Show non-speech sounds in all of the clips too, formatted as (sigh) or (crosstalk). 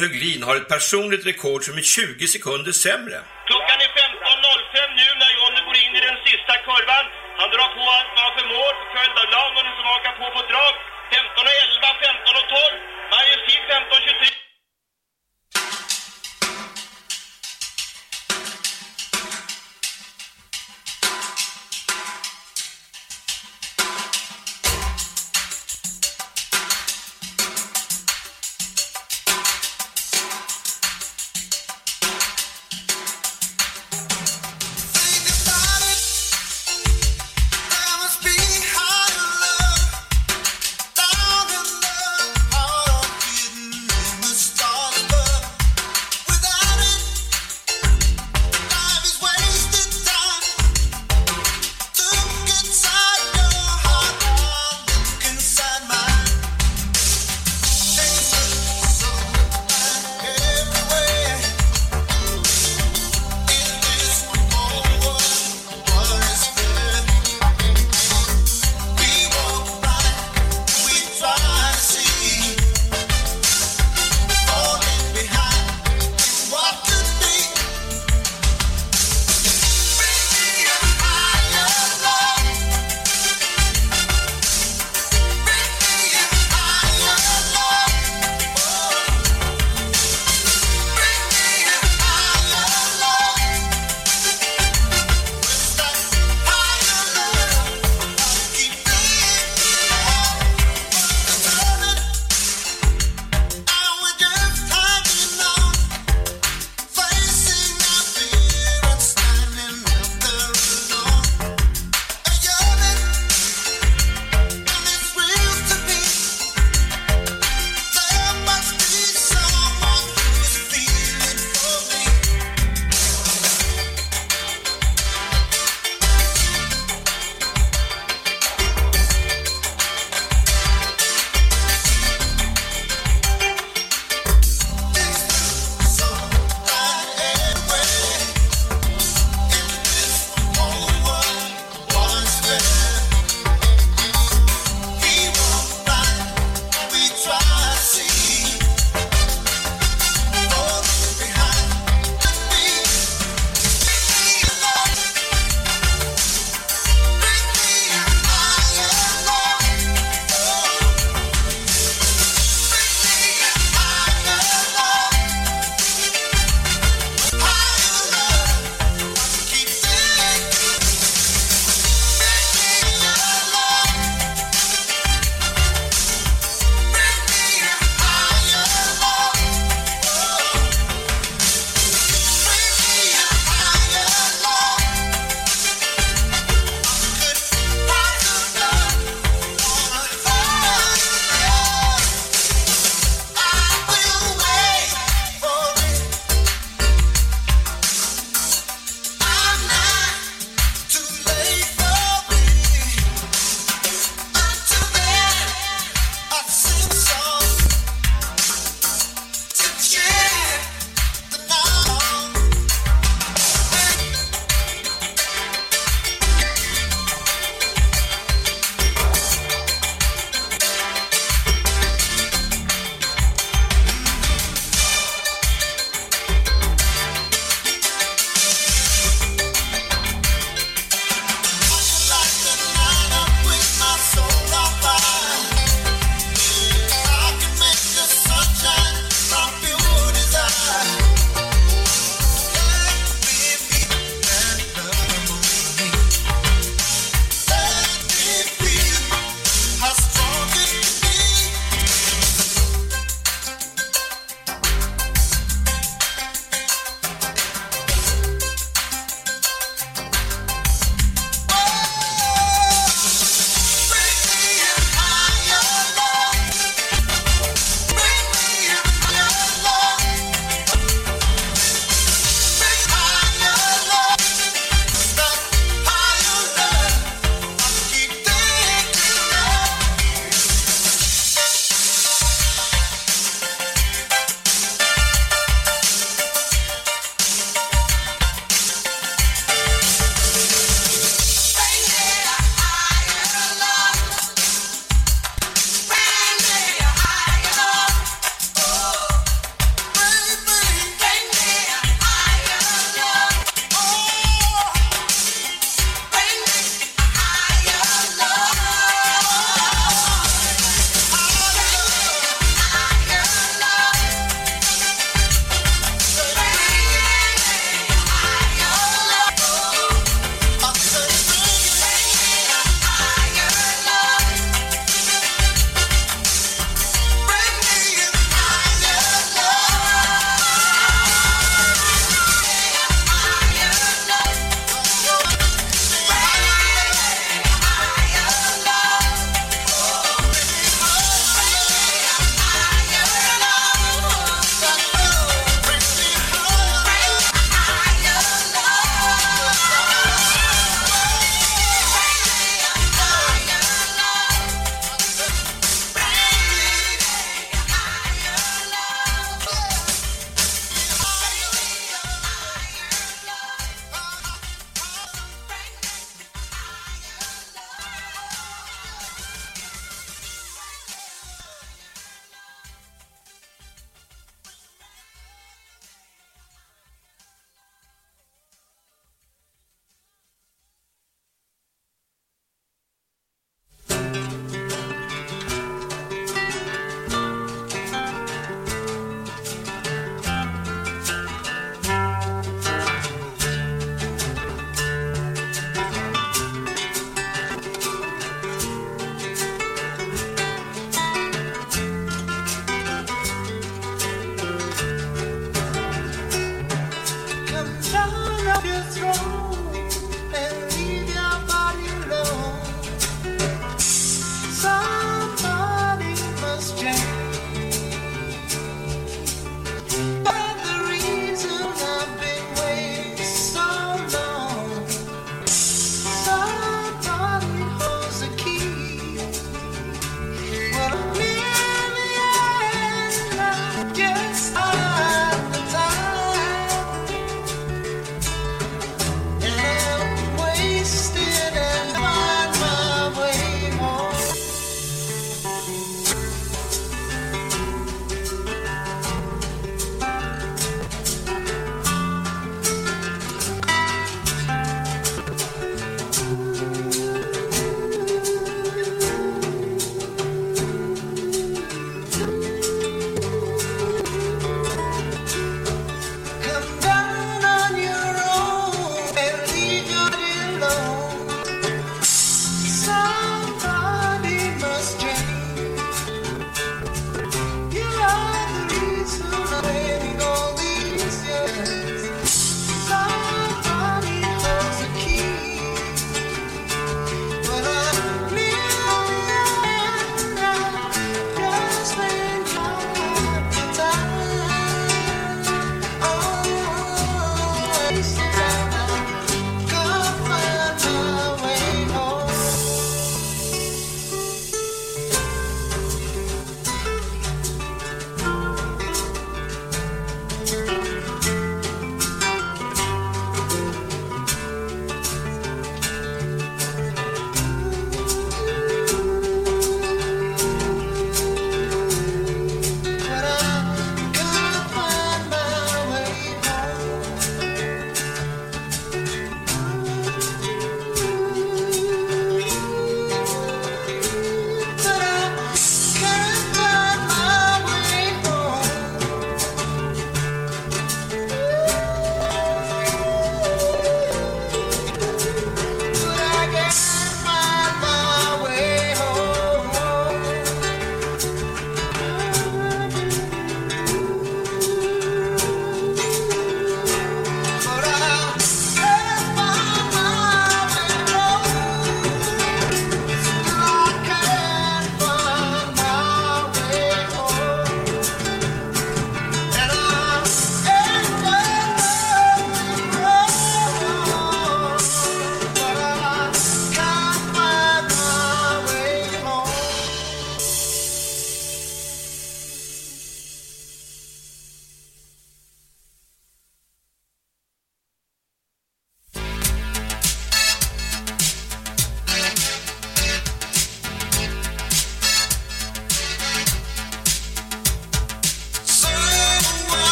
Höglin har ett personligt rekord som är 20 sekunder sämre. Klockan är 15.05 nu när Jonny går in i den sista kurvan. Han drar på allt vad han förmår på följd av Launonen som hakar på på drag. 15.11, 15.12. Marius tid 15.23.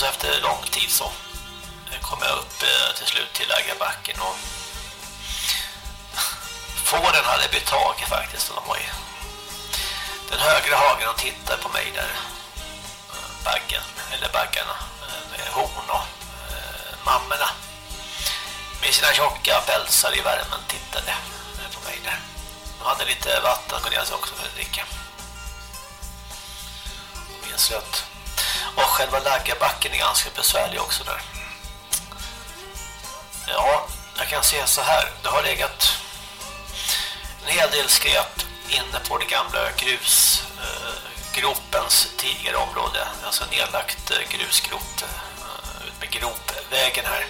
så efter lång tid så kom jag upp eh, till slut till Lägerbacken och Fåren hade bytt tag faktiskt. De var ju den högra hagen och tittade på mig där. Eh, baggen, eller baggarna eh, med horn och mammorna med sina tjocka pälsar i värmen tittade på mig där. De hade lite vatten kunde jag också för att dricka. Minns rätt. Och själva laggarbacken är ganska besvärlig också där. Ja, jag kan se så här. Det har legat en hel del skräp inne på det gamla grusgropens eh, tidigare område. Alltså nedlagt eh, grusgrop eh, ut med gropvägen här.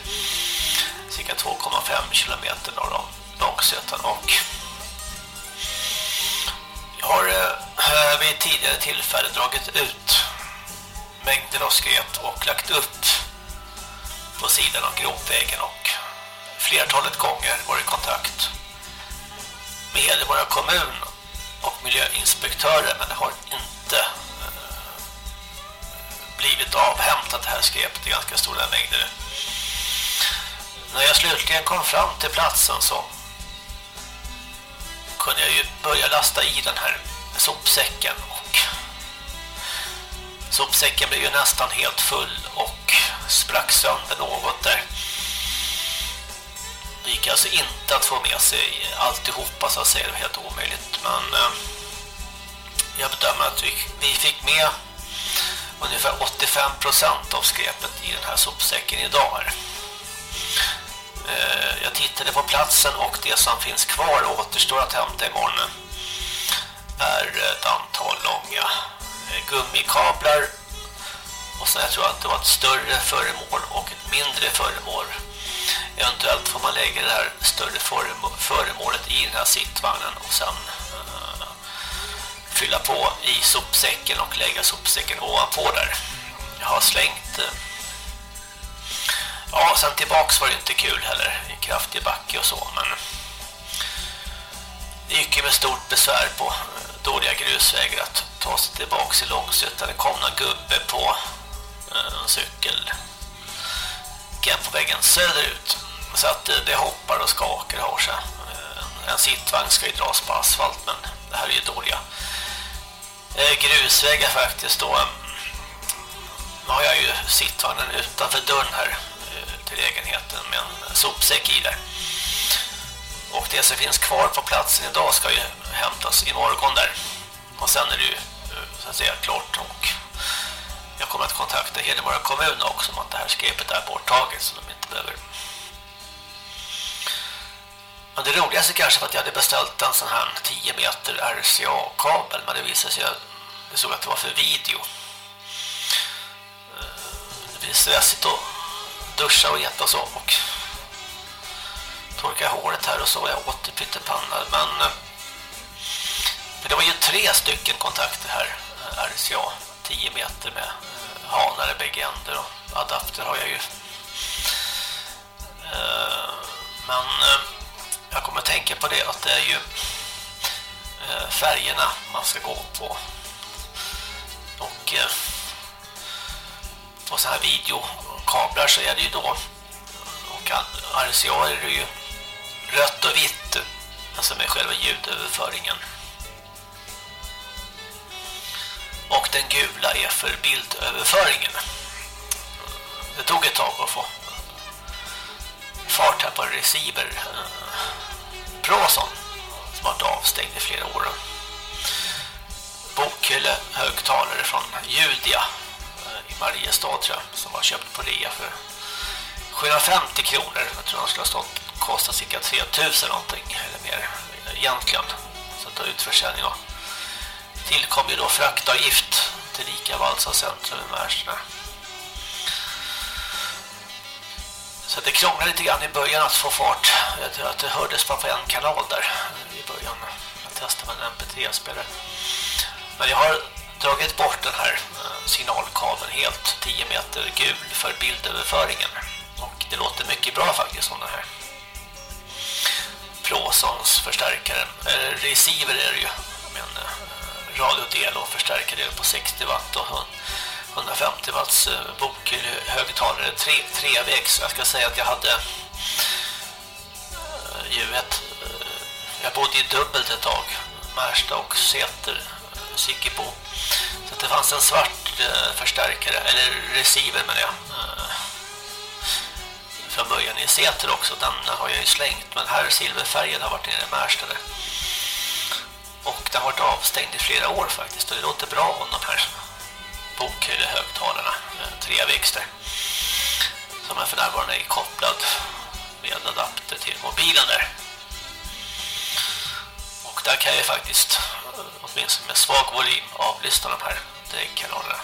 Cirka 2,5 kilometer norr om Långsötan och jag har eh, vid tidigare tillfälle dragit ut mängder av skräp och lagt upp på sidan av gropvägen och flertalet gånger varit i kontakt med Hedemora kommun och miljöinspektörer men det har inte eh, blivit avhämtat det här skräpet i ganska stora mängder. När jag slutligen kom fram till platsen så kunde jag ju börja lasta i den här sopsäcken sopsäcken blev ju nästan helt full och sprack sönder något där. Det gick alltså inte att få med sig alltihopa så att säga, det var helt omöjligt. Men eh, jag bedömer att vi, vi fick med ungefär 85% av skräpet i den här sopsäcken idag. Eh, jag tittade på platsen och det som finns kvar återstår att hämta imorgon är ett antal långa gummikablar och sen jag tror att det var ett större föremål och ett mindre föremål Eventuellt får man lägga det här större föremålet i den här sittvagnen och sen uh, fylla på i sopsäcken och lägga sopsäcken ovanpå där. Jag har slängt uh, Ja, sen tillbaks var det inte kul heller. I kraftig backe och så, men det gick ju med stort besvär på eh, dåliga grusvägar att ta sig tillbaks i Långsötan. Det kom någon gubbe på eh, en cykel på vägen söderut. Så att eh, det, hoppar och skakar har sig. En sittvagn ska ju dras på asfalt men det här är ju dåliga grusvägar faktiskt då. Nu har jag ju sittvagnen utanför dörren här till lägenheten med en sopsäck i där. Och det som finns kvar på platsen idag ska ju hämtas imorgon där. Och sen är det ju eh, så att säga klart och jag kommer att kontakta Hedemora kommun också om att det här skepet är borttaget så de inte behöver men det roligaste kanske var att jag hade beställt en sån här 10 meter RCA-kabel men det visade sig att det såg att det var för video. Eh, det blir stressigt att duscha och äta och så och torka håret här och så. Jag åt i pyttepanna men eh, för det var ju tre stycken kontakter här. Eh, RCA 10 meter med eh, hanar i bägge änder och adapter har jag ju. Men jag kommer att tänka på det att det är ju färgerna man ska gå på. Och på så här videokablar så är det ju då och RCA är det ju rött och vitt alltså med själva ljudöverföringen. Och den gula är för bildöverföringen. Det tog ett tag att få fart här på receiver eh, Bråson som har varit avstängd i flera år. Bokhylle högtalare från Judia eh, i Mariestad tror jag, som var köpt på rea för 750 kronor. Jag tror de skulle ha stått Kostar cirka 3000 någonting eller mer egentligen. Så att utförsäljning och tillkom ju då fraktavgift till lika Valsa centrum i Märsta. Så det krånglade lite grann i början att få fart. Jag tror att det hördes bara på en kanal där i början. Jag testade med en MP3-spelare. Men jag har dragit bort den här eh, signalkabeln helt 10 meter gul för bildöverföringen. Och det låter mycket bra faktiskt som den här. Prosons förstärkare. Eh, receiver är det ju. Men eh, radiodel och förstärkardel på 60 watt och 150 watts eh, bokhögtalare tre, trevägs. Jag ska säga att jag hade eh, ju ett eh, jag bodde i dubbelt ett tag. Märsta och Säter Sikipo. Så det fanns en svart eh, förstärkare, eller receiver med det. Från början i Säter också, den har jag ju slängt. Men här silverfärgen har varit nere i Märsta där. Och den har varit avstängd i flera år faktiskt. Och det låter bra om de här bokhyllehögtalarna, eh, tre växter. Som är för närvarande är kopplad med adapter till mobilen där. Och där kan jag faktiskt eh, åtminstone med svag volym avlyssna de här kanalerna.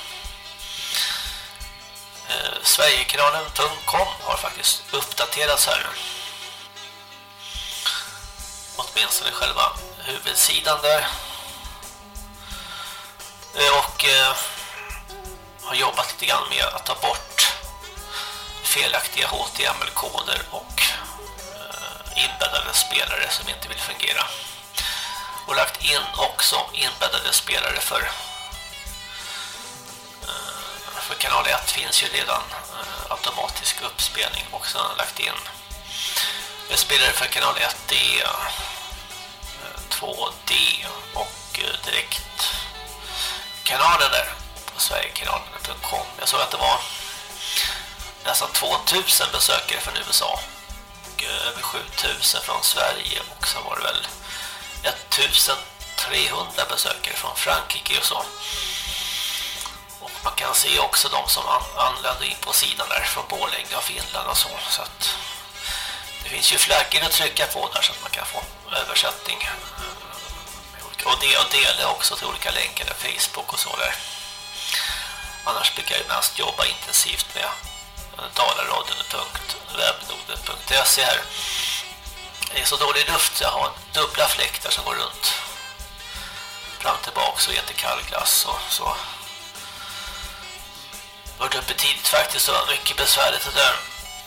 Eh, Sverigekanalen.com har faktiskt uppdaterats här. Åtminstone själva huvudsidan där. Eh, och eh, har jobbat lite grann med att ta bort felaktiga HTML-koder och eh, inbäddade spelare som inte vill fungera och lagt in också inbäddade spelare för för kanal 1 finns ju redan eh, automatisk uppspelning och sen har lagt in spelare för kanal 1D eh, 2D och eh, direkt kanalen där på sverigekanalen.com jag såg att det var nästan 2000 besökare från USA och eh, över 7000 från Sverige och så var det väl 1300 besökare från Frankrike och så. Man kan se också de som anländer in på sidan där från Borlänge och Finland och så. Så att det finns ju flaggor att trycka på där så att man kan få översättning. Och, det, och dela också till olika länkar där, Facebook och så där. Annars brukar jag mest jobba intensivt med dalaradion.webnoden.se här. Det är så dålig luft så jag har dubbla fläktar som går runt fram tillbaka och äter kallglass och så. Jag varit uppe tidigt faktiskt och mycket besvärligt det där.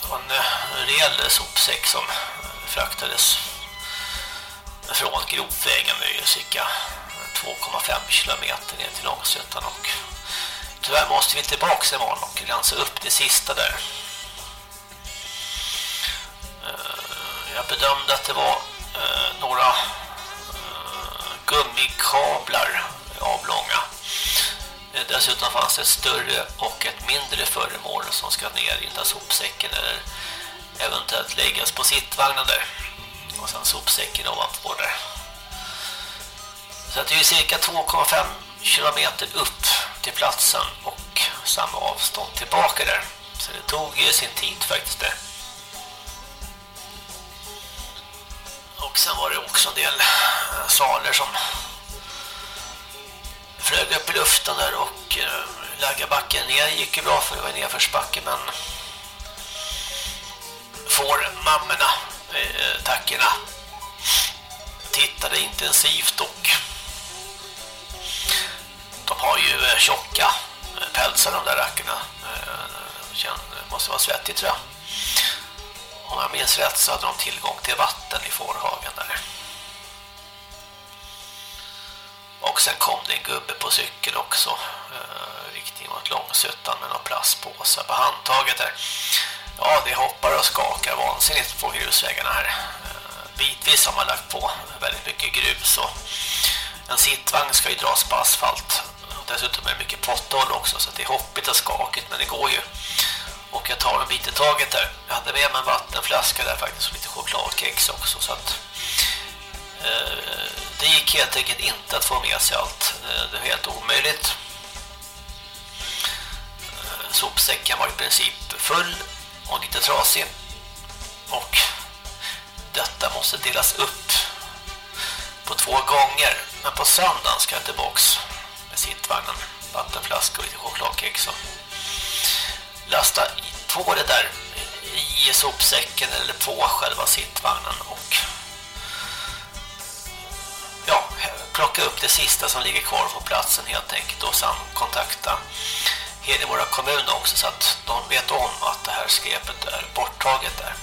Det var eh, en rejäl sopsäck som eh, fraktades från grovvägen det cirka 2,5 kilometer ner till Långsötan och tyvärr måste vi tillbaka imorgon och rensa upp det sista där. Eh, jag bedömde att det var några gummikablar avlånga. Eh, dessutom fanns det ett större och ett mindre föremål som ska ner i den där sopsäcken eller eventuellt läggas på sittvagnen där. Och sen sopsäcken ovanpå där. Så det är cirka 2,5 kilometer upp till platsen och samma avstånd tillbaka där. Så det tog sin tid faktiskt det. Och sen var det också en del saler som flög upp i luften där och eh, lägga backen ner gick ju bra för det var nedförsbacke men får mammorna, eh, tackorna tittade intensivt och de har ju eh, tjocka eh, pälsar de där rackorna. Eh, måste vara svettigt tror jag. Om jag minns rätt så hade de tillgång till vatten i fårhagen där. Och sen kom det en gubbe på cykel också. Eh, riktning mot långsuttan med någon plastpåse på handtaget där. Ja, det hoppar och skakar vansinnigt på grusvägarna här. Eh, bitvis har man lagt på väldigt mycket grus och en sittvagn ska ju dras på asfalt. Dessutom är det mycket potthåll också så det är hoppigt och skakigt men det går ju. Och jag tar en bit i taget där. Jag hade med mig en vattenflaska där faktiskt och lite chokladkex också så att det gick helt enkelt inte att få med sig allt. Eh, det var helt omöjligt. Eh, sopsäcken var i princip full och lite trasig. Och detta måste delas upp på två gånger. Men på söndagen ska jag tillbaks med sittvagnen, vattenflaska och lite chokladkex. Och lasta på det där i sopsäcken eller på själva sittvagnen och ja, plocka upp det sista som ligger kvar på platsen helt enkelt och samkontakta Hedemora kommun också så att de vet om att det här skräpet är borttaget där.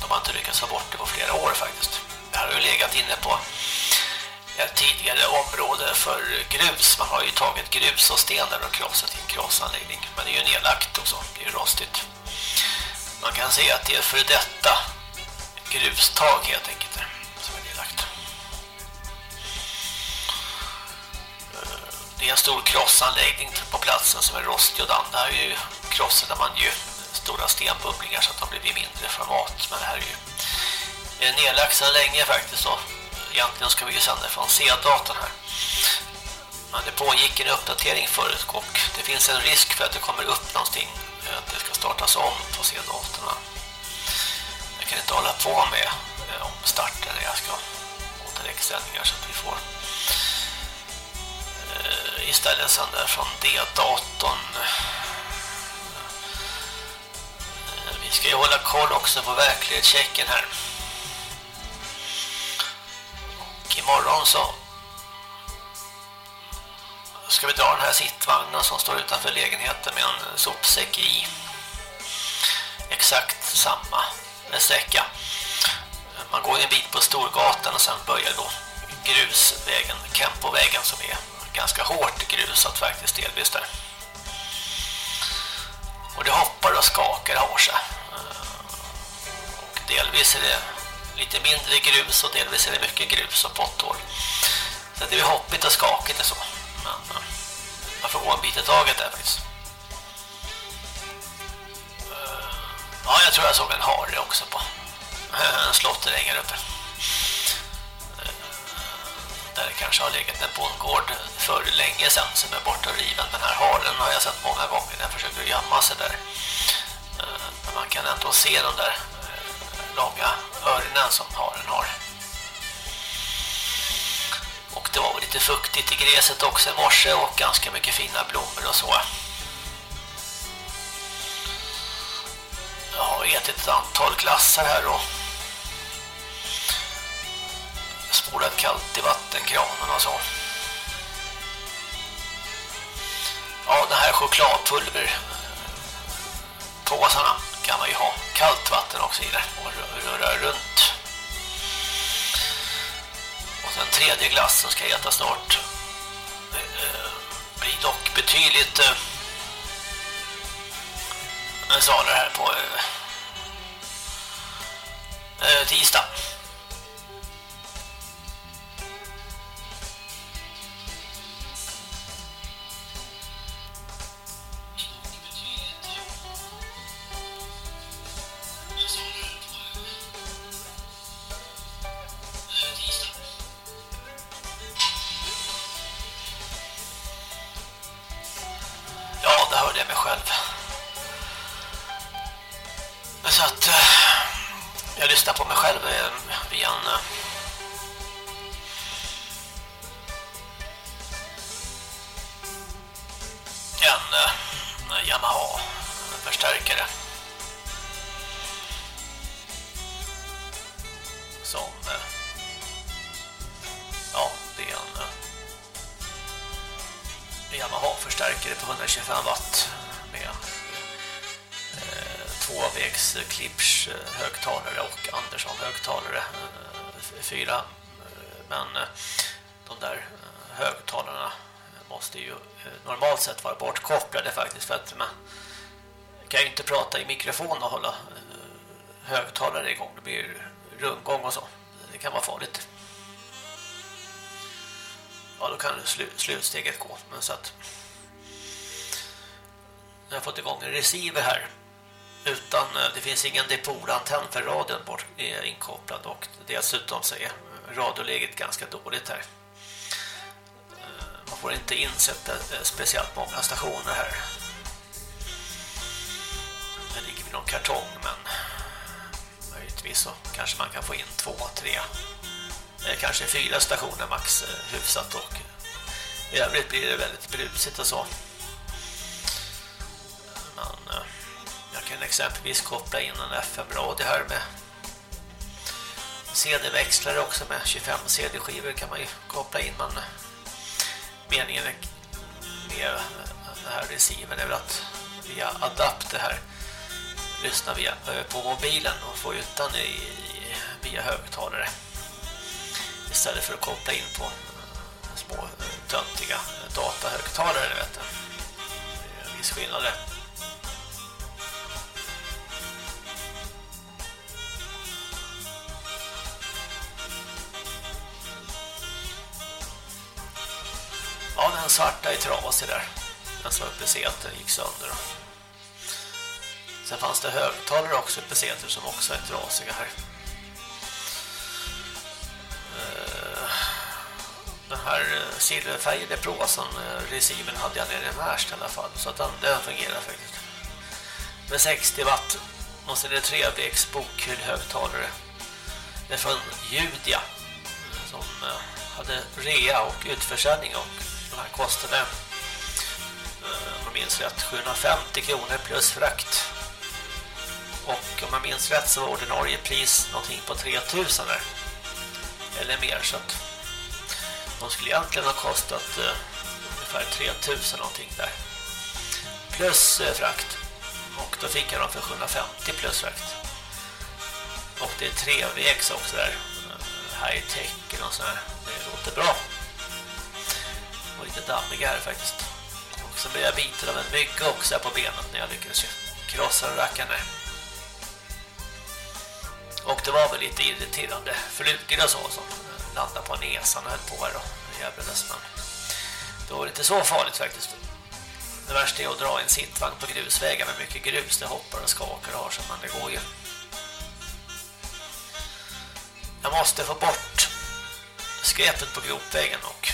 De har inte lyckats få bort det på flera år faktiskt. Det här har ju legat inne på ett tidigare område för grus. Man har ju tagit grus och sten där och krossat i en krossanläggning. Men det är ju nedlagt och så, det är ju rostigt. Man kan se att det är för detta grustag helt enkelt Det är en stor krossanläggning på platsen som är rostig och det här är ju krossade man ju stora stenbubblingar så att de blir mindre format. Men det här är ju nedlagt sedan länge faktiskt så egentligen ska vi ju sända från C-datorn här. Men det pågick en uppdatering förut och det finns en risk för att det kommer upp någonting eh, att det ska startas om på C-datorn. Jag kan inte hålla på med eh, om starten när jag ska mot så att vi får istället istället sända från D-datorn. Vi ska ju hålla koll också på verklighetschecken här imorgon så ska vi dra den här sittvagnen som står utanför lägenheten med en sopsäck i. Exakt samma sträcka. Man går en bit på Storgatan och sen börjar då grusvägen, Kempovägen som är ganska hårt grusat faktiskt delvis där. Och det hoppar och skakar har sig. Och delvis är det lite mindre grus och delvis är det mycket grus och potthål. Så det är hoppigt och skakigt och så. Men eh, man får gå en bit i taget där faktiskt. Eh, ja, jag tror jag såg en hare också på (laughs) en slotteräng här uppe. Där det kanske har legat en bondgård för länge sedan som är borta och riven. Den här haren har jag sett många gånger. Den försöker gömma sig där. Eh, men man kan ändå se de där eh, långa öronen som haren har. Och det var väl lite fuktigt i gräset också i morse och ganska mycket fina blommor och så. Jag har ätit ett antal glassar här och spolat kallt i vattenkranen och så. Ja, det här chokladpulver påsarna kan man ju ha kallt vatten också i det och röra runt. Och sen tredje glassen ska äta snart. Det blir dock betydligt äh, här på tisdag. Normalt sett vara bortkopplade faktiskt för att man kan ju inte prata i mikrofon och hålla eh, högtalare igång. Det blir rundgång och så. Det kan vara farligt. Ja då kan slutsteget gå. Men så att jag har fått igång en receiver här. Utan eh, det finns ingen depolantenn för radion bort eh, inkopplad och dessutom så är radioläget ganska dåligt här. Man får inte insätta eh, speciellt många stationer här. Det ligger vid någon kartong men möjligtvis så kanske man kan få in två, tre eh, kanske fyra stationer max eh, hyfsat och i övrigt blir det väldigt brusigt och så. Men jag kan exempelvis koppla in en FM-radio här med CD-växlare också med 25 CD-skivor kan man ju koppla in men meningen med den här receiven är väl att via adapter här lyssna via, på mobilen och få utan i, via högtalare istället för att koppla in på små töntiga datahögtalare vet du. Det är en viss skillnad där. Ja, den svarta är trasig där. Den som uppe i Säter gick sönder. Sen fanns det högtalare också uppe säten som också är trasiga här. Eh, den här eh, silverfärgade pråsen, eh, receiven hade jag nere i Märst i alla fall. Så att den, den fungerar faktiskt. Med 60 watt. Och så är det trevägs bokhyllhögtalare. Det är från Judia. Som hade rea och utförsäljning och de här kostade eh, om jag minns rätt 750 kronor plus frakt. Och om jag minns rätt så var ordinarie pris någonting på 3000 där. eller mer så att de skulle egentligen ha kostat uh, ungefär 3000 någonting där. Plus uh, frakt. Och då fick jag dem för 750 plus frakt. Och det är trevägs också där. Uh, high tech och sådär. Det låter bra och lite dammiga här faktiskt. Och så blev jag biten av en mygga också här på benet när jag lyckades krossa rackarna. Och det var väl lite irriterande flugor och så som landade på näsan och höll på här då. Jävlades men det var inte så farligt faktiskt. Det värsta är att dra en sittvagn på grusvägar med mycket grus. Det hoppar och skakar och har så men det går ju. Jag måste få bort skräpet på gropvägen och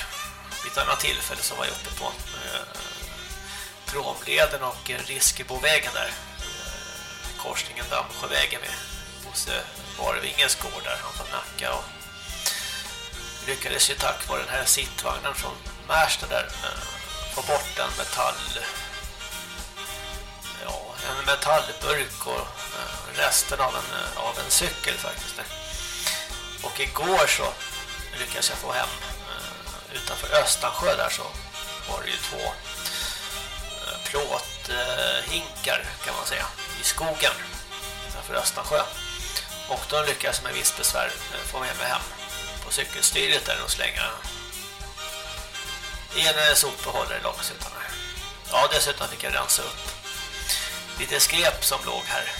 vid ett annat tillfälle så var jag uppe på eh, Promleden och Riskebovägen där. Eh, korsningen Dammsjövägen med Bosse Varvingens gård där, han från Nacka och lyckades ju tack vare den här sittvagnen från Märsta där eh, få bort en metall ja, en metallburk och eh, resten av en, eh, av en cykel faktiskt. Och igår så lyckades jag få hem utanför Östansjö där så var det ju två eh, plåthinkar kan man säga i skogen utanför Östansjö. Och då lyckades med viss besvär eh, få med mig hem på cykelstyret där och slänga i en eh, sopbehållare i här. Ja, dessutom fick jag rensa upp lite skräp som låg här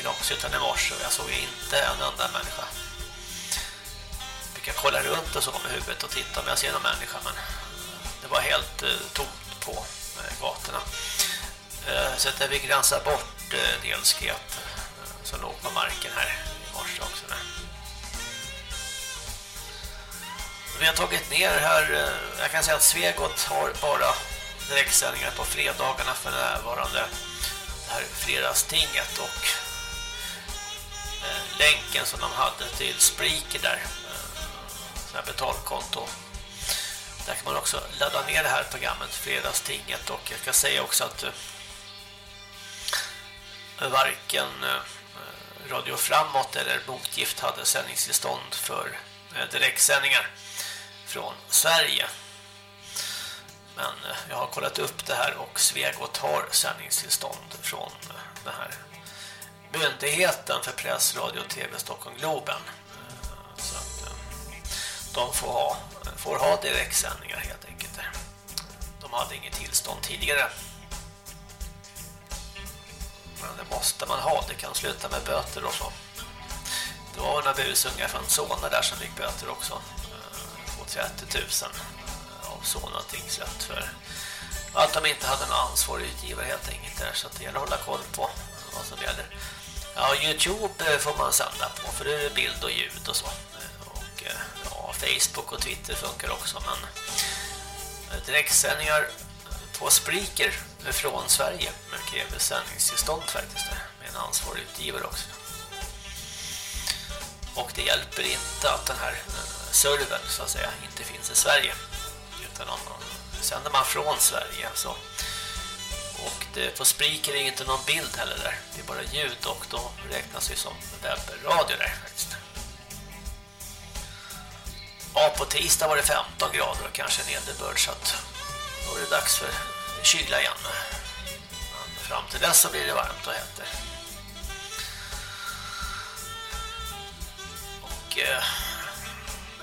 i långsutan i morse och jag såg inte en enda människa jag kolla runt och så med huvudet och titta om jag ser någon människa men det var helt eh, tomt på eh, gatorna. Eh, så att vi gränsar bort eh, delskret eh, som låg på marken här i morse också. Där. Vi har tagit ner här, eh, jag kan säga att Svegot har bara direktsändningar på fredagarna för närvarande. Det här fredagstinget och eh, länken som de hade till Spreaker där med här betalkonto Där kan man också ladda ner det här programmet Fredagstinget och jag ska säga också att eh, varken eh, Radio Framåt eller Motgift hade sändningstillstånd för eh, direktsändningar från Sverige. Men jag har kollat upp det här och Svegot har sändningstillstånd från den här myndigheten för press, radio, och tv Stockholm Globen. De får ha, får ha direktsändningar helt enkelt. De hade inget tillstånd tidigare. Men det måste man ha, det kan sluta med böter och så. Det var några busungar från Solna där som fick böter också. Eh, på 30 000 eh, av Solna tingsrätt för att de inte hade en ansvarig utgivare helt enkelt där. Så det gäller att hålla koll på vad som gäller. Ja, Youtube eh, får man sända på för det är bild och ljud och så. Och Facebook och Twitter funkar också men eh, direktsändningar eh, på Spreaker från Sverige men kräver sändningstillstånd faktiskt eh, med en ansvarig utgivare också. Och det hjälper inte att den här servern så att säga inte finns i Sverige utan om man sänder man från Sverige så och det, på Spreaker är inte någon bild heller där. Det är bara ljud och då räknas det som webbradio där faktiskt. Ja, på tisdag var det 15 grader och kanske nederbörd så att då är det dags för kyla igen. Men fram till dess så blir det varmt och hett. Och eh,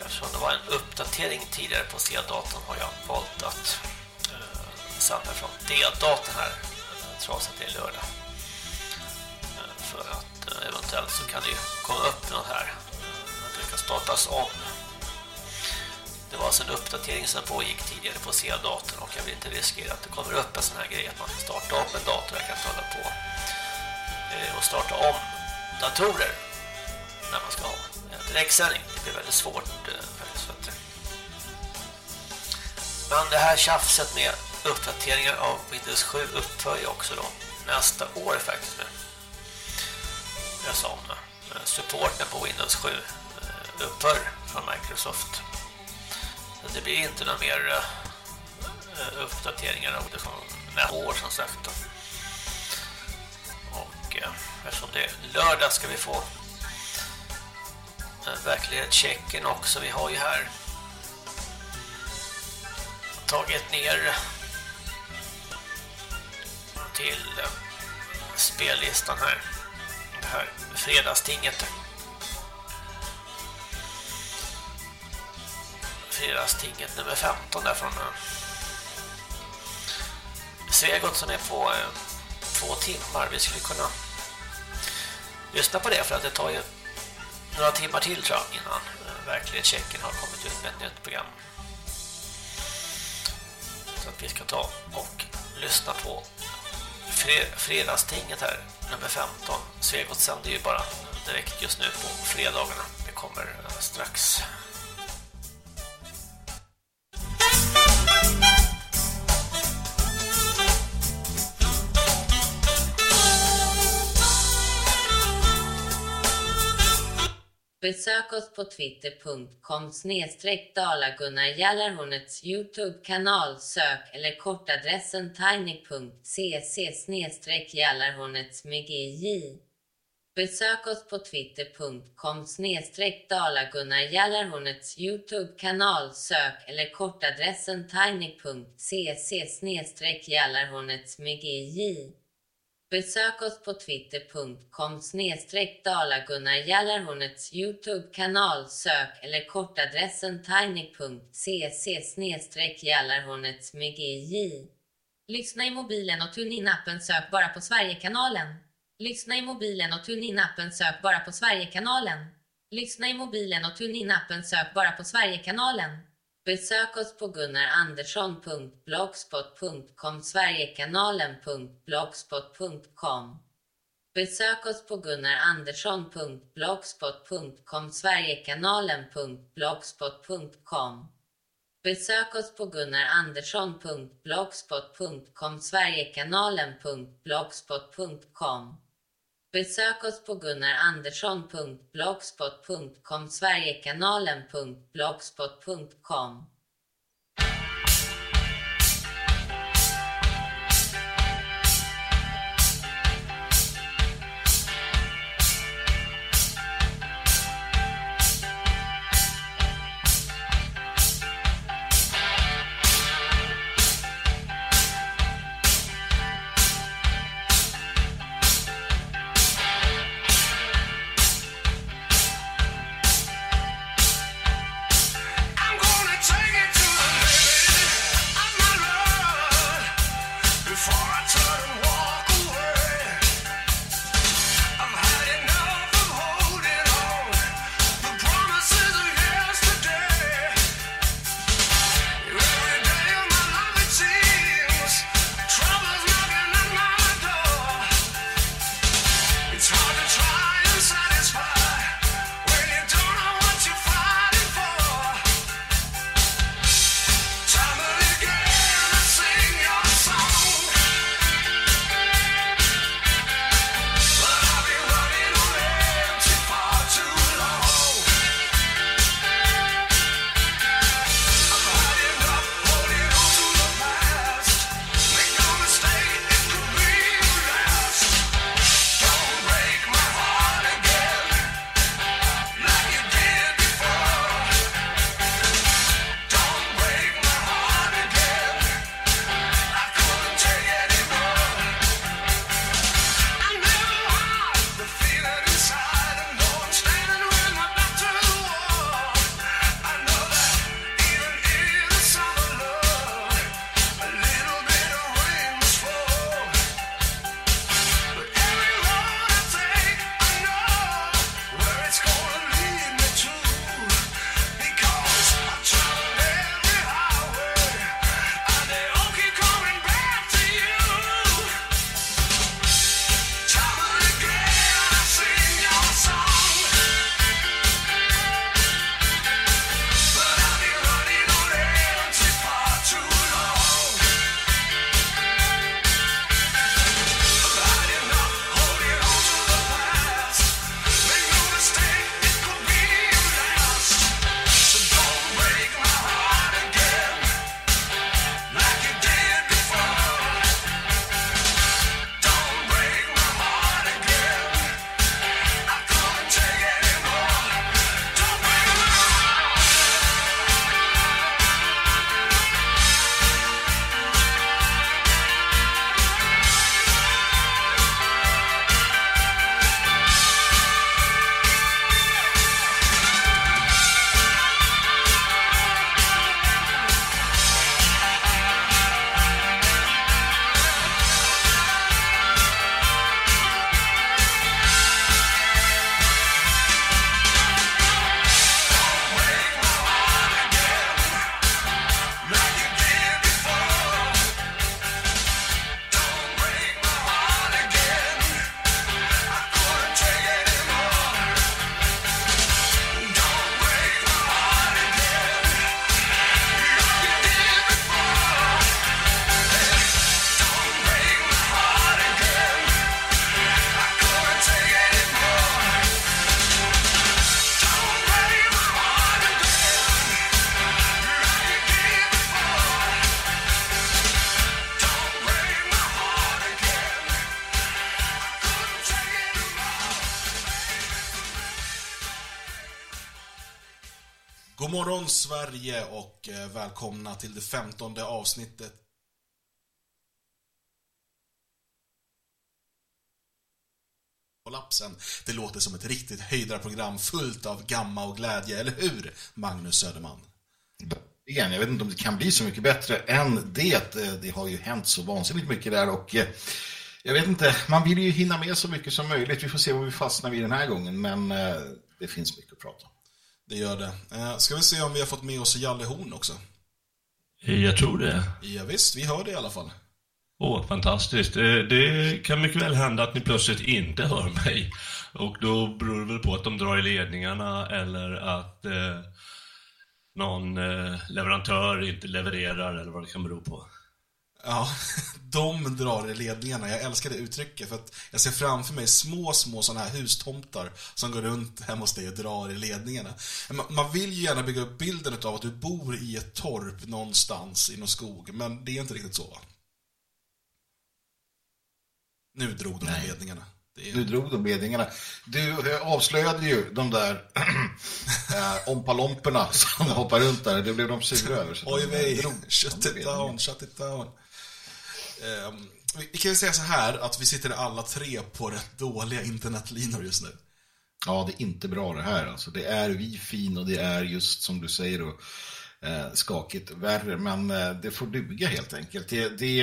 eftersom det var en uppdatering tidigare på C-datorn har jag valt att eh, sända från D-datorn här eh, trots att det är lördag. Eh, för att eh, eventuellt så kan det ju komma upp något här. Eh, att det kan startas om. Det var alltså en uppdatering som pågick tidigare på C-datorn och jag vill inte riskera att det kommer upp en sån här grej att man startar om en dator. Jag kan hålla på eh, och starta om datorer när man ska ha direktsändning. Det blir väldigt svårt eh, faktiskt. Men det här tjafset med uppdateringar av Windows 7 upphör ju också då nästa år faktiskt med. Jag som eh, supporten på Windows 7 upphör från Microsoft. Det blir inte några mer eh, uppdateringar av det som nästa år som sagt. Då. Och eh, eftersom det är lördag ska vi få eh, verklighetschecken också. Vi har ju här tagit ner till spellistan här. Det här fredagstinget. Fredagstinget nummer 15 där från eh, Svegot som är på eh, två timmar. Vi skulle kunna lyssna på det för att det tar ju några timmar till tror jag innan eh, verklighetschecken har kommit ut med ett nytt program. Så att vi ska ta och lyssna på fredagstinget här, nummer 15. Svegot sänder ju bara direkt just nu på fredagarna. Det kommer strax. Besök oss på twitter.com snedstreck dalagunnarjallarhornets Youtube-kanal, sök eller kortadressen tiny.cc snedstreck jallarhornets med GJ. Besök oss på twitter.com snedstreck dalagunnarjallarhornets Youtube-kanal, sök eller kortadressen tiny.cc snedstreck jallarhornets med GJ. Besök oss på twitter.com snedstreck dalagunnarjallarhornets Youtube-kanal, sök eller kortadressen tiny.cc snedstreck jallarhornets med GJ. Lyssna i mobilen och tune in appen sök bara på Sverigekanalen. Lyssna i mobilen och tune in appen sök bara på Sverigekanalen. Lyssna i mobilen och tune in appen sök bara på Sverigekanalen. Besök oss på gunnarandersson.blogspot.com Sverigekanalen.blogspot.com Besök oss på gunnarandersson.blogspot.com Sverigekanalen.blogspot.com Besök oss på gunnarandersson.blogspot.com Sverigekanalen.blogspot.com Besök oss på gunnarandersson.blogspot.com Sverigekanalen.blogspot.com Sverige och eh, välkomna till det femtonde avsnittet Kollapsen. Det låter som ett riktigt höjdarprogram fullt av gamma och glädje, eller hur? Magnus Söderman. Igen, jag vet inte om det kan bli så mycket bättre än det. Eh, det har ju hänt så vansinnigt mycket där och eh, jag vet inte, man vill ju hinna med så mycket som möjligt. Vi får se vad vi fastnar vid den här gången, men det finns mycket att prata om. Det gör det. Eh, Ska vi se om vi har fått med oss Jalle Horn också? Jag tror det. Ja, visst, vi hör det i alla fall. Åh, fantastiskt. Det, det kan mycket väl hända att ni plötsligt inte hör mig. Och då beror det väl på att de drar i ledningarna eller att eh, någon eh, leverantör inte levererar eller vad det kan bero på. Ja, (laughs) de drar i ledningarna. Jag älskar det uttrycket för att jag ser framför mig små, små sådana här hustomtar som går runt hemma hos dig och drar i ledningarna. Man, vill ju gärna bygga upp bilden av att du bor i ett torp någonstans i någon skog, men det är inte riktigt så? Nu drog de i ledningarna. Är... Du drog de ledningarna. Du eh, avslöjade ju de där (clears throat) eh, ompalomperna som hoppar runt där. Det blev de sura över. Oj de vej, shut it down, shut it down. Eh, vi- vi kan ju säga så här att vi sitter alla tre på rätt dåliga internetlinor just nu. Ja, det är inte bra det här. Alltså. Det är wifi och det är just som du säger då, eh, skakigt värre. Men eh, det får duga helt enkelt. Det, det,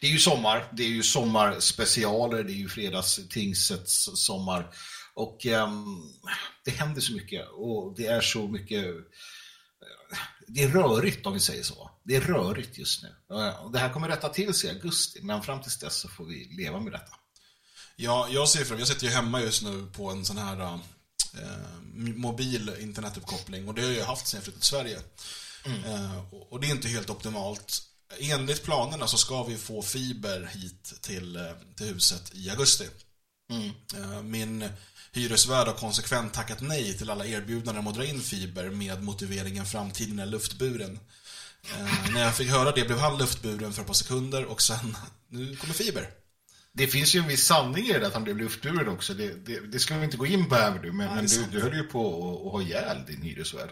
det är ju sommar. Det är ju sommarspecialer. Det är ju fredagstingsets sommar. Och eh, det händer så mycket. Och det är så mycket eh, det är rörigt om vi säger så. Det är rörigt just nu. Det här kommer rätta till sig i augusti, men fram tills dess så får vi leva med detta. Ja, jag ser fram Jag sitter ju hemma just nu på en sån här eh, mobil internetuppkoppling och det har jag haft sedan jag flyttade till Sverige. Eh, och, det är inte helt optimalt. Enligt planerna så ska vi få fiber hit till, eh, till huset i augusti. Eh, min hyresvärd har konsekvent tackat nej till alla erbjudanden om att dra in fiber med motiveringen framtiden är luftburen. Eh, när jag fick höra det blev han luftburen för ett par sekunder och sen, nu kommer fiber. Det finns ju en viss sanning i det att han blev luftburen också. Det, det, det ska vi inte gå in på här, men, men det är du, du höll ju på att- att ha ihjäl din hyresvärd.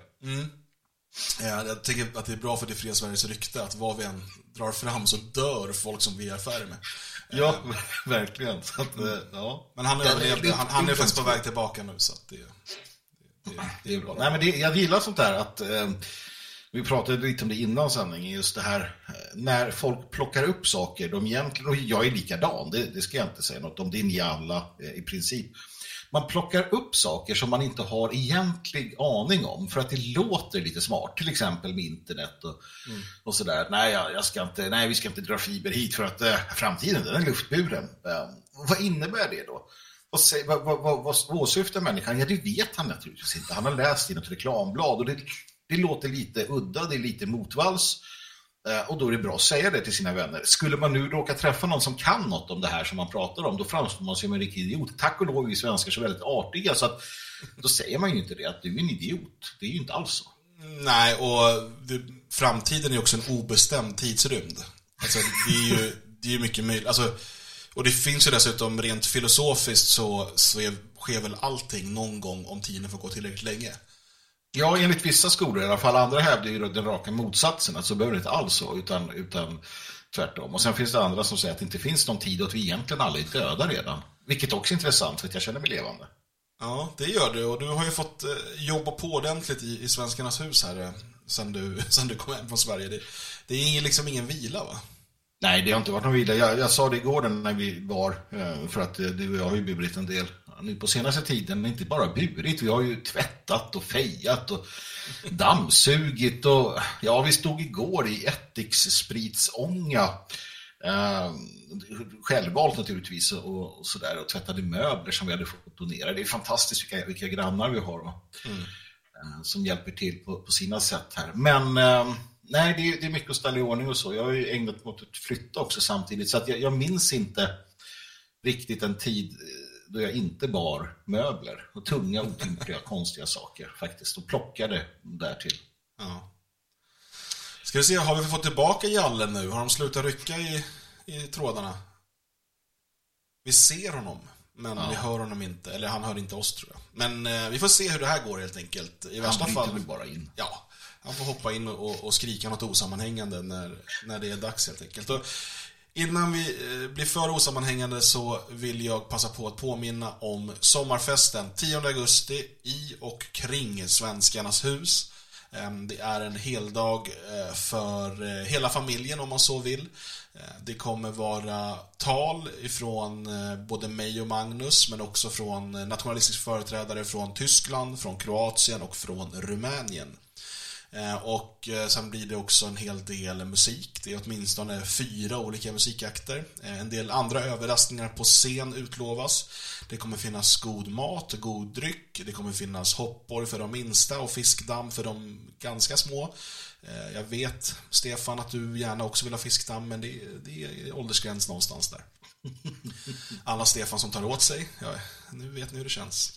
Ja, jag tycker att det är bra för det fria Sveriges rykte att vad vi än drar fram så dör folk som vi är affärer med. Ja, (laughs) verkligen. Så att, eh, ja. Men han överlevde. Han, han är faktiskt på väg tillbaka nu så det, det, det, är bra. Nej, men jag gillar sånt där att eh, vi pratade lite om det innan sändningen, just det här eh, när folk plockar upp saker, de egentligen, och jag är likadan, det, det ska jag inte säga något om, det är ni alla eh, i princip. Man plockar upp saker som man inte har egentlig aning om för att det låter lite smart, till exempel med internet och, och sådär. Nej, jag, jag ska inte, nej, vi ska inte dra fiber hit för att eh, framtiden den är luftburen. Eh, vad innebär det då? Vad, vad, vad, vad åsyftar människan? Ja, det vet han naturligtvis inte. Han har läst i något reklamblad och det, det låter lite udda, det är lite motvalls. Eh, och då är det bra att säga det till sina vänner. Skulle man nu råka träffa någon som kan något om det här som man pratar om, då framstår man som en riktig idiot. Tack och lov är vi svenskar så väldigt artiga, så att då säger man ju inte det, att du är en idiot. Det är ju inte alls så. Nej, och det, framtiden är också en obestämd tidsrymd. Alltså, det är ju det är mycket möjligt. Alltså, och det finns ju dessutom rent filosofiskt så, så är, sker väl allting någon gång om tiden får gå tillräckligt länge. Ja, enligt vissa skolor i alla fall. Andra hävdar ju den raka motsatsen, att så behöver det inte alls så, utan, utan tvärtom. Och sen finns det andra som säger att det inte finns någon tid och att vi egentligen alla är döda redan. Vilket också är intressant, för att jag känner mig levande. Ja, det gör du. Och du har ju fått eh, jobba på ordentligt i, i Svenskarnas hus här eh, sen du, (laughs) sen du kom hem från Sverige. Det, det är liksom ingen vila, va? Nej, det har inte varit någon vila. Jag, jag sa det igår när vi var, eh, för att du och jag har ju burit en del nu på senaste tiden, inte bara burit, vi har ju tvättat och fejat och dammsugit och ja, vi stod igår i ättiksspritsånga. Eh, självvalt naturligtvis och, och sådär och tvättade möbler som vi hade fått donera. Det är fantastiskt vilka, vilka grannar vi har va? eh, som hjälper till på, på sina sätt här. Men eh, nej, det, är- det är mycket att ställa i ordning och så. Jag har ju ägnat mig åt att flytta också samtidigt så att jag, jag minns inte riktigt en tid eh, då jag inte bar möbler och tunga, otympliga, (laughs) konstiga saker faktiskt och plockade därtill. Ja. Ska vi se, har vi fått tillbaka Jalle nu? Har de slutat rycka i, i trådarna? Vi ser honom. Men vi hör honom inte, eller han hör inte oss tror jag. Men eh, vi får se hur det här går helt enkelt. I värsta bryter fall... bara in. Ja, han får hoppa in och, och skrika något osammanhängande när, när det är dags helt enkelt. Och innan vi eh, blir för osammanhängande så vill jag passa på att påminna om sommarfesten 10 augusti i och kring Svenskarnas hus. Ehm, det är en heldag eh, för eh, hela familjen om man så vill. Det kommer vara tal ifrån både mig och Magnus men också från nationalistiska företrädare från Tyskland, från Kroatien och från Rumänien. Eh, Och eh, sen blir det också en hel del musik. Det är åtminstone fyra olika musikakter. Eh, En del andra överraskningar på scen utlovas. Det kommer finnas god mat, god dryck. Det kommer finnas hoppor för de minsta och fiskdamm för de ganska små. Jag vet, Stefan, att du gärna också vill ha fiskdamm, men det, det är åldersgräns någonstans där. (laughs) Alla Stefan som tar åt sig, ja, nu vet ni hur det känns.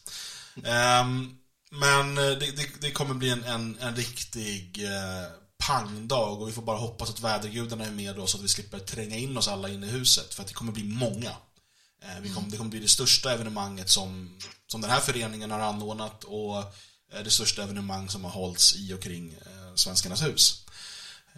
Ehm, men eh, det, det, det kommer bli en, en, en riktig eh, pangdag och vi får bara hoppas att vädergudarna är med då så att vi slipper tränga in oss alla inne i huset för att det kommer bli många. Eh, vi kommer, det kommer bli det största evenemanget som, som den här föreningen har anordnat och eh, det största evenemang som har hållits i och kring eh, Svenskarnas hus.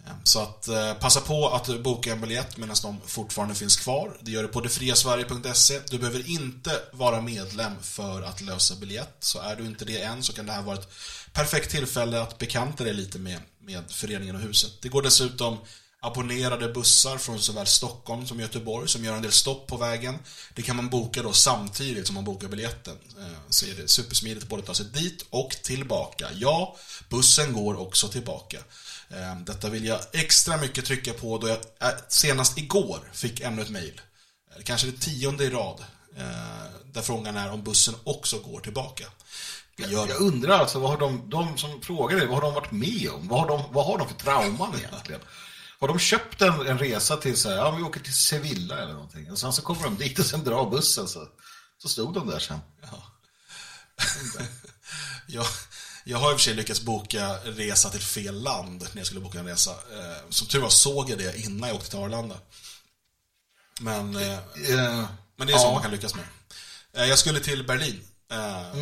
Ehm, så att eh, passa på att boka en biljett medan de fortfarande finns kvar. Det gör du på detfriasverige.se. Du behöver inte vara medlem för att lösa biljett. Så är du inte det än så kan det här vara ett perfekt tillfälle att bekanta dig lite med, med föreningen och huset. Det går dessutom abonnerade bussar från såväl Stockholm som Göteborg som gör en del stopp på vägen. Det kan man boka då samtidigt som man bokar biljetten. Ehm, så är det supersmidigt både att ta sig dit och tillbaka. Ja, bussen går också tillbaka. Eh, Detta vill jag extra mycket trycka på då jag eh, senast igår fick ännu ett mejl. Eh, Kanske det tionde i rad. eh, Där frågan är om bussen också går tillbaka. Gör Jag undrar alltså, vad har de, de som frågar dig, vad har de varit med om? Vad har de, vad har de för trauman egentligen? Har de köpt en, en resa till så här, ja vi åker till Sevilla eller någonting. Och sen så kommer de dit och sen drar bussen så, så stod de där sen. Jag, (laughs) jag har i och för sig lyckats boka resa till fel land när jag skulle boka en resa. Eh, Som tur var såg jag det innan jag åkte till Arlanda. Men, eh, Eh, men det är så ja. man kan lyckas med. Eh, Jag skulle till Berlin. Eh,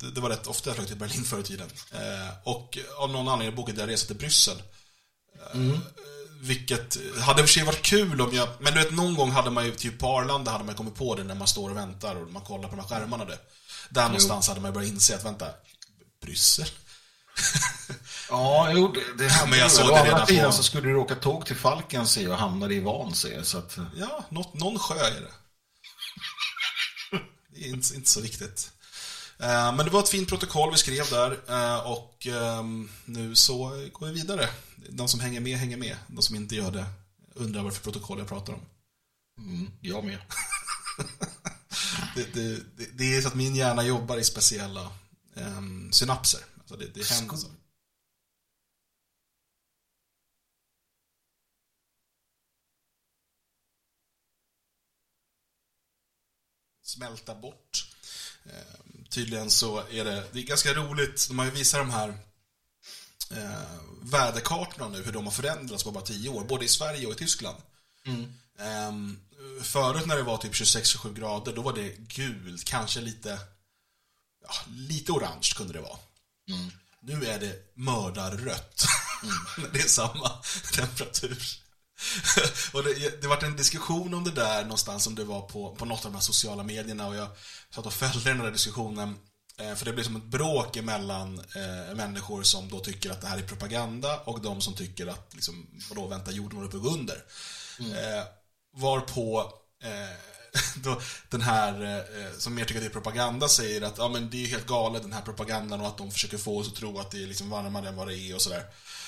det, det var rätt ofta jag flög till Berlin förr i tiden. Eh, Och av någon anledning bokade jag resa till Bryssel. Eh, Vilket hade i och för sig varit kul om jag... Men du vet, någon gång hade man ju, typ på Arlanda hade man kommit på det när man står och väntar och man kollar på de här skärmarna där. Där någonstans hade man börjat inse att, vänta, Bryssel? Ja, jo, det, det hade Men jag såg det redan på- så skulle du åka tåg till Falkensee och hamnade i Vansee. Så att, Ja, något, någon sjö är det. Det är inte, inte så viktigt. Eh, Men det var ett fint protokoll vi skrev där eh, och ehm, nu så går vi vidare. De som hänger med, hänger med. De som inte gör det undrar varför protokoll jag pratar om. mm, jag med. (laughs) Det, det, det, det är så att min hjärna jobbar i speciella ehm, synapser. Alltså det, det händer så. Smälta bort. Ehm, tydligen så är det, det är ganska roligt, de har ju visat de här eh, väderkartorna nu, hur de har förändrats på bara tio år, både i Sverige och i Tyskland. Ehm, förut när det var typ 26-27 grader, då var det gult, kanske lite, ja, lite orange kunde det vara. Nu är det mördarrött. när (laughs) det är samma temperatur. (laughs) och det, det var en diskussion om det där någonstans, om det var på, på något av de här sociala medierna och jag satt och följde den där diskussionen. Eh, För det blir som ett bråk emellan eh, människor som då tycker att det här är propaganda och de som tycker att, liksom, vadå, vänta, jorden håller på att gå under. Eh, varpå eh, (laughs) då, den här eh, som mer tycker att det är propaganda säger att ja, men det är helt galet den här propagandan och att de försöker få oss att tro att det är liksom varmare än vad det är och sådär.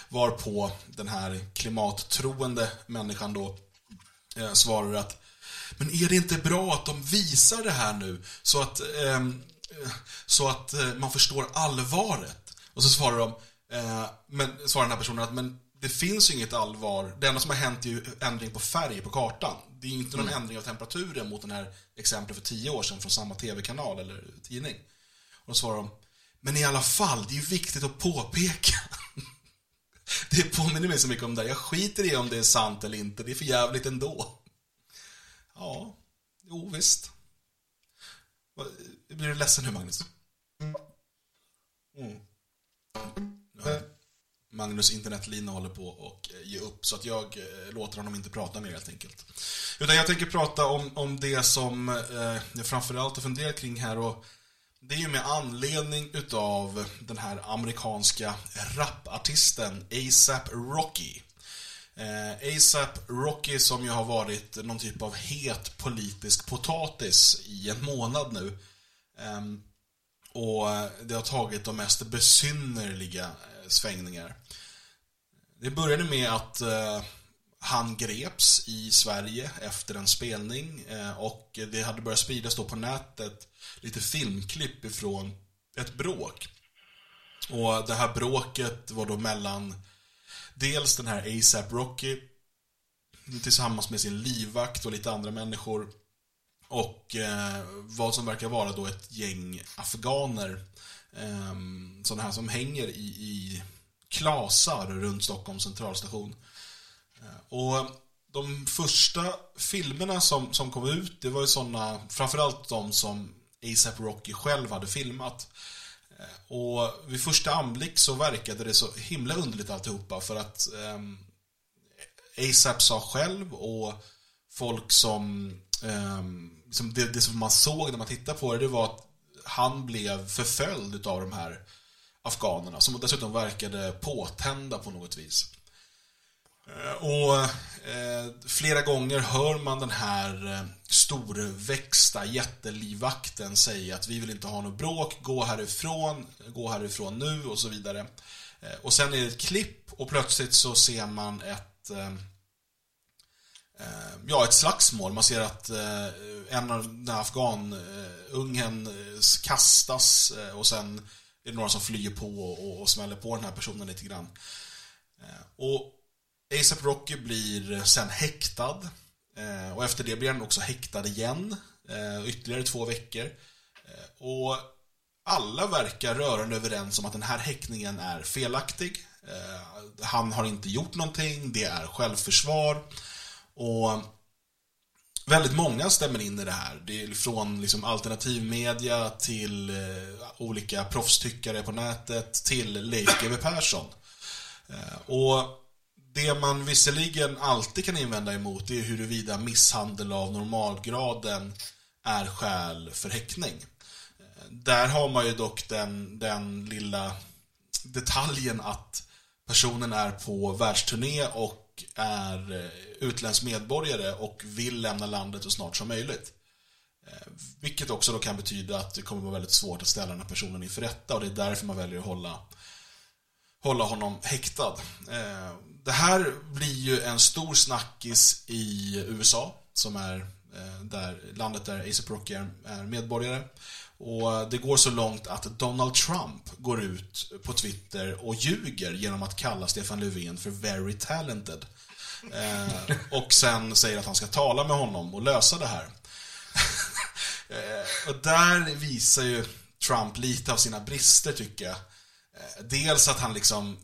Varpå den här klimattroende människan då eh, svarar att men är det inte bra att de visar det här nu så att, ehm, eh, så att eh, man förstår allvaret? Och så svarar de, eh, men, svarar den här personen att men det finns ju inget allvar. Det enda som har hänt är ju ändring på färg på kartan. Det är ju inte någon ändring av temperaturen mot den här exemplet för tio år sedan från samma tv-kanal eller tidning. Och då svarar de, men i alla fall, det är ju viktigt att påpeka. (laughs) Det påminner mig så mycket om det här. Jag skiter i om det är sant eller inte, det är för jävligt ändå. Ja, jo visst. Blir du ledsen nu, Magnus? Mm. Ja. Magnus internetlina håller på och eh, ge upp, så att jag eh, låter honom inte prata mer helt enkelt. Utan jag tänker prata om, om det som eh, jag framförallt har funderat kring här och det är ju med anledning utav den här amerikanska rapartisten ASAP Rocky. Eh, ASAP Rocky som ju har varit någon typ av het politisk potatis i en månad nu. Ehm, eh, och det har tagit de mest besynnerliga svängningar. Det började med att eh, han greps i Sverige efter en spelning eh, och det hade börjat spridas då på nätet lite filmklipp ifrån ett bråk. Och det här bråket var då mellan dels den här ASAP Rocky tillsammans med sin livvakt och lite andra människor och eh, vad som verkar vara då ett gäng afghaner eh, sådana här som hänger i, i klasar runt Stockholms centralstation. Eh, och de första filmerna som, som kom ut, det var ju sådana, framförallt de som ASAP Rocky själv hade filmat. Eh, Och vid första anblick så verkade det så himla underligt alltihopa för att ehm, ASAP sa själv och folk som, ehm, som det, det som man såg när man tittade på det, det var att han blev förföljd utav de här afghanerna som dessutom verkade påtända på något vis. Eh, och eh, flera gånger hör man den här eh, storväxta jättelivvakten säga att vi vill inte ha något bråk, gå härifrån, gå härifrån nu och så vidare. Eh, och sen är det ett klipp och plötsligt så ser man ett eh, eh Ja, ett slagsmål. Man ser att en av den här afghan... Ungen eh, kastas eh, och sen är det några som flyger på och, och smäller på den här personen lite grann. Eh, och ASAP Rocky blir sen häktad. Och efter det blir han också häktad igen. Ytterligare två veckor. Och alla verkar rörande överens om att den här häktningen är felaktig. Han har inte gjort någonting, det är självförsvar. Och väldigt många stämmer in i det här. Det är från liksom alternativmedia till eh, olika proffstyckare på nätet till Leif GW Persson. Eh, och det man visserligen alltid kan invända emot är huruvida misshandel av normalgraden är skäl för häktning. Eh, där har man ju dock den, den lilla detaljen att personen är på världsturné och är eh, utländsk medborgare och vill lämna landet så snart som möjligt. Eh, vilket också då kan betyda att det kommer vara väldigt svårt att ställa den här personen inför rätta och det är därför man väljer att hålla, hålla honom häktad. Eh, det här blir ju en stor snackis i USA som är där, landet där ASAP Rocky är, är medborgare. Och det går så långt att Donald Trump går ut på Twitter och ljuger genom att kalla Stefan Löfven för very talented. Eh, och sen säger att han ska tala med honom och lösa det här. (laughs) Eh, och där visar ju Trump lite av sina brister tycker jag. Eh, Dels att han liksom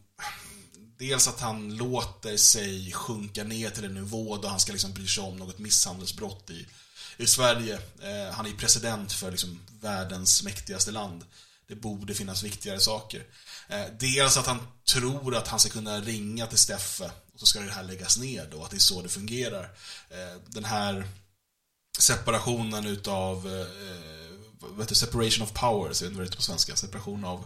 Dels att han låter sig sjunka ner till en nivå då han ska liksom bry sig om något misshandelsbrott i, i Sverige. Eh, han är president för liksom världens mäktigaste land. Det borde finnas viktigare saker. Eh, dels att han tror att han ska kunna ringa till Steffe och så ska det här läggas ner då, att det är så det fungerar. Eh, den här separationen utav eh, vad heter separation of powers, jag vet inte vad det heter på svenska, separation av,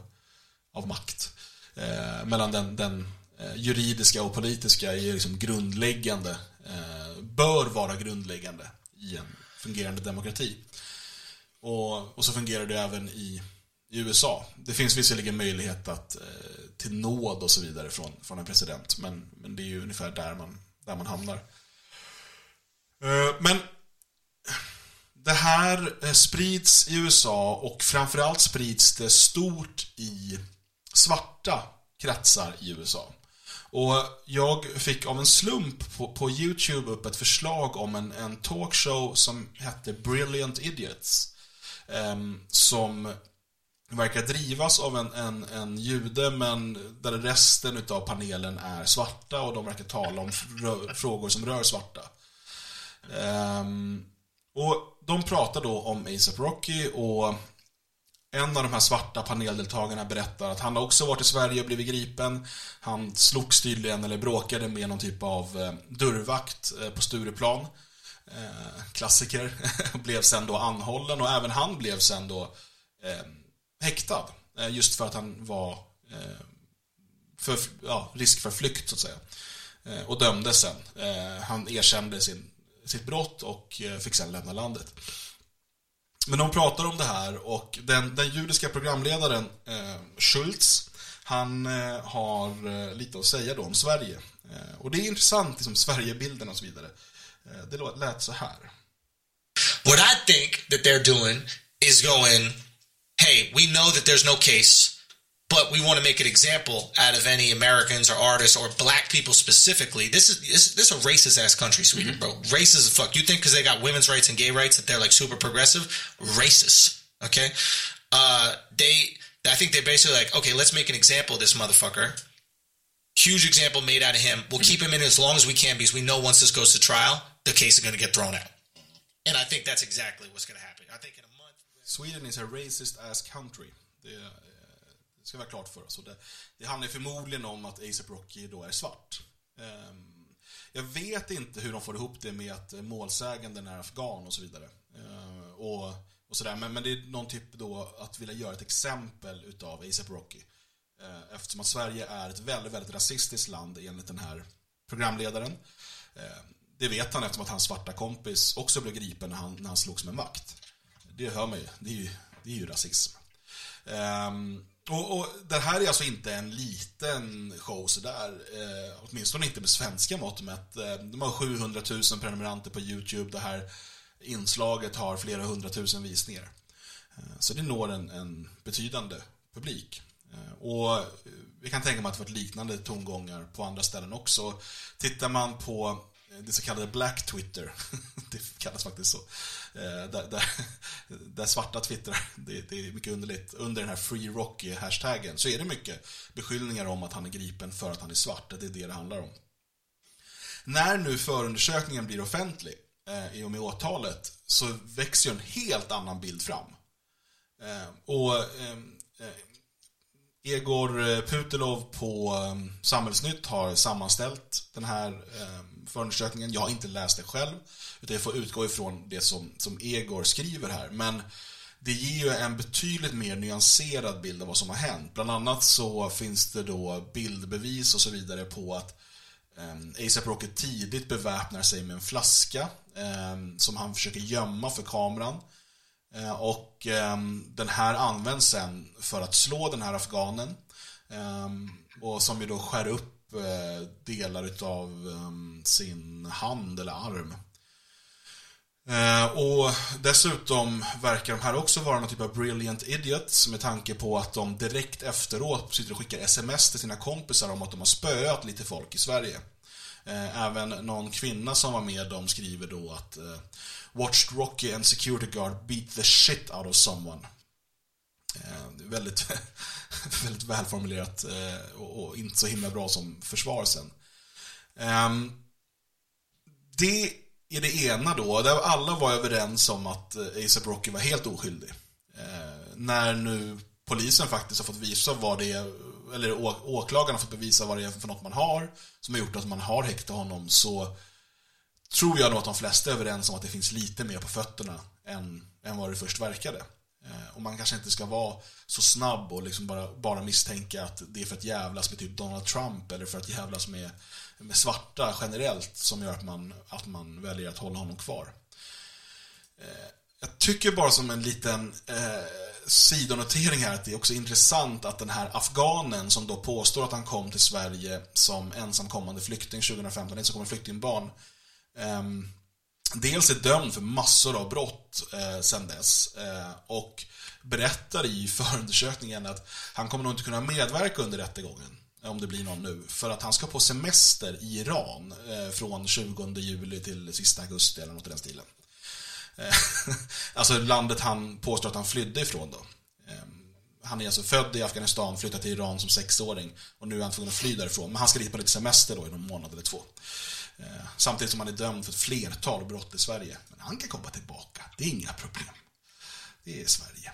av makt. Eh, mellan den, den eh, juridiska och politiska är liksom grundläggande, eh, bör vara grundläggande i en fungerande demokrati. Och, och så fungerar det även i, i USA. Det finns visserligen möjlighet att eh, till nåd och så vidare från, från en president, men, men det är ju ungefär där man, där man hamnar. Eh, men det här eh, sprids i USA och framförallt sprids det stort i svarta kretsar i USA. Och jag fick av en slump på, på YouTube upp ett förslag om en, en talkshow som hette Brilliant Idiots. Um, som verkar drivas av en, en, en jude men där resten utav panelen är svarta och de verkar tala om rö- frågor som rör svarta. Um, Och de pratar då om ASAP Rocky och en av de här svarta paneldeltagarna berättar att han har också varit i Sverige och blivit gripen. Han slogs tydligen, eller bråkade med någon typ av eh, dörrvakt eh, på Stureplan. Eh, klassiker. (laughs) blev sen då anhållen och även han blev sen då häktad. Just för att han var för ja, risk för flykt så att säga. Och dömdes sen. Han erkände sin, sitt brott och fick sen lämna landet. Men de pratar om det här och den, den judiska programledaren eh, Schultz han eh, har eh, lite att säga då om Sverige. Eh, och det är intressant, liksom Sverigebilden och så vidare. Eh, det lät så här. What I think that they're doing is going, hey, we know that there's no case, but we want to make an example out of any Americans or artists or black people specifically. This is this, this is a racist ass country, Sweden, bro. Racist as fuck. You think because they got women's rights and gay rights that they're like super progressive? Racist. Okay. Uh, they, I think they're basically like, okay, let's make an example of this motherfucker. Huge example made out of him. We'll keep him in as long as we can because we know once this goes to trial, the case is going to get thrown out. And I think that's exactly what's going to happen. I think in a month. Sweden is a racist ass country. Det, ska det ska klart för oss. Och det, det handlar förmodligen om att ASAP Rocky då är svart. Ehm, jag vet inte hur de får ihop det med att målsäganden är afghan och så vidare. Ehm, och, och sådär. Men, men det är någon typ då att vilja göra ett exempel utav ASAP Rocky. Ehm, eftersom att Sverige är ett väldigt, väldigt rasistiskt land enligt den här programledaren. Det vet han eftersom att hans svarta kompis också blev gripen när han, när han slogs med en vakt. Det hör man ju. Det är ju, det är ju rasism. Um, och, och det här är alltså inte en liten show sådär. Eh, åtminstone inte med svenska mått mätt. Eh, de har 700 000 prenumeranter på YouTube. Det här inslaget har flera hundratusen visningar. Eh, så det når en, en betydande publik. Eh, och vi kan tänka mig att det varit liknande tongångar på andra ställen också. Tittar man på det så kallade Black Twitter, (laughs) det kallas faktiskt så, eh, där, där, där svarta twittrar, det, det är mycket underligt, under den här Free Rocky-hashtaggen så är det mycket beskyllningar om att han är gripen för att han är svart, det är det det handlar om. När nu förundersökningen blir offentlig eh, i och med åtalet så växer ju en helt annan bild fram. Eh, och ehm, Egor Putelov på ehm, Samhällsnytt har sammanställt den här ehm, förundersökningen. Jag har inte läst det själv, utan jag får utgå ifrån det som, som Egor skriver här. Men det ger ju en betydligt mer nyanserad bild av vad som har hänt. Bland annat så finns det då bildbevis och så vidare på att eh, ASAP Rocky tidigt beväpnar sig med en flaska eh, som han försöker gömma för kameran. Eh, Och eh, den här används sen för att slå den här afghanen. Ehm, och som ju då skär upp Eh, delar utav ehm, sin hand eller arm. Eh, och dessutom verkar de här också vara någon typ av brilliant idiots med tanke på att de direkt efteråt sitter och skickar sms till sina kompisar om att de har spöat lite folk i Sverige. Eh, även någon kvinna som var med dem skriver då att Watched Rocky and security guard beat the shit out of someone. Väldigt, (laughs) (laughs) väldigt välformulerat eh, och, inte så himla bra som försvar sen. Ehm, det är det ena då, där alla var överens om att eh, ASAP Rocky var helt oskyldig. Eh, när nu polisen faktiskt har fått visa vad det är, eller åklagaren har fått bevisa vad det är för något man har, som har gjort att man har häktat honom, så tror jag nog att de flesta är överens om att det finns lite mer på fötterna än, än vad det först verkade. Eh, och man kanske inte ska vara så snabb och liksom bara, bara misstänka att det är för att jävlas med typ Donald Trump eller för att jävlas med, med svarta generellt som gör att man, att man väljer att hålla honom kvar. Eh, jag tycker bara som en liten eh, sidonotering här att det är också intressant att den här afghanen som då påstår att han kom till Sverige som ensamkommande flykting 2015, ensamkommande flyktingbarn eh, dels är dömd för massor av brott eh, sen dess eh, och berättar i (laughs) förundersökningen att han kommer nog inte kunna medverka under rättegången om det blir någon nu, för att han ska på semester i Iran eh, från 20 juli till sista augusti eller något i den stilen. Eh, (laughs) alltså landet han påstår att han flydde ifrån då. Eh, han är alltså född i Afghanistan, flyttade till Iran som sexåring och nu är han tvungen att fly därifrån. Men han ska dit på lite semester då i någon månad eller två. Eh, samtidigt som han är dömd för ett flertal brott i Sverige. Men han kan komma tillbaka, det är inga problem. Det är Sverige.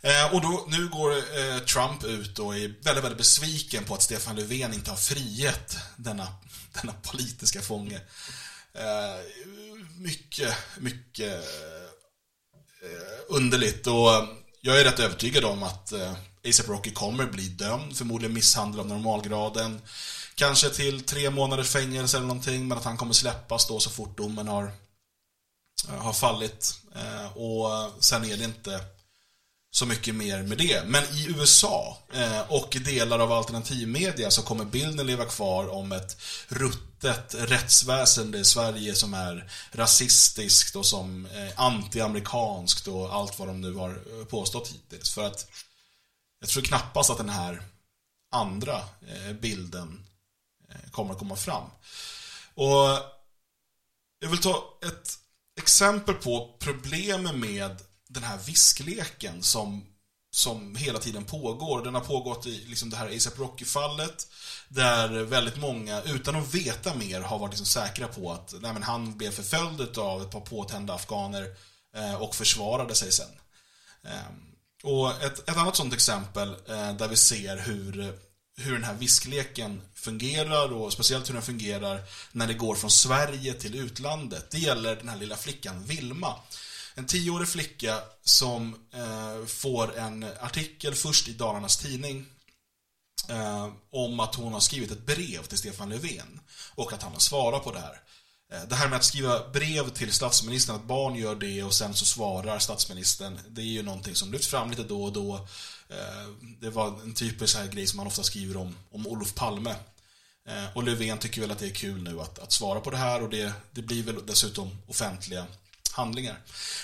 Eh, och då, nu går eh, Trump ut och är väldigt, väldigt besviken på att Stefan Löfven inte har frihet denna, (laughs) denna politiska fånge. Mycket, mycket underligt. Och jag är rätt övertygad om att ASAP Rocky kommer bli dömd, förmodligen misshandel av normalgraden. Kanske till tre månaders fängelse eller någonting, men att han kommer släppas då så fort domen har, eh, har fallit. Eh, och sen är det inte så mycket mer med det. Men i USA eh, och i delar av alternativmedia så kommer bilden leva kvar om ett ruttet rättsväsende i Sverige som är rasistiskt och som antiamerikanskt anti-amerikanskt och allt vad de nu har påstått hittills. För att jag tror knappast att den här andra bilden Eh, kommer att komma fram. Och jag vill ta ett exempel på problemen med den här viskleken som, som hela tiden pågår. Den har pågått i liksom det här ASAP Rocky-fallet där väldigt många, utan att veta mer, har varit liksom säkra på att nej, men han blev förföljd av ett par påtända afghaner eh, och försvarade sig sen. Eh, och ett, ett annat sånt exempel eh, där vi ser hur, hur den här viskleken fungerar och speciellt hur den fungerar när det går från Sverige till utlandet. Det gäller den här lilla flickan Vilma en tioårig flicka som eh, får en artikel först i Dalarnas Tidning eh, om att hon har skrivit ett brev till Stefan Löfven och att han har svarat på det här. Eh, det här med att skriva brev till statsministern, att barn gör det och sen så svarar statsministern, det är ju någonting som lyfts fram lite då och då. Eh, det var en typisk här grej som man ofta skriver om, om Olof Palme. Eh, och Löfven tycker väl att det är kul nu att, att svara på det här och det, det blir väl dessutom offentliga handlingar.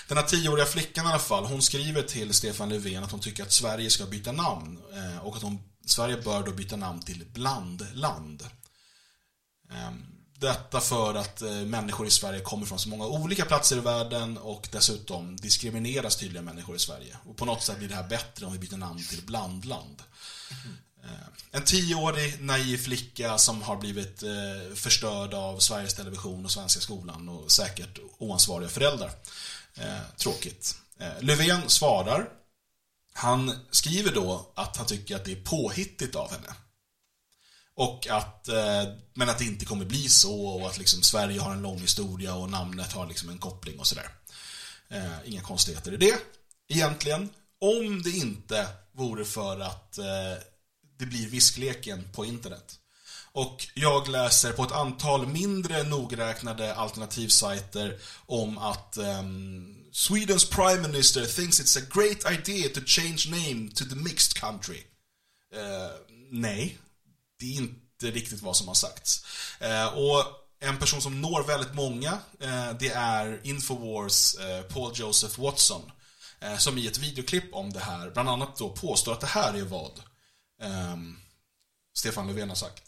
Den här tioåriga flickan i alla fall, hon skriver till Stefan Löfven att hon tycker att Sverige ska byta namn eh, och att hon, Sverige bör då byta namn till blandland. Ehm, detta för att eh, människor i Sverige kommer från så många olika platser i världen och dessutom diskrimineras tydliga människor i Sverige. Och på något sätt blir det här bättre om vi byter namn till blandland. Eh, en tioårig naiv flicka som har blivit eh, förstörd av Sveriges Television och Svenska skolan och säkert oansvariga föräldrar. Tråkigt. Löfven svarar. Han skriver då att han tycker att det är påhittigt av henne. Och att, eh, men att det inte kommer bli så och att liksom Sverige har en lång historia och namnet har liksom en koppling och sådär. Eh, inga konstigheter i det, egentligen. Om det inte vore för att eh, det blir viskleken på internet. Och jag läser på ett antal mindre nogräknade alternativsajter om att um, Swedens prime minister thinks it's a great idea to change name to the mixed country. Uh, nej, det är inte riktigt vad som har sagts. Eh, och en person som når väldigt många, eh, det är Infowars eh, Paul Joseph Watson. Som i ett videoklipp om det här, bland annat då påstår att det här är vad ehm, Stefan Löfven har sagt.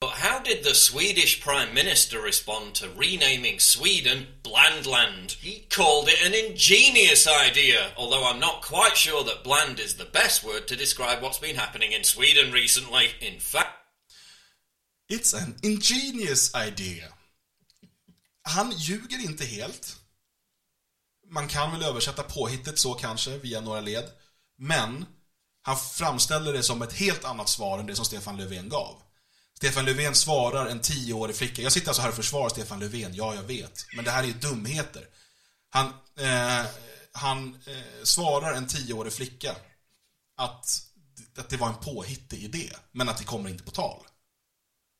But how did the Swedish Prime Minister respond to renaming Sweden Blandland? He called it an ingenious idea, although I'm not quite sure that bland is the best word to describe what's been happening in Sweden recently. In fact... It's an ingenious idea. Han ljuger inte helt. Man kan väl översätta påhittet så kanske, via några led. Men han framställer det som ett helt annat svar än det som Stefan Löfven gav. Stefan Löfven svarar en tioårig flicka. Jag sitter alltså här och försvarar Stefan Löfven, ja jag vet. Men det här är ju dumheter. Han, eh, han eh, svarar en tioårig flicka att, att det var en påhittig idé, men att det kommer inte på tal.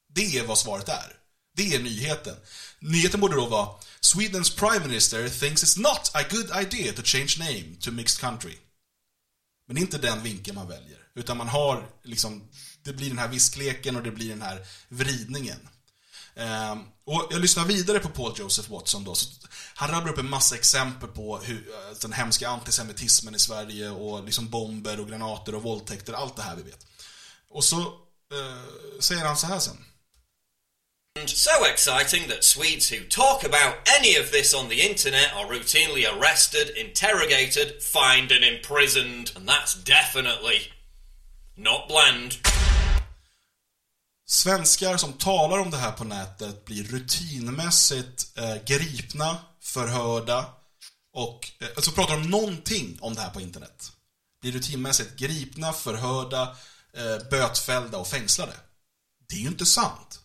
Det är vad svaret är. Det är nyheten. Nyheten borde då vara Swedens prime minister thinks it's not a good idea to change name to mixed country. Men det är inte den vinkeln man väljer. Utan man har liksom, det blir den här viskleken och det blir den här vridningen. Ehm, och jag lyssnar vidare på Paul Joseph Watson då. Så han rabblar upp en massa exempel på hur, eh, den hemska antisemitismen i Sverige och liksom bomber och granater och våldtäkter, allt det här vi vet. Och så eh, säger han så här sen. And so exciting that Swedes who talk about any of this on the internet are routinely arrested, interrogated, fined, and imprisoned. And that's definitely not bland. Svenskar som talar om det här på nätet blir rutinmässigt eh, gripna, förhörda och eh, alltså pratar om någonting om det här på internet. Blir rutinmässigt gripna, förhörda, eh, bötfällda och fängslade. Det är ju inte sant.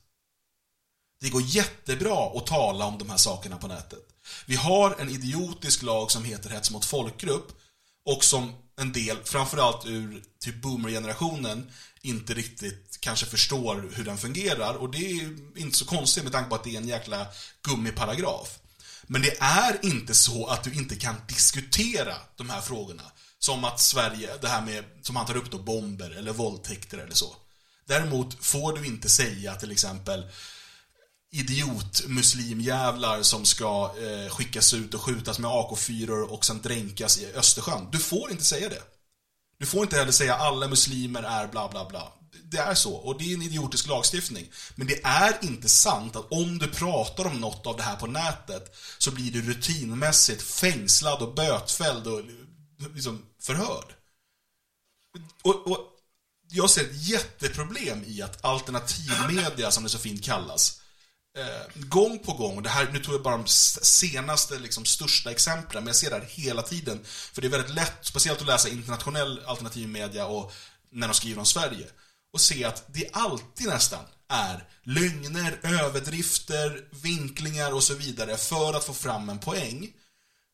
Det går jättebra att tala om de här sakerna på nätet. Vi har en idiotisk lag som heter hets mot folkgrupp och som en del, framförallt ur typ boomer-generationen, inte riktigt kanske förstår hur den fungerar. Och det är inte så konstigt med tanke på att det är en jäkla gummiparagraf. Men det är inte så att du inte kan diskutera de här frågorna. Som att Sverige, det här med, som han tar upp då, bomber eller våldtäkter eller så. Däremot får du inte säga till exempel idiotmuslimjävlar som ska eh, skickas ut och skjutas med AK4 och sen dränkas i Östersjön. Du får inte säga det. Du får inte heller säga alla muslimer är bla bla bla. Det är så, och det är en idiotisk lagstiftning. Men det är inte sant att om du pratar om något av det här på nätet så blir du rutinmässigt fängslad och bötfälld och liksom förhörd. Och, och jag ser ett jätteproblem i att alternativmedia, som det så fint kallas, eh, gång på gång, det här, nu tog jag bara de senaste, liksom, största exemplen, men jag ser det här hela tiden. För det är väldigt lätt, speciellt att läsa internationell alternativmedia och när de skriver om Sverige, och se att det alltid nästan är lögner, överdrifter, vinklingar och så vidare för att få fram en poäng.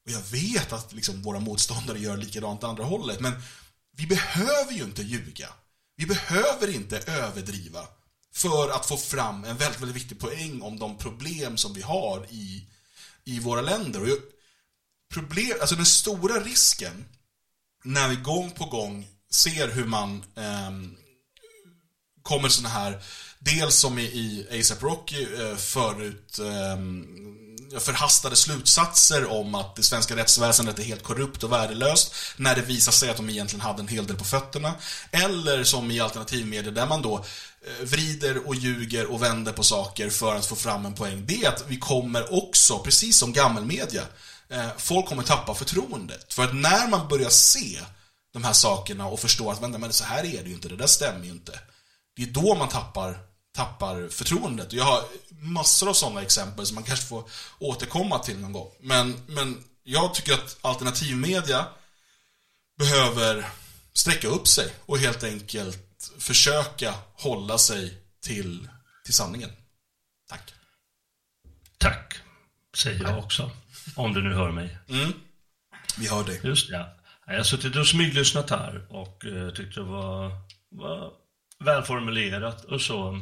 Och jag vet att liksom, våra motståndare gör likadant andra hållet, men vi behöver ju inte ljuga. Vi behöver inte överdriva för att få fram en väldigt, väldigt viktig poäng om de problem som vi har i, i våra länder. Och problem, alltså den stora risken när vi gång på gång ser hur man eh, kommer såna här, dels som i, i ASAP Rocky eh, förut eh, förhastade slutsatser om att det svenska rättsväsendet är helt korrupt och värdelöst när det visar sig att de egentligen hade en hel del på fötterna. Eller som i alternativmedier där man då eh, Eh, vrider och ljuger och vänder på saker för att få fram en poäng. Det är att vi kommer också, precis som gammelmedia, eh, folk kommer tappa förtroendet. För att när man börjar se de här sakerna och förstår att vänta, men så här är det ju inte, det där stämmer ju inte. Det är då man tappar, tappar förtroendet. Och jag har massor av sådana exempel som man kanske får återkomma till någon gång. Men, men jag tycker att alternativmedia behöver sträcka upp sig och helt enkelt försöka hålla sig till, till sanningen. Tack. Tack, säger jag också. Om du nu hör mig. Mm. Vi hör dig. Just det. Jag har suttit och smyglyssnat här och eh, tyckte det var, var välformulerat och så.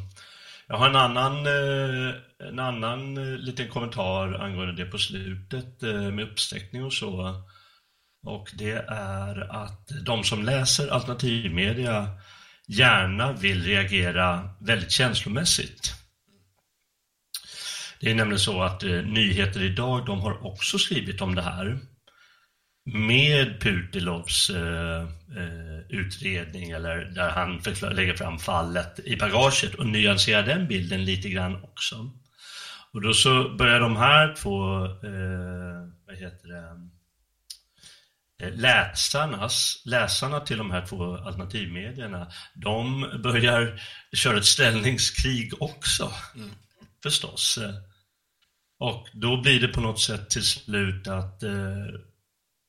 Jag har en annan, eh, en annan eh, liten kommentar angående det på slutet med uppsträckning och så. Och det är att de som läser alternativmedia gärna vill reagera väldigt känslomässigt. Det är nämligen så att eh, Nyheter Idag, de har också skrivit om det här med Putilovs eh, eh, utredning eller där han lägger fram fallet i bagaget och nyanserar den bilden lite grann också. Och då så börjar de här två, eh, vad heter det, läsarnas, läsarna till de här två alternativmedierna, de börjar köra ett ställningskrig också, förstås. Och då blir det på något sätt till slut att eh,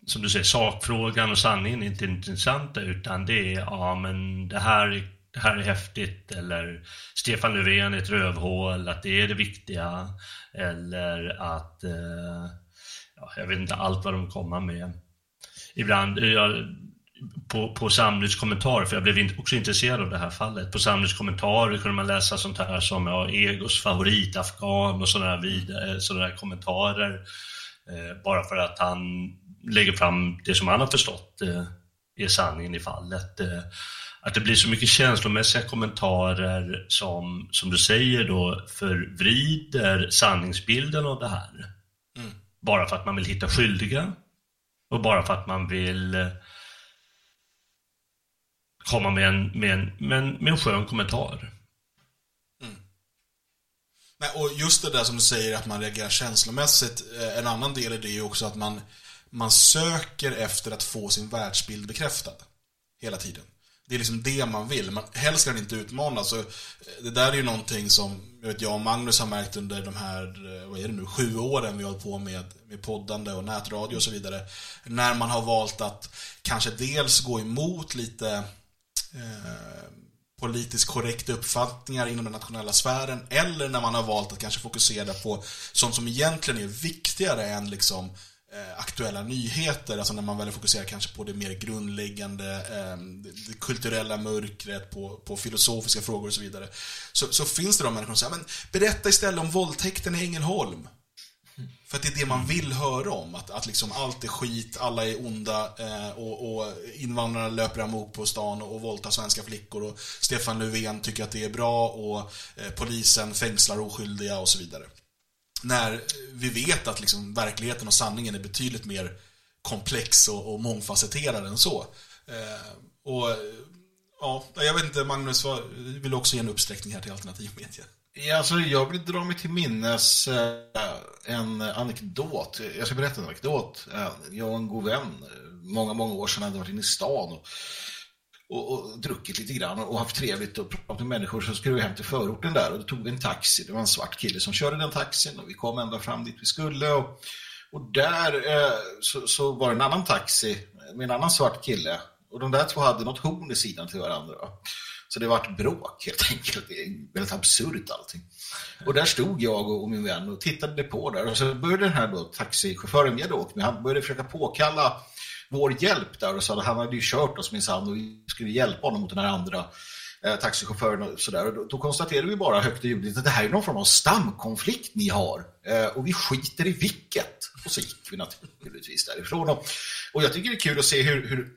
som du säger, sakfrågan och sanningen är inte intressanta utan det är, ja men det här, det här är häftigt eller Stefan Löfven är ett rövhål, att det är det viktiga eller att, eh, ja, jag vet inte allt vad de kommer med. Ibland, jag, på, på Samnytts kommentarer, för jag blev också intresserad av det här fallet. På Samnytts kommentarer kunde man läsa sånt här som ja, Egos favoritafghan och sådana vidare, sådana här kommentarer. Eh, bara för att han lägger fram det som han har förstått eh, är sanningen i fallet. Eh, att det blir så mycket känslomässiga kommentarer som, som du säger då, förvrider sanningsbilden av det här. Bara för att man vill hitta skyldiga och bara för att man vill eh, komma med en, med en, med en, med en skön kommentar. Mm. Nej, och just det där som du säger att man reagerar känslomässigt. Eh, en annan del i det är ju också att man, man söker efter att få sin världsbild bekräftad. Hela tiden. Det är liksom det man vill. Man, helst ska den inte utmanas. Så eh, det där är ju någonting som jag, vet, jag och Magnus har märkt under de här, eh, vad är det nu, sju åren vi har hållit på med, med poddande och nätradio och så vidare. När man har valt att kanske dels gå emot lite eh, politiskt korrekta uppfattningar inom den nationella sfären eller när man har valt att kanske fokusera på sånt som egentligen är viktigare än liksom eh, aktuella nyheter, alltså när man väljer fokusera kanske på det mer grundläggande, eh, det, kulturella mörkret, på, på filosofiska frågor och så vidare. Så, så finns det de människor som säger, men berätta istället om våldtäkten i Ängelholm. För att det är det man vill höra om. Att, att liksom allt är skit, alla är onda eh, och, och invandrarna löper amok på stan och, och våldtar svenska flickor. Och Stefan Löfven tycker att det är bra och eh, polisen fängslar oskyldiga och så vidare. När vi vet att liksom, verkligheten och sanningen är betydligt mer komplex och, och mångfacetterad än så. Eh, och ja, jag vet inte, Magnus, vad, vill du också ge en uppsträckning här till alternativmedia? Ja, alltså, jag vill dra mig till minnes eh, en anekdot. Jag ska berätta en anekdot. Eh, jag och en god vän, många, många år sedan hade varit inne i stan och, och, och druckit lite grann och haft trevligt och pratat med människor. Så skulle vi hem till förorten där och då tog vi en taxi. Det var en svart kille som körde den taxin och vi kom ända fram dit vi skulle. Och, och där eh, så, så var det en annan taxi med en annan svart kille. Och de där två hade något horn i sidan till varandra. Så det var ett bråk helt enkelt. Det är väldigt absurt allting. Och där stod jag och min vän och tittade på där. Och så började den här då, taxichauffören vi hade åkt med, han började försöka påkalla vår hjälp där och sa att han hade ju kört oss minsann och vi skulle hjälpa honom mot den här andra eh, taxichauffören och sådär. Och då, då konstaterade vi bara högt och ljudligt att det här är någon form av stamkonflikt ni har. Eh, och vi skiter i vilket. Och så gick vi naturligtvis därifrån. Och, och jag tycker det är kul att se hur, hur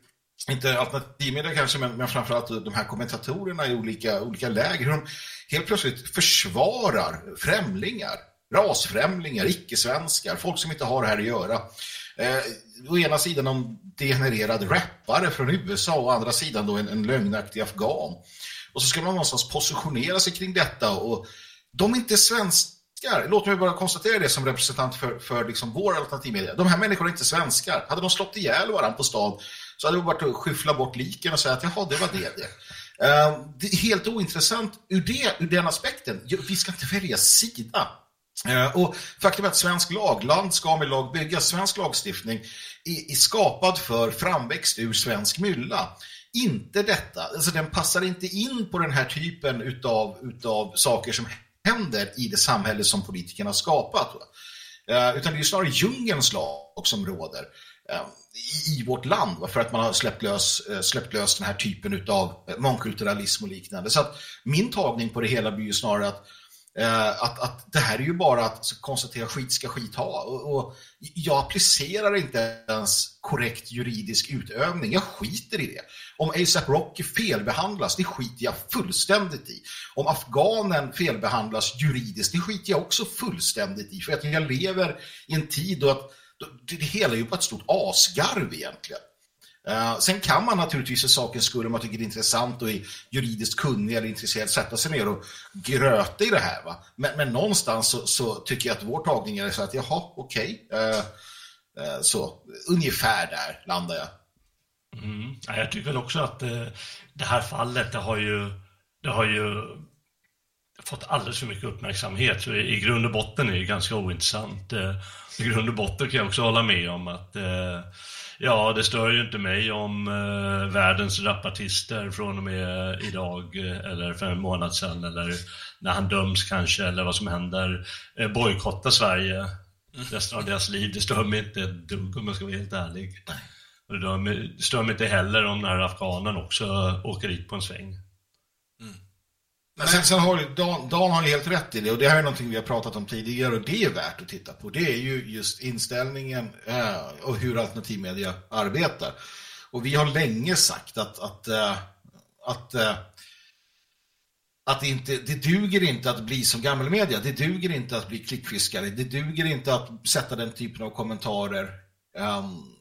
inte alternativmedia kanske, men, men framförallt de här kommentatorerna i olika, olika läger, hur de helt plötsligt försvarar främlingar, rasfrämlingar, icke-svenskar, folk som inte har det här att göra. Eh, å ena sidan en degenererad rappare från USA och å andra sidan då en, en lögnaktig afghan. Och så ska man någonstans positionera sig kring detta och de är inte svenskar. Låt mig bara konstatera det som representant för, för liksom vår alternativmedia. De här människorna är inte svenskar. Hade de slått ihjäl varandra på stan så hade det varit att skyffla bort liken och säga att jaha, det var det det. Uh, det är helt ointressant ur, det, ur den aspekten. Vi ska inte välja sida. Eh, och faktum är att svensk lag, land ska med lag byggas, svensk lagstiftning är, är skapad för framväxt ur svensk mylla. Inte detta, alltså den passar inte in på den här typen utav, utav saker som händer i det samhälle som politikerna har skapat. Eh, utan det är snarare djungelns lag som råder eh, i, i vårt land va? för att man har släppt lös, eh, släppt lös den här typen av mångkulturalism och liknande. Så att min tagning på det hela blir ju snarare att, Eh, att, att det här är ju bara att konstatera skit ska skit ha. Och, och jag applicerar inte ens korrekt juridisk utövning. Jag skiter i det. Om ASAP Rocky felbehandlas, det skiter jag fullständigt i. Om afghanen felbehandlas juridiskt, det skiter jag också fullständigt i. För att jag lever i en tid då att det, det hela är ju bara ett stort asgarv egentligen. Uh, sen kan man naturligtvis för sakens skull om man tycker det är intressant och är juridiskt kunnig eller intresserad sätta sig ner och gröta i det här. Va? Men, men någonstans så, så, tycker jag att vår tagning är så att jaha, okej. Okay. Uh, uh, så ungefär där landar jag. Mm. Ja, jag tycker också att det här fallet det har ju, det har ju fått alldeles för mycket uppmärksamhet. Så i, i grund och botten är det ganska ointressant. I grund och botten kan jag också hålla med om att ja, det stör ju inte mig om eh, världens rapartister från och med idag eh, eller för en månad sedan eller när han döms kanske eller vad som händer eh, bojkotta Sverige resten av deras liv. Det stör mig inte ett dugg om jag ska vara helt ärlig. Och det stör mig inte heller om den här afghanen också åker dit på en sväng. Men sen, sen har Dan, Dan har helt rätt i det och det här är någonting vi har pratat om tidigare och det är värt att titta på. Det är ju just inställningen eh, och hur alternativmedia arbetar. Och vi har länge sagt att att, eh, att, eh, att det, inte, det duger inte att bli som gammelmedia. Det duger inte att bli klickfiskare. Det duger inte att sätta den typen av kommentarer ehm,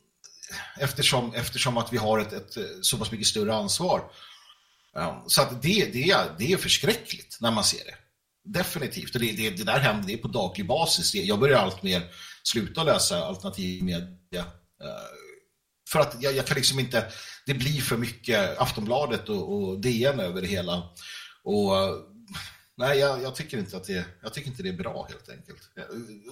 eftersom, eftersom att vi har ett, ett så pass mycket större ansvar. Så att det, det, det är förskräckligt när man ser det. Definitivt. Och det, det, det där händer det är på daglig basis. Jag börjar allt mer sluta läsa alternativ media. Eh, för att jag, jag kan liksom inte, det blir för mycket Aftonbladet och, och DN över det hela. Och nej, jag, jag tycker inte att det, jag tycker inte det är bra helt enkelt. Eh,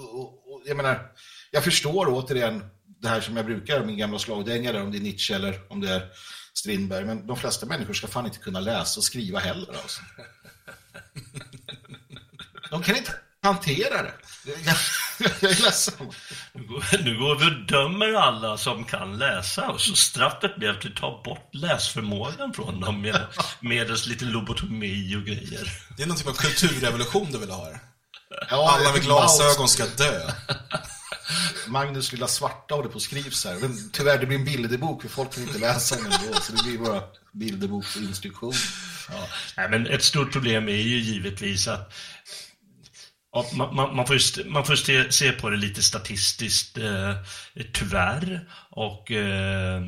och, och, och, jag menar, jag förstår återigen det här som jag brukar, min gamla slagdängare, om det är Nietzsche eller om det är Strindberg, men de flesta människor ska fan inte kunna läsa och skriva heller alltså. De kan inte hantera det. Jag, jag är ledsen. Nu går- vi och dömer alla som kan läsa och så straffet blev att vi tar bort läsförmågan från dem med, medelst lite lobotomi och grejer. Det är någon typ av kulturrevolution du vill ha här. Ja, Alla med glasögon ska dö. Magnus lilla svarta håller på och skrivs här. Men tyvärr, det blir en bilderbok för folk kan inte läsa den ändå. Så det blir bara bilderbok och instruktion. Ja. Nej, men ett stort problem är ju givetvis att ja, man, man, man får, ju man får se, se på det lite statistiskt, eh, tyvärr. Och eh,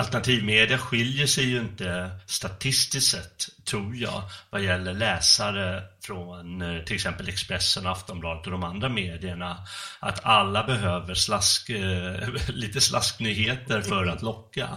alternativmedia skiljer sig ju inte statistiskt sett, tror jag, vad gäller läsare från eh, till exempel Expressen, Aftonbladet och de andra medierna. Att alla behöver slask, eh, (laughs) lite slasknyheter för att locka.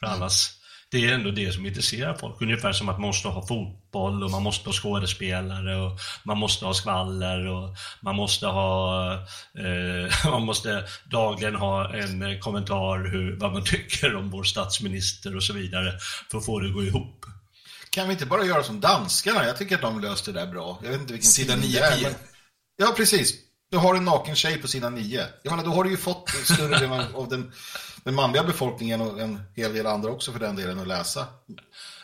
För annars, det är ändå det som intresserar folk. Ungefär som att man måste ha fotboll och man måste ha skådespelare och man måste ha skvaller och man måste ha eh, (laughs) man måste dagligen ha en kommentar hur, vad man tycker om vår statsminister och så vidare för att få det att gå ihop. Kan vi inte bara göra som danskarna? Jag tycker att de löste det där bra. Jag vet inte vilken Sida tidning 9 det är, men- Ja, precis. Du har en naken tjej på sidan 9. Jag menar, då har du ju fått större del av den, den manliga befolkningen och en hel del andra också för den delen att läsa.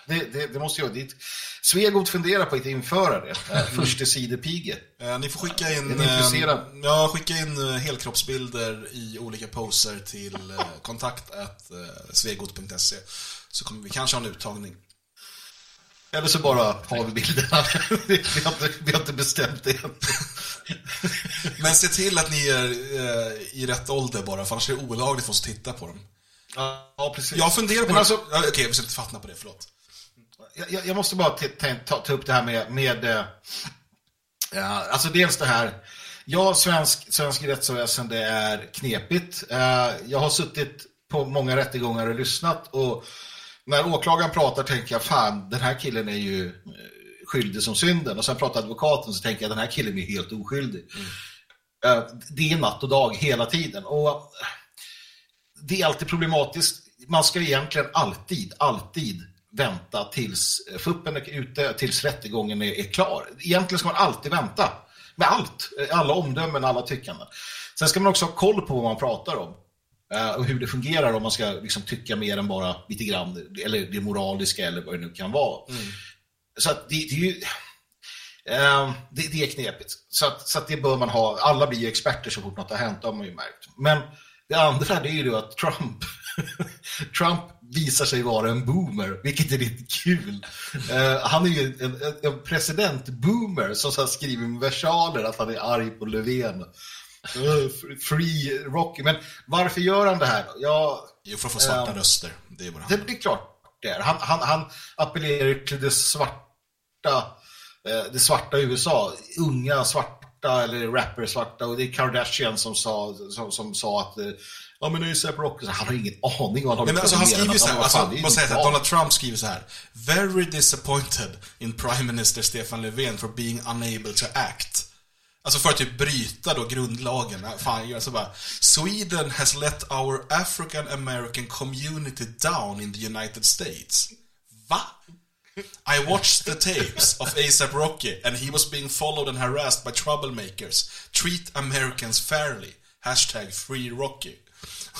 Det, det, det måste vara dit. Svegot funderar på att införa det. Äh, första sidepige. Eh, Ni får skicka in, eh, ja, skicka in helkroppsbilder i olika poser till kontakt at, svegot.se så kommer vi kanske ha en uttagning. Eller så bara har vi bilderna. (laughs) vi, har inte, vi har inte bestämt det än. Men se till att ni är eh, i rätt ålder bara, för annars är det olagligt för oss att titta på dem. Ja, precis. Jag funderar på alltså- Okej, vi ska inte fastna på det, förlåt. jag, jag- måste bara ta, ta, ta upp det här med, med eh, ja, alltså dels det här, ja, svensk, svensk rättsväsende är knepigt. Eh, jag har suttit på många rättegångar och lyssnat och när åklagaren pratar tänker jag, fan, den här killen är ju eh, skyldig som synden. Och sen pratar advokaten så tänker jag, den här killen är helt oskyldig. Eh, det är natt och dag hela tiden. Och eh, det är alltid problematiskt. Man ska egentligen alltid, alltid vänta tills fuppen är ute, tills rättegången är, är klar. Egentligen ska man alltid vänta med allt, alla omdömen, alla tyckanden. Sen ska man också ha koll på vad man pratar om och hur det fungerar om man ska liksom tycka mer än bara lite grann, eller det moraliska eller vad det nu kan vara. Så att det, det är ju... eh, det, det är knepigt. Så, att, så att det bör man ha. Alla blir ju experter så fort något har hänt, det har man ju märkt. Men det andra det är ju då att Trump, (laughs) Trump visar sig vara en boomer, vilket är lite kul. Eh, han är ju en, en, en president-boomer som så skriver med versaler att han är arg på Löfven. Eh, free Rocky. Men varför gör han det här? då? Ja, Jo, för att få svarta ehm, röster. Det är vad det det blir klart det är. Han, han, han appellerar till det svarta, eh, det svarta USA. Unga svarta eller rapper svarta. Och det är Kardashian som sa, som, som sa att ja men ASAP Rocky, han har ingen aning vad han Nej, men alltså, han skriver så här, alltså, är man säger inte Donald Trump skriver så här. Very disappointed in Prime Minister Stefan Löfven for being unable to act. Alltså för att typ bryta då grundlagen. Fan, gör så bara. Sweden has let our African American community down in the United States. Va? I watched the tapes of ASAP Rocky and he was being followed and harassed by troublemakers. Treat Americans fairly. Hashtag free Rocky.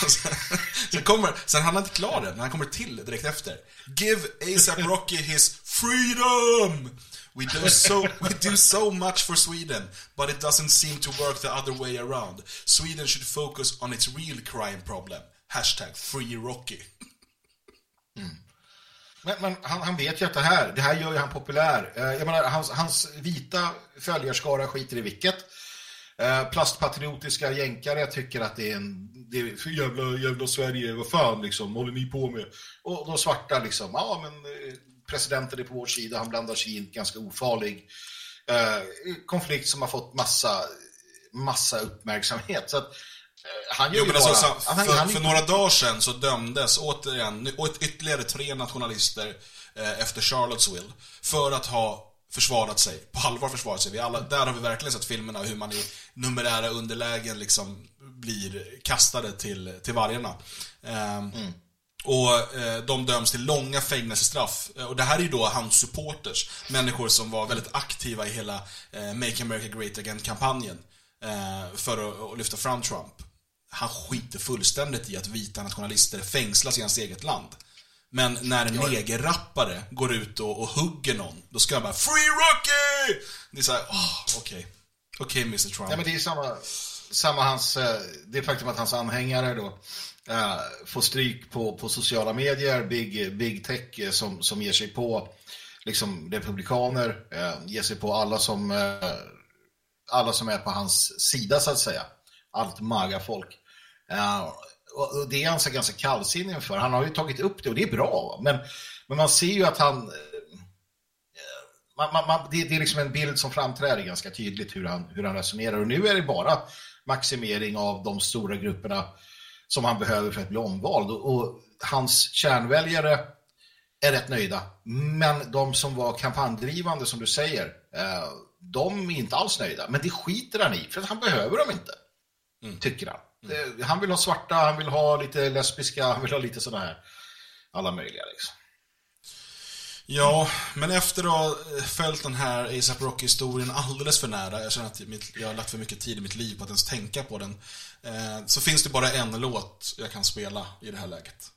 Sen, (laughs) sen kommer, sen han är inte klar än, han kommer till direkt efter. Give ASAP Rocky his freedom! We do, so, (laughs) we do so much for Sweden, but it doesn't seem to work the other way around. Sweden should focus on its real crime problem. Hashtag free Rocky. Mm. Men, men han, han vet ju att det här, det här gör ju han populär. Eh, jag menar, hans, hans vita följarskara skiter i vilket. Eh, plastpatriotiska jänkare tycker att det är en det är för jävla, jävla Sverige, vad fan liksom, håller ni på med? Och de svarta liksom, ja men eh, presidenten är på vår sida, han blandar sig in, ganska ofarlig. eh, konflikt som har fått massa, massa uppmärksamhet. Så att, eh, han gör Jo, ju men bara... alltså, han- för, han- för några dagar sedan så dömdes återigen ytterligare tre nationalister eh, efter Charlottesville för att ha försvarat sig, på allvar försvarat sig. Vi alla, där har vi verkligen sett filmerna hur man i numerära underlägen liksom blir kastade till, till vargarna. Ehm, Och eh, de döms till långa fängelsestraff. Eh, Och det här är ju då hans supporters. Människor som var väldigt aktiva i hela eh, Make America Great Again-kampanjen. Eh, för att, att lyfta fram Trump. Han skiter fullständigt i att vita nationalister fängslas i hans eget land. Men när en negerrappare går ut och, och hugger någon, då ska han bara Free Rocky! Det är såhär, åh, okej. Okej, Mr Trump. Ja, men det är samma, samma hans, det faktum att hans anhängare då eh, får stryk på, på sociala medier, big, big tech eh, som, som ger sig på liksom republikaner, eh, ger sig på alla som, eh, alla som är på hans sida så att säga. Allt maga folk. Eh, och, och det är han så ganska kallsinnig inför. Han har ju tagit upp det och det är bra. Men, men man ser ju att han eh, man, man, man, det, det är liksom en bild som framträder ganska tydligt hur han, hur han resonerar. Och nu är det bara maximering av de stora grupperna som han behöver för att bli omvald. Och, hans kärnväljare är rätt nöjda. Men de som var kampanjdrivande, som du säger, eh, de är inte alls nöjda. Men det skiter han i, för han behöver dem inte. Tycker han. Eh, Han vill ha svarta, han vill ha lite lesbiska, han vill ha lite sådana här, alla möjliga liksom. Ja, men efter att ha följt den här ASAP Rocky-historien alldeles för nära, jag känner att jag har lagt för mycket tid i mitt liv på att ens tänka på den, Eh, så finns det bara en låt jag kan spela i det här läget.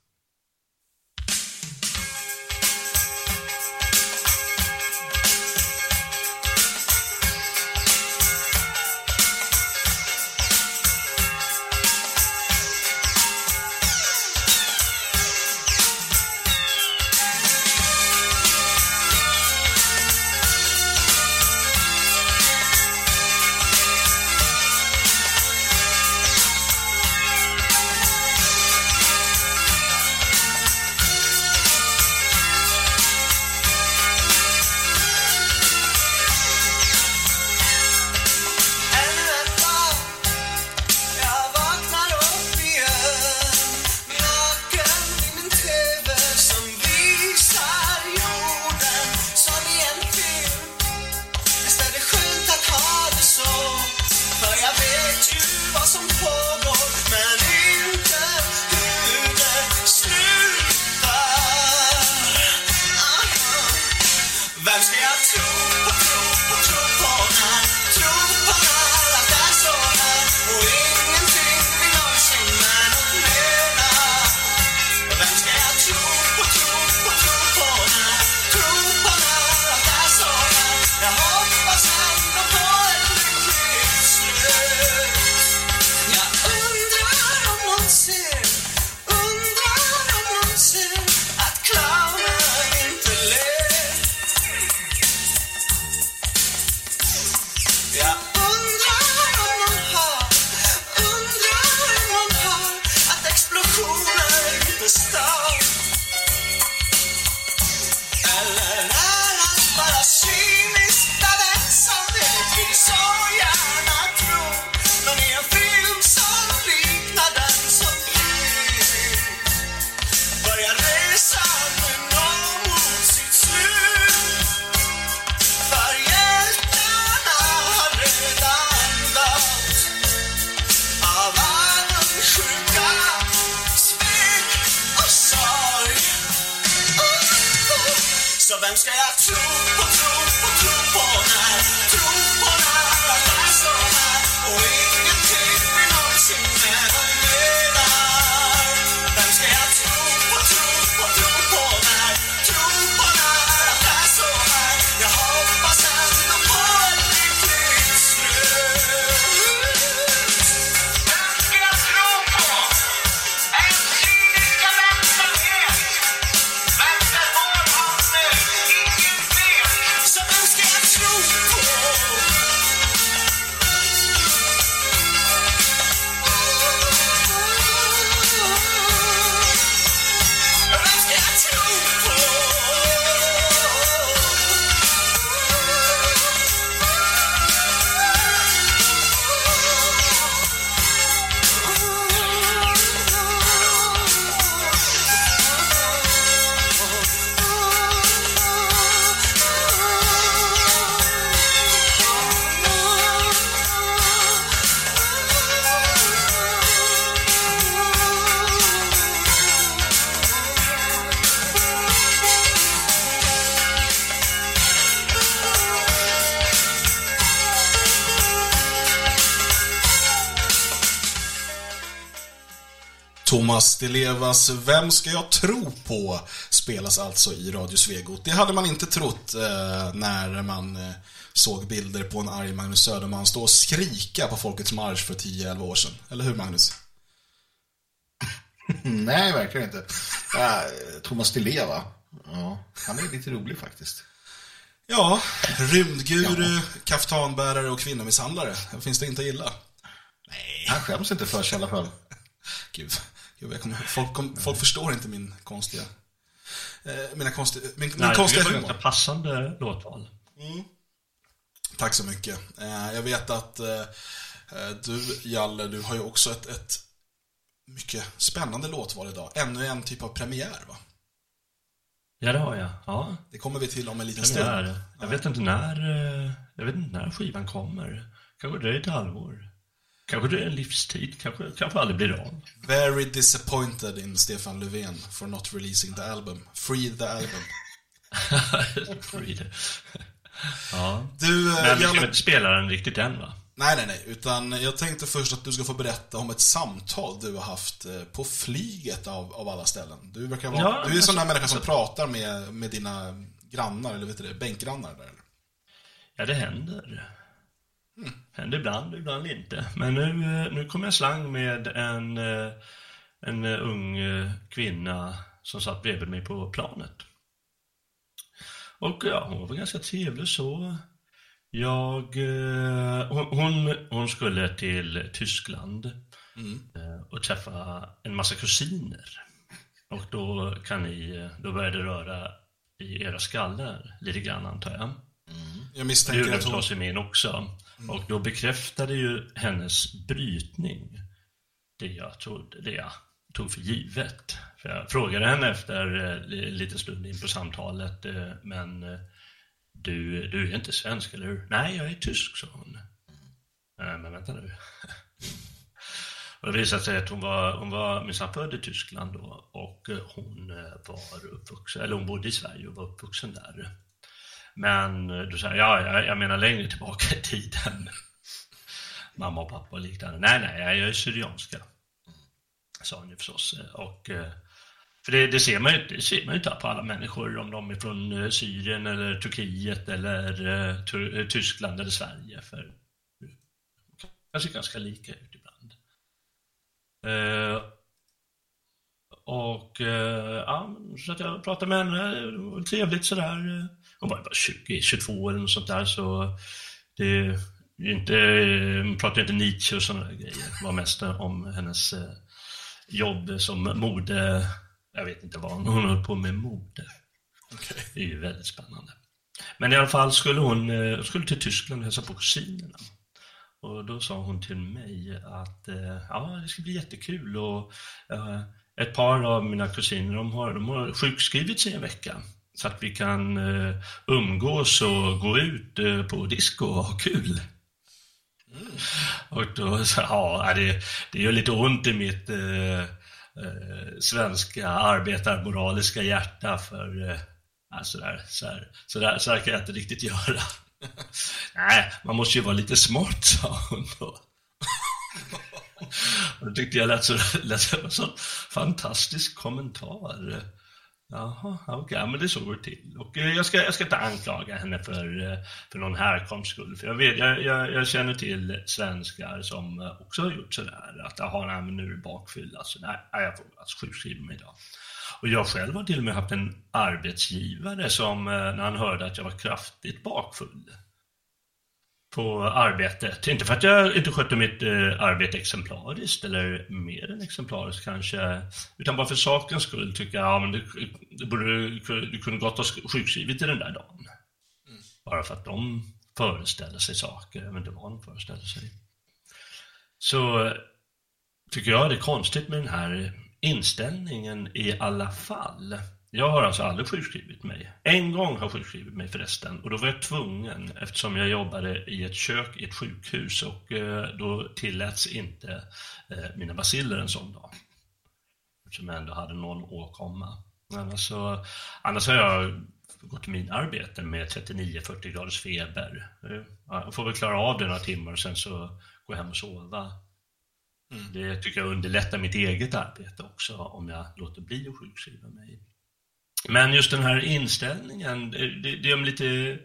Tro på, tro på, Thomas Di Levas Vem ska jag tro på? spelas alltså i Radio Svegot. Det hade man inte trott eh, när man eh, såg bilder på en arg Magnus Söderman stå och skrika på Folkets Marsch för 10-11 år sedan. Eller hur Magnus? (laughs) Nej, verkligen inte. Ja, Thomas Di Leva. Ja, han är lite rolig faktiskt. Ja, rymdguru, kaftanbärare och kvinnomisshandlare. Finns det inte att gilla? Han skäms inte för sig i alla fall. (laughs) Gud jag kommer, folk, kom, folk förstår inte min konstiga... Eh, mina konstiga, min, min Nej, konstiga det var humor. passande låtval. Tack så mycket. Eh, jag vet att eh, eh, du, Jalle, du har ju också ett, ett mycket spännande låtval idag. Ännu en typ av premiär, va? Ja, det har jag. Ja, Det kommer vi till om en liten stund. Jag vet inte när, eh, jag vet inte när skivan kommer. Kanske det är ett halvår. Kanske det är en livstid. Kanske, kanske aldrig blir av. Very disappointed in Stefan Löfven for not releasing the album. Free the album. (laughs) Free det. ja. Du, eh, Men vi ska inte spela den riktigt än, va? Nej, nej, nej. Utan jag tänkte först att du ska få berätta om ett samtal du har haft eh, på flyget av, av alla ställen. Du verkar vara... Ja, du är en sån där alltså- människa som pratar med, med dina grannar, eller vet du det, bänkgrannar där. eller? Ja, det händer. Händer ibland, ibland inte. Men nu, eh, nu kom jag slang med en, eh, en eh, ung kvinna som satt bredvid mig på planet. Och ja, hon var ganska trevlig så. Jag, hon, hon, skulle till Tyskland eh, och träffa en massa kusiner. Och då kan ni, då börjar det röra i era skallar lite grann antar jag. Jag Det misstänker gjorde att hon... förstås i min också. Mm. Och då bekräftade ju hennes brytning det jag trodde, det jag tog för givet. För jag frågade henne efter eh, lite stund in på samtalet, eh, men eh, du, du är inte svensk, eller hur? Nej, jag är tysk, sa hon. Mm. men vänta nu. (laughs) Och det visade sig att hon var, hon var minsann född i Tyskland då och eh, hon eh, var uppvuxen, eller hon bodde i Sverige och var uppvuxen där. Men du säger, ja, jag, jag menar längre tillbaka i tiden. (laughs) Mamma och pappa och liknande. Nej, nej, jag är syrianska. Sa hon ju förstås. Och, eh, för det, det, ser man ju, det ser man ju inte på alla människor, om de är från eh, Syrien eller Turkiet eller eh, Tyskland eller Sverige. För de ser ganska lika ut ibland. Och ja, så att jag pratade med henne, det var trevligt sådär. Hon var bara 20, 22 eller något sånt där så det inte, hon pratade inte Nietzsche och sådana grejer. Det var mest om hennes eh, jobb som mode, jag vet inte vad hon, höll på med mode. Det är ju väldigt spännande. Men i alla fall skulle hon eh, skulle till Tyskland och hälsa på kusinerna. Och då sa hon till mig att eh, ja, det ska bli jättekul och ett par av mina kusiner de har, de har sjukskrivit sig en vecka så att vi kan eh, umgås och gå ut eh, på disco och ha kul. Och då sa jag, ja, det, det gör lite ont i mitt eh, eh, svenska arbetarmoraliska hjärta för eh, sådär, sådär, sådär, sådär kan jag inte riktigt göra. (laughs) Nej, man måste ju vara lite smart, sa hon då. (laughs) Och det tyckte jag lät, så, lät en sån fantastisk kommentar. Jaha, okej, okay. men det såg det till. Och eh, jag ska, jag ska inte anklaga henne för, eh, för någon härkomst skull. För jag, vet, jag, jag, jag känner till svenskar som eh, också har gjort sådär. Att jaha, nej, men nu är det bakfylla. Så nej, jag får alltså sjukskriva mig idag. Och jag själv har till och med haft en arbetsgivare som, när han hörde att jag var kraftigt bakfull på arbetet. Inte för att jag inte skötte mitt eh, arbete exemplariskt eller mer än exemplariskt kanske, utan bara för sakens skull tycker jag, ja men du, du, borde, du kunde gott ha sjukskrivit dig den där dagen. Bara för att de föreställer sig saker, jag vet inte vad de föreställer sig. Så tycker jag det är konstigt med den här inställningen i alla fall. Jag har alltså aldrig sjukskrivit mig. En gång har jag sjukskrivit mig förresten och då var jag tvungen eftersom jag jobbade i ett kök i ett sjukhus och eh, då tilläts inte eh, mina baciller en sån dag. Eftersom jag ändå hade någon åkomma. Annars, så, annars har jag gått till min arbete med 39-40 graders feber. Eh, ja, Jag får väl klara av det några timmar och sen så gå hem och sova. Det tycker jag underlättar mitt eget arbete också om jag låter bli att sjukskriva mig. Men just den här inställningen, det, det gör mig lite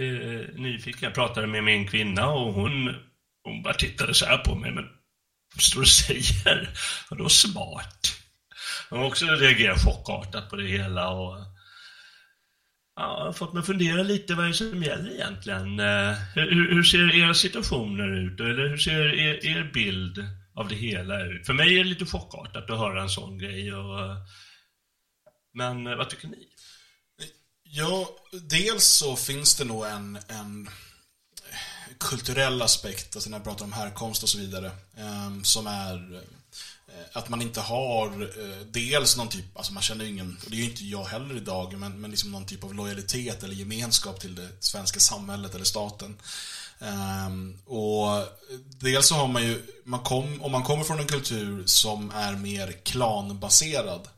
eh, nyfiken. Jag pratade med min kvinna och hon, hon bara tittade så här på mig. Men vad står du och säger? Vadå smart? Hon har också reagerat chockartat på det hela och ja, jag har fått mig att fundera lite vad det är som gäller egentligen. Eh, hur, hur ser era situationer ut? Eller hur ser er, er bild av det hela ut? För mig är det lite chockartat att höra en sån grej. Och, men eh, vad tycker ni? Ja, dels så finns det nog en, en eh, kulturell aspekt, alltså när jag pratar om härkomst och så vidare, ehm, som är eh, att man inte har dels någon typ, alltså man känner ju ingen, och det är ju inte jag heller idag, men, men liksom någon typ av lojalitet eller gemenskap till det svenska samhället eller staten. Um, och dels så har man ju, man kom, om man kommer från en kultur som är mer klanbaserad,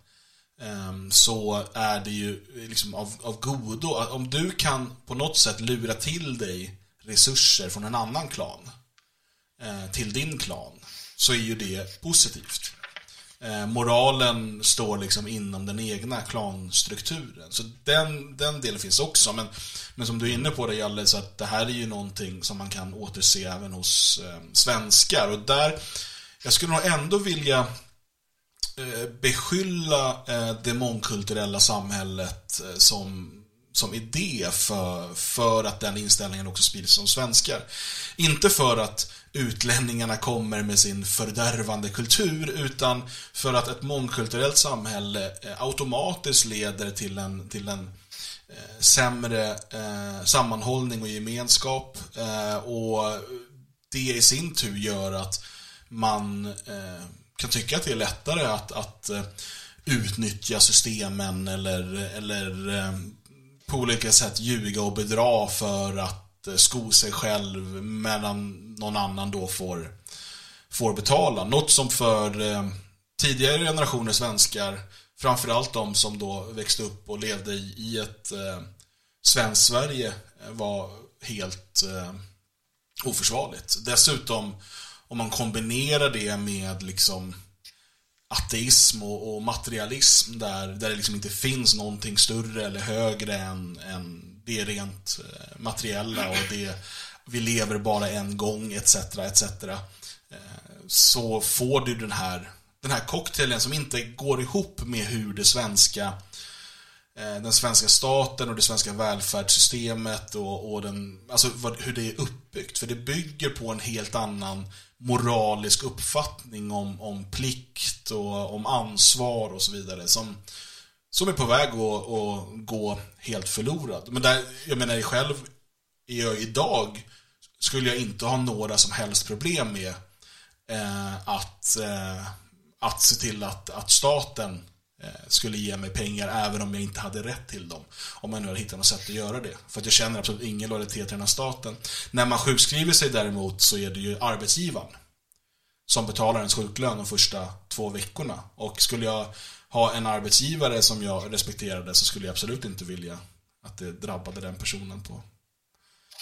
Ehm, så är det ju liksom av, av godo, om du kan på något sätt lura till dig resurser från en annan klan eh, till din klan, så är ju det positivt. Eh, moralen står liksom inom den egna klanstrukturen. Så den, den delen finns också. Men, men som du är inne på det Jalle, så att det här är ju någonting som man kan återse även hos eh, svenskar. Och där, jag skulle nog ändå vilja Eh, beskylla eh, det mångkulturella samhället eh, som, som idé för, för att den inställningen också sprids som svenskar. Inte för att utlänningarna kommer med sin fördärvande kultur utan för att ett mångkulturellt samhälle automatiskt leder till en, till en sämre eh, sammanhållning och gemenskap eh, och det i sin tur gör att man eh, kan tycka att det är lättare att, att eh, utnyttja systemen eller, eller eh, på olika sätt ljuga och bedra för att eh, sko sig själv medan någon annan då får, får betala. Något som för tidigare generationer svenskar, framförallt de som då växte upp och levde i, i ett eh, svenskt Sverige var helt eh, oförsvarligt. Dessutom om man kombinerar det med liksom ateism och, och materialism där, där det liksom inte finns någonting större eller högre än, än det rent eh, materiella och det vi lever bara en gång etc. etc. Eh, så får du den här, den här cocktailen som inte går ihop med hur det svenska eh, den svenska staten och det svenska välfärdssystemet och, och den, alltså vad, hur det är uppbyggt. För det bygger på en helt annan moralisk uppfattning om, om plikt och om ansvar och så vidare som, som är på väg att, att gå helt förlorad. Men där, jag menar själv, är jag idag skulle jag inte ha några som helst problem med eh, att, eh, att se till att, att staten Eh, skulle ge mig pengar även om jag inte hade rätt till dem. Om jag nu hade hittat något sätt att göra det. För att jag känner absolut ingen lojalitet till den här staten. När man sjukskriver sig däremot så är det ju arbetsgivaren som betalar ens sjuklön de första två veckorna. Och skulle jag ha en arbetsgivare som jag respekterade så skulle jag absolut inte vilja att det drabbade den personen på,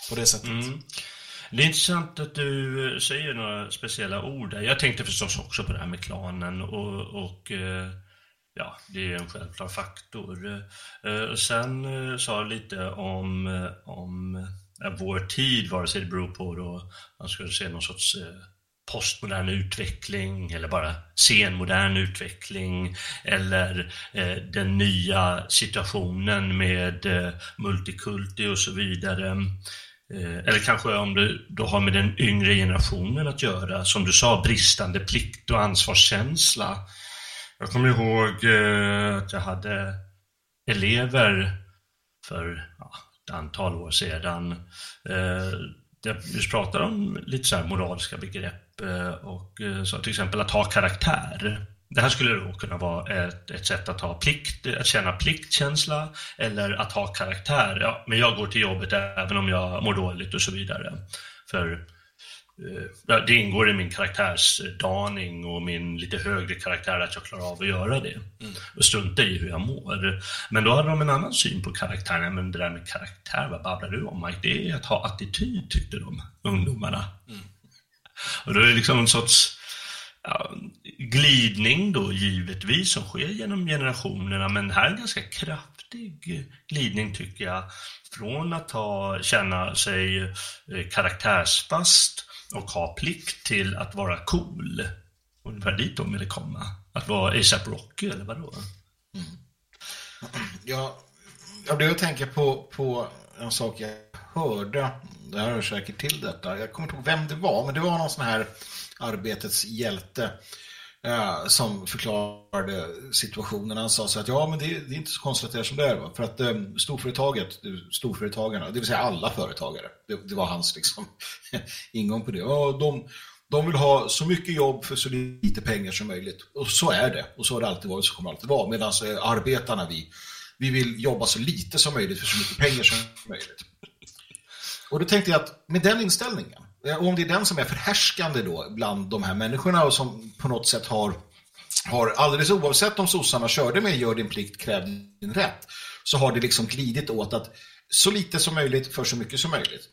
på det sättet. Mm. Det är intressant att du eh, säger några speciella ord där. Jag tänkte förstås också på det här med klanen och, och eh, ja, det är en självklar faktor. Eh, sen eh, sa jag lite om, eh, om vår tid, vare sig det beror på då man skulle se någon sorts postmodern utveckling eller bara senmodern utveckling eller eh, den nya situationen med eh, multikulti och så vidare. Eh, eller kanske om det då har med den yngre generationen att göra, som du sa, bristande plikt och ansvarskänsla. Jag kommer ihåg eh, att jag hade elever för ja, ett antal år sedan eh, där vi pratade om lite så här moraliska begrepp eh, och eh, så till exempel att ha karaktär. Det här skulle då kunna vara ett, ett sätt att ha plikt, att känna pliktkänsla eller att ha karaktär. Ja, men jag går till jobbet även om jag mår dåligt och så vidare. För det ingår i min karaktärsdaning och min lite högre karaktär att jag klarar av att göra det. Och strunta i hur jag mår. Men då hade de en annan syn på karaktären. Men det där med karaktär, vad babblar du om Mike? Det är att ha attityd, tyckte de, ungdomarna. Och då är det liksom en sorts, ja, glidning då givetvis som sker genom generationerna, men här är en ganska kraftig glidning tycker jag. Från att ha, känna sig eh, karaktärsfast och ha plikt till att vara cool. Ungefär dit de ville komma. Att vara ASAP Rocky eller vadå? Mm. Ja, jag blev att tänka på, på en sak jag hörde. Det här hör säkert till detta. Jag kommer inte ihåg vem det var, men det var någon sån här arbetets hjälte eh, som förklarade situationen. Han sa så att ja, men det, det är inte så konstigt att det är som det är. Va? För att eh, storföretaget, storföretagarna, det vill säga alla företagare, det, det var hans liksom, (laughs) ingång på det. Ja, de, de vill ha så mycket jobb för så lite pengar som möjligt. Och så är det. Och så har det alltid varit, så kommer det alltid vara. Medan eh, arbetarna, vi, vi vill jobba så lite som möjligt för så mycket pengar som möjligt. Och då tänkte jag att med den inställningen, Eh, och om det är den som är förhärskande då bland de här människorna och som på något sätt har, har alldeles oavsett om sossarna körde med gör din plikt, kräv din rätt, så har det liksom glidit åt att så lite som möjligt för så mycket som möjligt.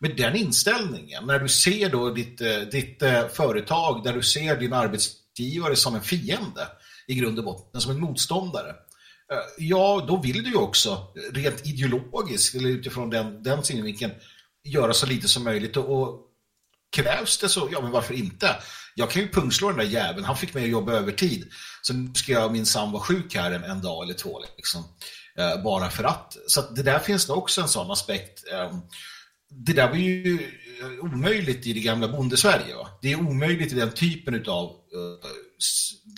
Med den inställningen, när du ser då ditt, eh, ditt eh, företag, där du ser din arbetsgivare som en fiende i grund och botten, som en motståndare, Ja, då vill du ju också rent ideologiskt, eller utifrån den, den synvinkeln, göra så lite som möjligt. Och, och krävs det så, ja men varför inte? Jag kan ju pungslå den där jäveln, han fick mig att jobba övertid. Så nu ska jag minsann vara sjuk här en, en dag eller två. Liksom. Eh, bara för att. Så att det där finns nog också en sån aspekt. Eh, det där var ju eh, omöjligt i det gamla bondesverige. Va? Det är omöjligt i den typen av eh,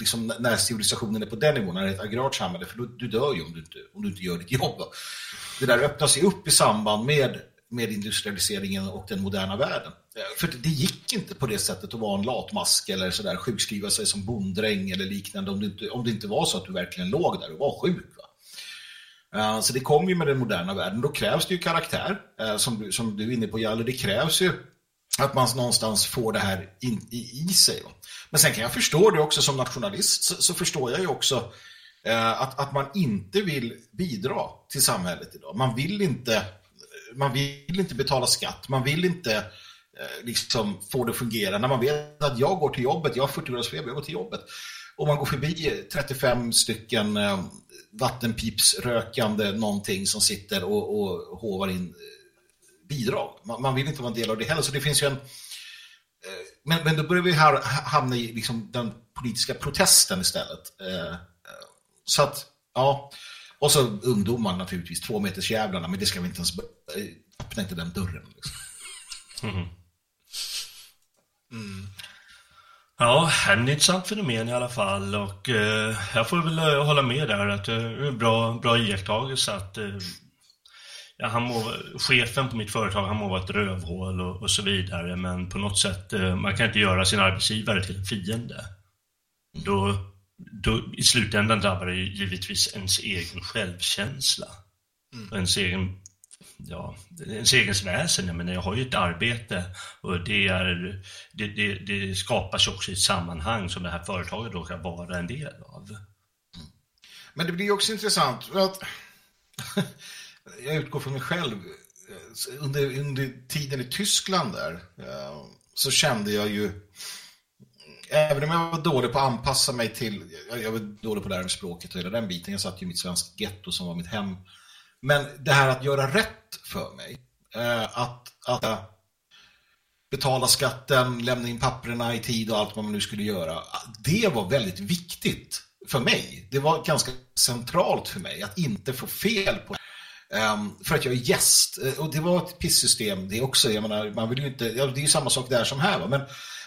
liksom när civilisationen är på den nivån, när det är ett agrart samhälle, för då, du dör ju om du, inte, om du inte gör ditt jobb. Det där öppnas ju upp i samband med, med industrialiseringen och den moderna världen. För det gick inte på det sättet att vara en latmask eller sådär, sjukskriva sig som bonddräng eller liknande om det, inte, om det inte var så att du verkligen låg där och var sjuk. Va? Eh, så det kom ju med den moderna världen. Då krävs det ju karaktär, eh, som, du, som du är inne på Jalle. Det krävs ju att man någonstans får det här in, i, i sig. Va? Men sen kan jag förstå det också som nationalist, så, så förstår jag ju också eh, att, att man inte vill bidra till samhället idag. Man vill inte, man vill inte betala skatt, man vill inte Eh, liksom får det att fungera. När man vet att jag går till jobbet, jag har 40 graders feber, jag går till jobbet och man går förbi 35 stycken eh, vattenpipsrökande någonting som sitter och, och hovar in eh, bidrag. Man, man, vill inte vara en del av det heller, så det finns ju en... Men, men då börjar vi här, hamna i liksom, den politiska protesten istället. Så att, ja... Och så ungdomar naturligtvis, två meters jävlarna, men det ska vi inte ens... Öppna inte den dörren. Liksom. Mm. Mm. Ja, en intressant fenomen i alla fall och eh, jag får väl eh, hålla med där att det är bra, bra iakttagelse att eh, ja, han må, chefen på mitt företag, han må vara ett rövhål och, och så vidare men på något sätt, eh, man kan inte göra sin arbetsgivare till en fiende. Då, då i slutändan drabbar det givetvis ens egen självkänsla. Mm. Och ens egen ja, ens egens väsen. Jag menar, jag har ju ett arbete och det, är, det, det, det skapas också i ett sammanhang som det här företaget då kan vara en del av. Men det blir också intressant för att (laughs) jag utgår från mig själv. Under, under tiden i Tyskland där eh, så kände jag ju Även om jag var dålig på att anpassa mig till, jag var dålig på att lära mig språket och hela den biten. Jag satt ju i mitt svenska getto som var mitt hem. Men det här att göra rätt för mig, eh, att, att eh, betala skatten, lämna in papperna i tid och allt vad man nu skulle göra, det var väldigt viktigt för mig. Det var ganska centralt för mig att inte få fel på Um, för att jag är gäst. Eh, och det var ett pisssystem det också. Jag menar, man vill ju inte, ja, det är ju samma sak där som här. Va? Men,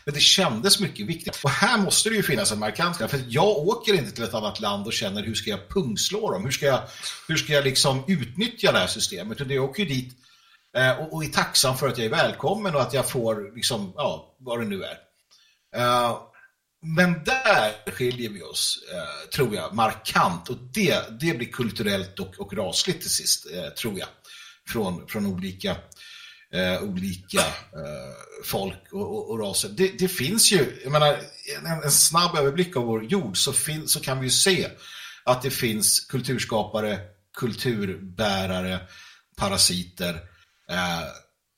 men det kändes mycket viktigt. Och här måste det ju finnas en markant För jag åker inte till ett annat land och känner hur ska jag pungslå dem? Hur ska jag, hur ska jag liksom utnyttja det här systemet? Utan jag åker ju dit eh, och, och är tacksam för att jag är välkommen och att jag får, liksom, ja, vad det nu är. Eh, men där skiljer vi oss, eh, tror jag, markant. Och det, det blir kulturellt och, och rasligt till sist, eh, tror jag. Från, från olika, eh, olika eh, folk och, och, och, raser. Det, det, finns ju, jag menar, en, en, snabb överblick av vår jord så, fin, så kan vi ju se att det finns kulturskapare, kulturbärare, parasiter eh,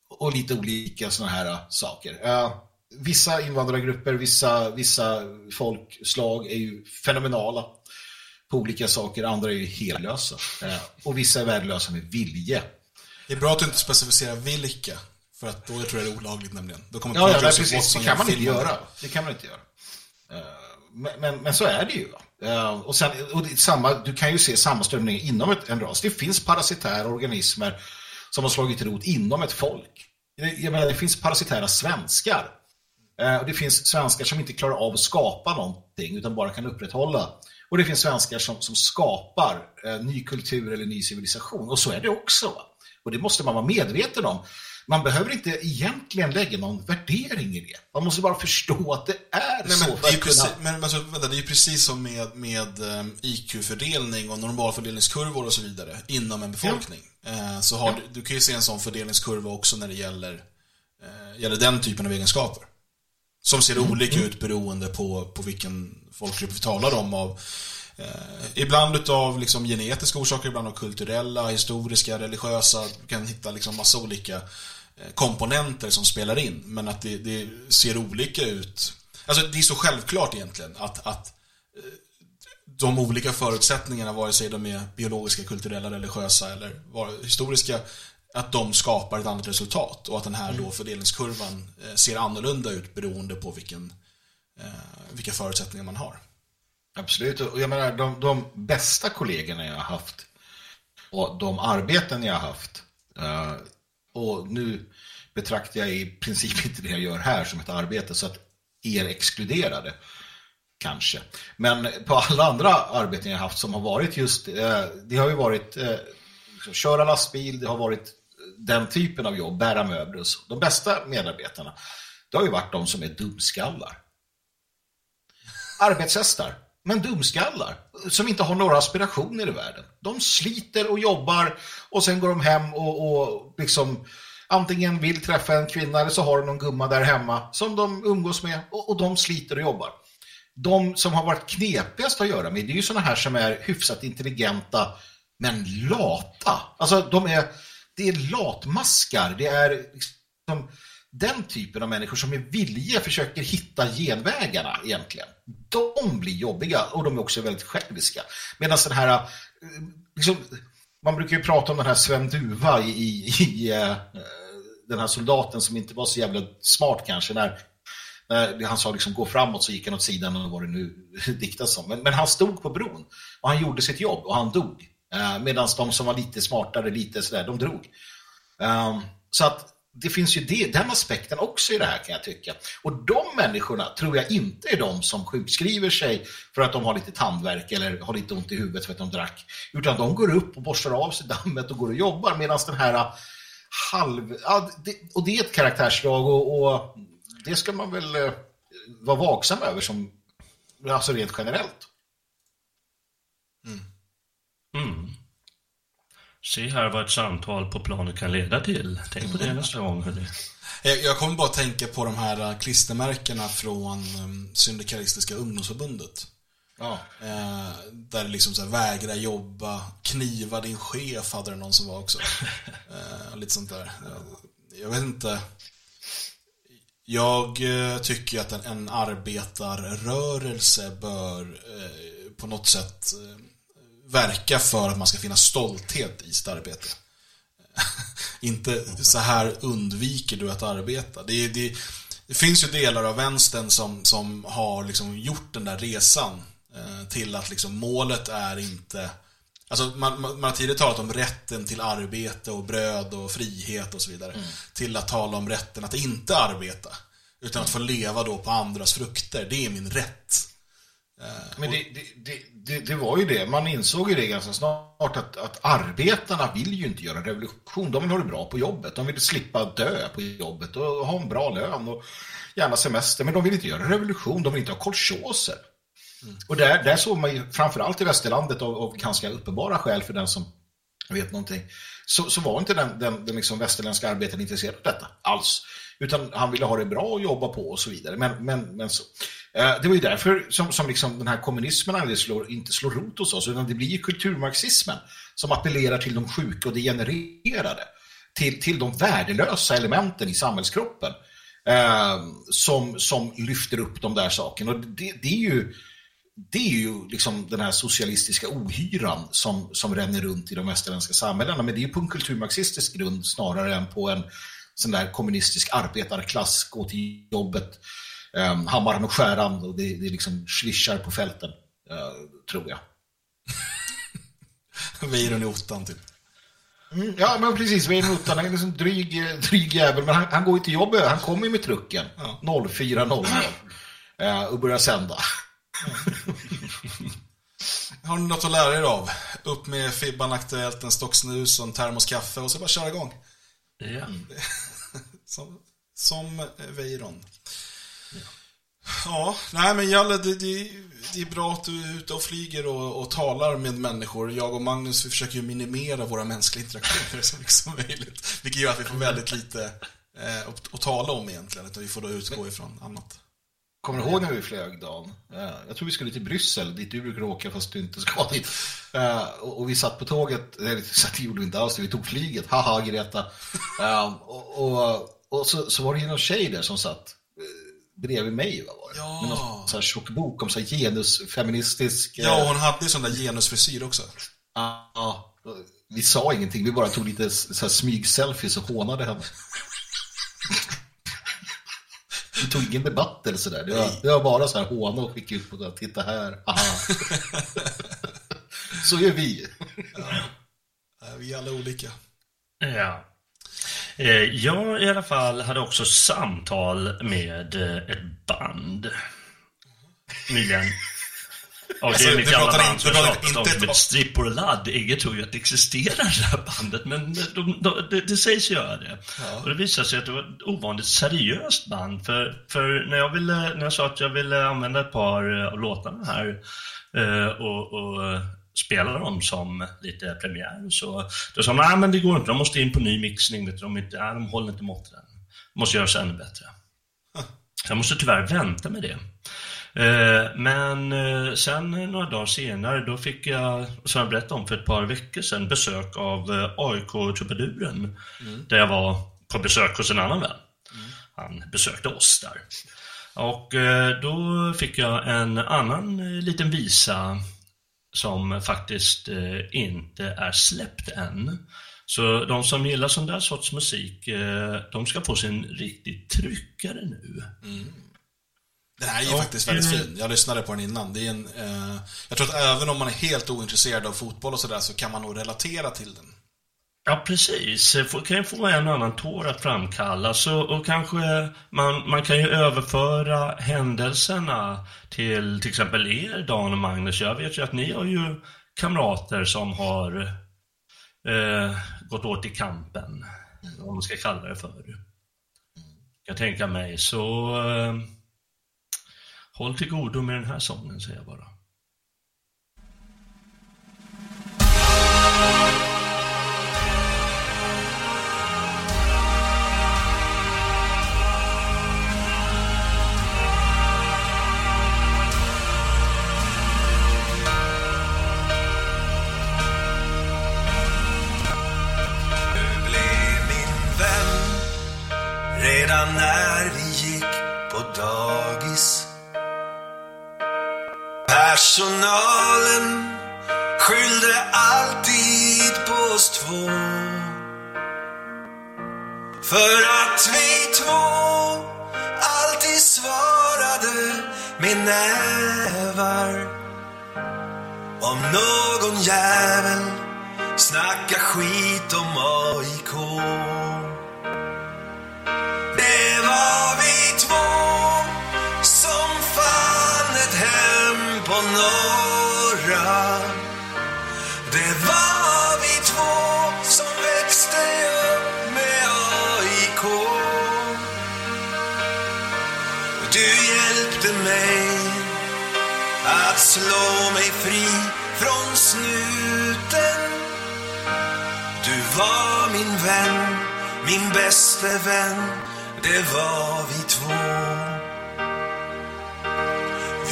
och lite olika sådana här eh, saker. Eh, vissa invandrargrupper, vissa, vissa folkslag är ju fenomenala på olika saker, andra är ju hellösa. Eh, och vissa är värdelösa med vilje. Det är bra att du inte specificerar vilka. För att då tror jag det är olagligt nämligen. Då kommer Ja, ja precis. Watson Det kan man inte göra. Det kan man inte göra. Eh, Men, men, men så är det ju. Eh, Och, sen, och samma, du kan ju se samma strömning inom ett, en ras. Det finns parasitära organismer som har slagit rot inom ett folk. Jag jag menar, det finns parasitära svenskar. Eh, Och det finns svenskar som inte klarar av att skapa någonting utan bara kan upprätthålla. Och det finns svenskar som, som skapar ny kultur eller ny civilisation. Och så är det också. Va? Och det måste man vara medveten om. Man behöver inte egentligen lägga någon värdering i det. Man måste bara förstå att det är Nej, så. men, det är precis, men alltså, vänta, det är precis som med, med um, IQ-fördelning och normalfördelningskurvor och så vidare inom en befolkning. Eh, så har du, du kan ju se en sån fördelningskurva också när det gäller, eh, gäller den typen av egenskaper. Som ser Mm, olika ut beroende på, på vilken folkgrupp vi talar om. Av, eh, ibland utav liksom genetiska orsaker, ibland av kulturella, historiska, religiösa. Du kan hitta liksom massa olika eh, komponenter som spelar in. Men att det, det ser olika ut. Alltså det är så självklart egentligen att, att eh, de olika förutsättningarna, vare sig de är biologiska, kulturella, religiösa eller historiska, att de skapar ett annat resultat och att den här då fördelningskurvan eh, ser annorlunda ut beroende på vilken, vilka förutsättningar man har. Absolut, och jag menar de, de bästa kollegorna jag har haft och de arbeten jag har haft eh, och nu betraktar jag i princip inte det jag gör här som ett arbete så att er exkluderade kanske. Men på alla andra arbeten jag har haft som har varit just, eh, det har ju varit liksom köra lastbil, det har varit den typen av jobb, bära möbler och så. De bästa medarbetarna, det har ju varit de som är dumskallar arbetshästar, men dumskallar som inte har några aspirationer i världen. De sliter och jobbar och sen går de hem och, och liksom antingen vill träffa en kvinna eller så har de någon gumma där hemma som de umgås med och, och de sliter och jobbar. De som har varit knepigast att göra med, det är ju sådana här som är hyfsat intelligenta men lata. Alltså de är, det är latmaskar, det är liksom den typen av människor som med vilja försöker hitta genvägarna egentligen. De blir jobbiga och de är också väldigt själviska. Medan den här, eh, liksom, man brukar ju prata om den här Sven Duva i, i, i eh, den här soldaten som inte var så jävla smart kanske när han sa liksom gå framåt så gick han åt sidan och vad det nu (laughs) diktas om. Men, men han stod på bron och han gjorde sitt jobb och han dog. Eh, Medan de som var lite smartare, lite sådär, de drog. Ehm, så att det finns ju det, den aspekten också i det här kan jag tycka. Och de människorna tror jag inte är de som sjukskriver sig för att de har lite tandvärk eller har lite ont i huvudet för att de drack. Utan de går upp och borstar av sig dammet och går och jobbar medan den här ah, halv... Ja, det, och det är ett karaktärsdrag och, och det ska man väl eh, vara vaksam över som alltså rent generellt. Mm. Se här vad ett samtal på planet kan leda till. Tänk på det nästa gång. Hörni. Jag, jag kommer bara att tänka på de här eh, klistermärkena från um, Syndikalistiska ungdomsförbundet. Ja. Eh, där det liksom så här, vägra jobba, kniva din chef hade det någon som var också. (laughs) Eh, lite sånt där. Eh, Jag vet inte. Jag eh, tycker att en, en arbetarrörelse bör eh, på något sätt eh, verka för att man ska finna stolthet i sitt arbete. (laughs) inte så här undviker du att arbeta. Det, det, det finns ju delar av vänstern som, som har liksom gjort den där resan eh, till att liksom målet är inte Alltså man, man, man har tidigare talat om rätten till arbete och bröd och frihet och så vidare. Till att tala om rätten att inte arbeta. Utan att få leva då på andras frukter. Det är min rätt. Eh, Men det, det, det, det, var ju det, man insåg ju det ganska snart att, att arbetarna vill ju inte göra revolution. De vill ha det bra på jobbet, de vill slippa dö på jobbet och ha en bra lön och gärna semester. Men de vill inte göra revolution, de vill inte ha kolchoser. Och där, där såg man ju, framförallt i västerlandet av, av ganska uppenbara skäl för den som vet någonting, så, så var inte den, den, den liksom västerländska arbetaren intresserad av detta alls. Utan han ville ha det bra att jobba på och så vidare. Men, men, men så. Eh, det var ju därför som, som liksom den här kommunismen aldrig slår, inte slår rot hos oss, utan det blir ju kulturmarxismen som appellerar till de sjuka och degenererade. Till, till de värdelösa elementen i samhällskroppen. eh, som, som lyfter upp de där sakerna. Och det, det är ju det är ju liksom den här socialistiska ohyran som, som ränner runt i de västerländska samhällena. Men det är ju på en kulturmarxistisk grund snarare än på en sån där kommunistisk arbetarklass, gå till jobbet, um, hammaren och skäran och det, det är liksom svischar på fälten, uh, tror jag. (laughs) Weiron i ottan typ. Mm, ja, men precis. I ottan, han är liksom dryg, dryg jävel, men han, han går ju till jobbet, han kommer ju med trucken Ja. 04.00 uh, och börjar sända. (laughs) Har ni något att lära er av? Upp med Fibban Aktuellt, en stock snus och en termos kaffe och så bara köra igång. Ja. (laughs) Som, som eh, Weiron. Ja, nej men Jalle, det, det, det är bra att du är ute och flyger och, och talar med människor. Jag och Magnus, vi försöker ju minimera våra mänskliga interaktioner (laughs) så mycket som möjligt. Vilket gör att vi får väldigt lite eh, att, att tala om egentligen, utan vi får då utgå ifrån annat. Kommer du ihåg när vi flög, Dan? Eh, Jag tror vi skulle till Bryssel, dit du brukar åka fast du inte ska (laughs) dit. Eh, Och vi satt på tåget, eller så det gjorde vi inte alls, vi tog flyget, haha Greta. (laughs) Eh, Och, och, och så, så var det ju någon tjej där som satt eh, bredvid mig, vad var det? Ja. Med någon sån här tjock bok om så här genusfeministisk... eh, Ja, hon hade ju sån där genusfrisyr också. Ja, vi sa ingenting, vi bara tog lite så här smyg-selfies och hånade henne. (laughs) Vi tog ingen debatt eller sådär. Det var, det var bara så här håna och skicka ut på det. Titta här, aha. (laughs) Så gör vi. Eh, Vi är alla olika. Ja. Eh, Jag i alla fall hade också samtal med eh, ett band. Nyligen. Och det Alltså, är mitt du gamla pratar band inte- som pratat om ett- ett strippor ladd. Ingen tror ju att det existerar det här bandet, men de, de, det, det sägs göra det. Och det visade sig att det var ett ovanligt seriöst band. För, för när, jag ville, när jag sa att jag ville använda ett par eh, av låtarna här eh, och, och eh, spela dem som lite premiär, så då sa de nej men det går inte, de måste in på ny mixning, vet du, de, inte, nej, de håller inte måtten. måste göra sig ännu bättre. Så jag måste tyvärr vänta med det. Eh, Men eh, sen några dagar senare, då fick jag, som jag berättade om för ett par veckor sedan, besök av eh, AIK-trubaduren. Där jag var på besök hos en annan vän. Han besökte oss där. Och då fick jag en annan liten visa som faktiskt inte är släppt än. Så de som gillar sån där sorts musik, de ska få sin riktigt tryckare nu. Den här är ju Och, faktiskt väldigt eh, fin. Jag lyssnade på den innan. Det är en, eh, jag tror att även om man är helt ointresserad av fotboll och sådär så kan man nog relatera till den. Ja, precis. Få- kan ju få en annan tår att framkallas och, och kanske man, man kan ju överföra händelserna till till exempel er, Dan och Magnus. Jag vet ju att ni har ju kamrater som har eh, gått åt i kampen, vad man ska kalla det för. Jag tänka mig, så eh, håll till godo med den här sången, säger jag bara. Du Personalen skyllde alltid på oss två. För att vi två alltid svarade med nävar. Om någon jävel snackar skit om AIK. Det var hem. Det var vi två som växte upp med AIK. Du hjälpte mig att slå mig fri från snuten. Du var min vän, min bäste vän, det var vi två.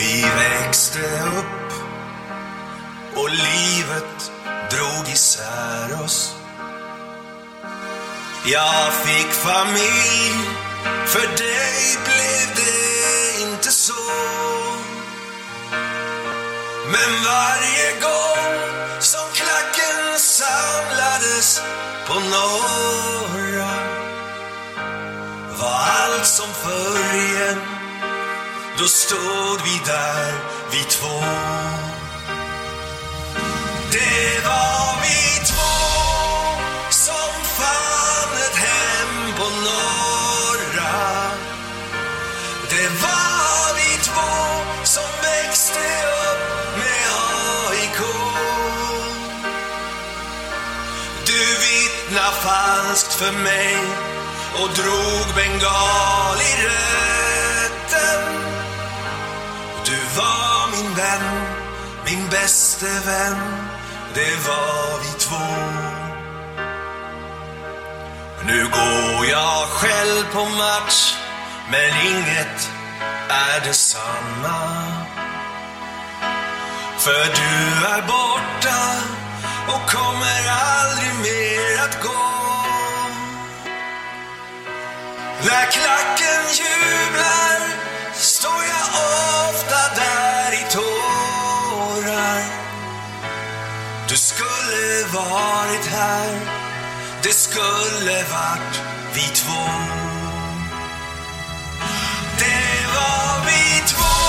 Vi växte upp och livet drog isär oss. Jag fick familj För dig blev det inte så. Men varje gång som klacken samlades på norra var allt som förr igen. Då stod vi där, vi två. Det var vi två som fann ett hem på norra. Det var vi två som växte upp med AIK. Du vittnar falskt för mig och drog bengal i röd vän, min bäste vän. Det var vi två. Nu går jag själv på match, men inget är detsamma. För du är borta och kommer aldrig mer att gå. När klacken jublar står jag varit här, det skulle varit vi två. Det var vi två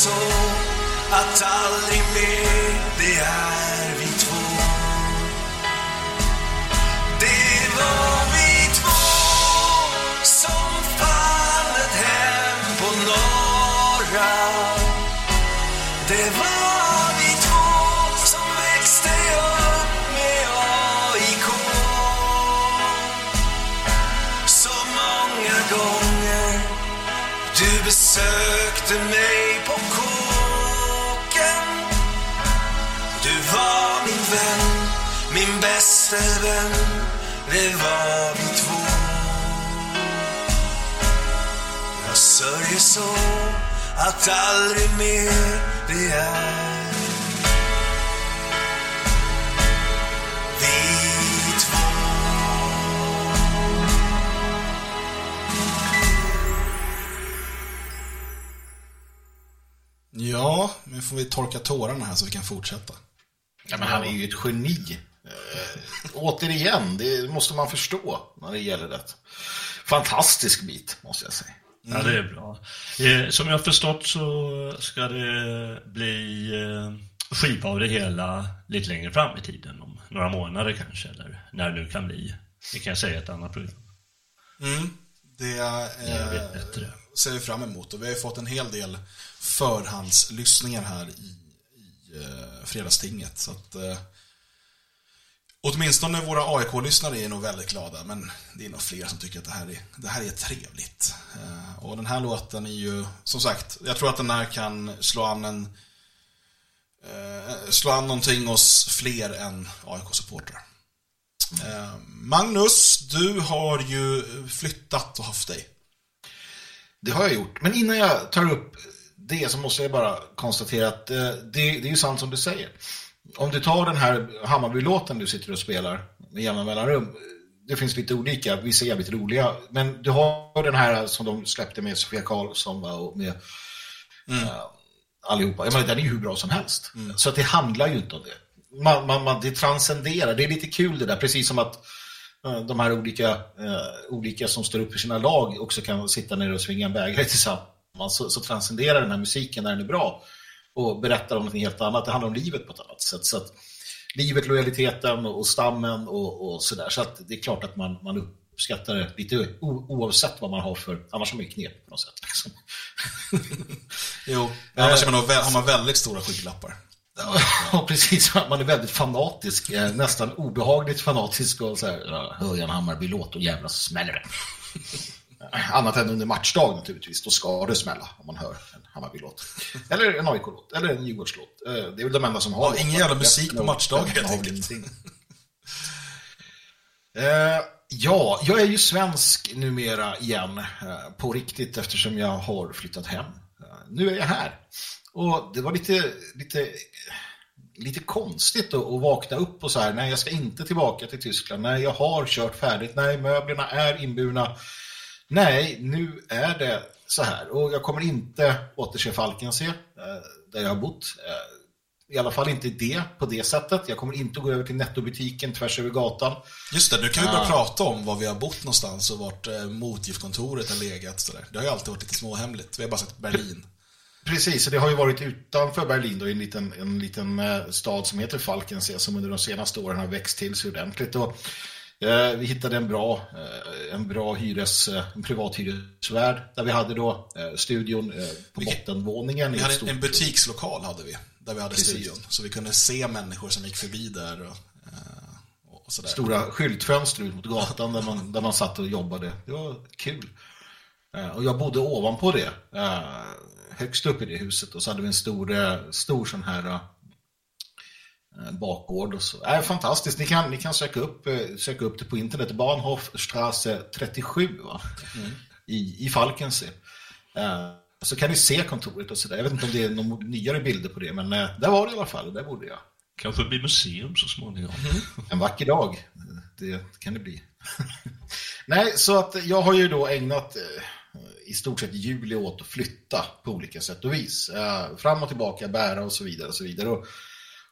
så att aldrig mer det är vän. Det var vi två. Jag sörjer så att aldrig mer det är vi två. Ja, nu får vi torka tårarna här så vi kan fortsätta. Ja, men han är ju ett geni. Eh, återigen, det måste man förstå när det gäller det. Fantastisk bit, måste jag säga. Ja, det är bra. Eh, som jag har förstått så ska det bli eh, skiva av det hela lite längre fram i tiden, om några månader kanske, eller när det nu kan bli. Det kan jag säga i ett annat program. Mm. Det Jag eh, bättre. ser vi fram emot och vi har ju fått en hel del förhandslyssningar här i, i eh, fredagstinget. Så att, eh, åtminstone våra AIK-lyssnare är nog väldigt glada, men det är nog fler som tycker att det här är, det här är trevligt. Eh, och den här låten är ju, som sagt, jag tror att den här kan slå an en eh, slå an någonting hos fler än AIK-supportrar. Mm. Eh, Magnus, du har ju flyttat och haft dig. Det har jag gjort. Men innan jag tar upp det så måste jag bara konstatera att det, det är ju sant som du säger. Om du tar den här Hammarby-låten du sitter och spelar med jämna mellanrum. Det finns lite olika, vissa är jävligt roliga. Men du har den här som de släppte med Sofia Karlsson och med eh, allihopa. Jag menar, den är ju hur bra som helst. Så att det handlar ju inte om det. Man, man, man, det transcenderar. Det är lite kul det där. Precis som att eh, de här olika, eh, olika som står upp för sina lag också kan sitta ner och svinga en bägare (laughs) tillsammans. Så, så transcenderar den här musiken när den är bra och berättar om något helt annat. Det handlar om livet på ett annat sätt. Så att livet, lojaliteten och, stammen och, och sådär. Så att det är klart att man, man uppskattar det lite o, oavsett vad man har för, annars har man ju knep på något sätt. Liksom. (laughs) Jo, annars man, har man väldigt stora skygglappar. Ja, (laughs) precis. Man är väldigt fanatisk, eh, nästan obehagligt fanatisk och så här, hör jag en Hammarby-låt och jävlar smäller det. (laughs) Annat än under matchdag naturligtvis, då ska det smälla om man hör en Hammarby-låt. (laughs) Eller en AIK-låt, eller en Djurgårdslåt. Eh, Det är väl de enda som har Ja, ingen jävla musik på Resten av- matchdag, helt enkelt. (laughs) Eh, ja, jag är ju svensk numera igen eh, på riktigt eftersom jag har flyttat hem. Nu är jag här. Och det var lite, lite, lite konstigt att, att vakna upp och så här, nej jag ska inte tillbaka till Tyskland, nej jag har kört färdigt, nej möblerna är inburna, nej nu är det så här. Och jag kommer inte återse Falkensee, eh, där jag har bott. Eh, I alla fall inte det på det sättet. Jag kommer inte gå över till nettobutiken tvärs över gatan. Just det, nu kan vi börja Ah. prata om var vi har bott någonstans och vart eh, motgiftkontoret har legat. Så där. Det har ju alltid varit lite småhemligt. Vi har bara sagt Berlin. Precis, och det har ju varit utanför Berlin då, i en liten, en liten eh, stad som heter Falkensee som under de senaste åren har växt till sig ordentligt. Och, eh, vi hittade en bra, eh, en bra hyres, eh, en privat hyresvärd där vi hade då eh, studion eh, på bottenvåningen. i Vi hade en, stort- en butikslokal hade vi, där vi hade Precis. studion. Så vi kunde se människor som gick förbi där och, eh, och sådär. stora skyltfönster ut mot gatan där man, där man satt och jobbade. Det var kul. Och jag bodde ovanpå det, högst upp i det huset. Och så hade vi en stor, stor sån här bakgård. Och så. Äh, fantastiskt, ni kan, ni kan söka, upp, eh, söka upp det på internet. Bahnhofstrasse 37 va? I, i Falkensee. Eh, Så kan ni se kontoret och sådär. Jag vet inte om det är några nyare bilder på det, men eh, där var det i alla fall. Där bodde jag. Kanske blir museum så småningom. En vacker dag, det kan det bli. (laughs) Nej, så att jag har ju då ägnat eh, i stort sett juli åt att flytta på olika sätt och vis. Eh, fram och tillbaka, bära och så vidare. Och så vidare. Och,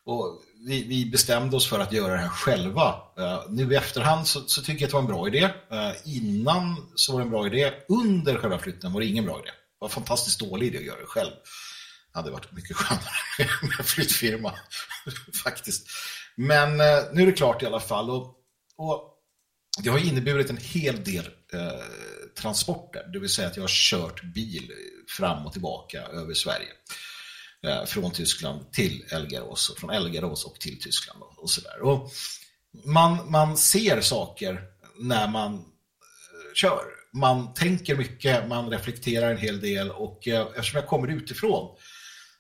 och vi, vi bestämde oss för att göra det här själva. Eh, nu i efterhand så, så tycker jag att det var en bra idé. Eh, innan så var det en bra idé. Under själva flytten var det ingen bra idé. Det var en fantastiskt dålig idé att göra det själv. Det hade varit mycket skönare (laughs) med flyttfirma, (laughs) faktiskt. Men eh, nu är det klart i alla fall. Och, och det har inneburit en hel del eh, transporter, det vill säga att jag har kört bil fram och tillbaka över Sverige. Eh, från Tyskland till Elgarås och från Elgarås och till Tyskland och, och sådär. Och man, man ser saker när man eh, kör. Man tänker mycket, man reflekterar en hel del och eh, eftersom jag kommer utifrån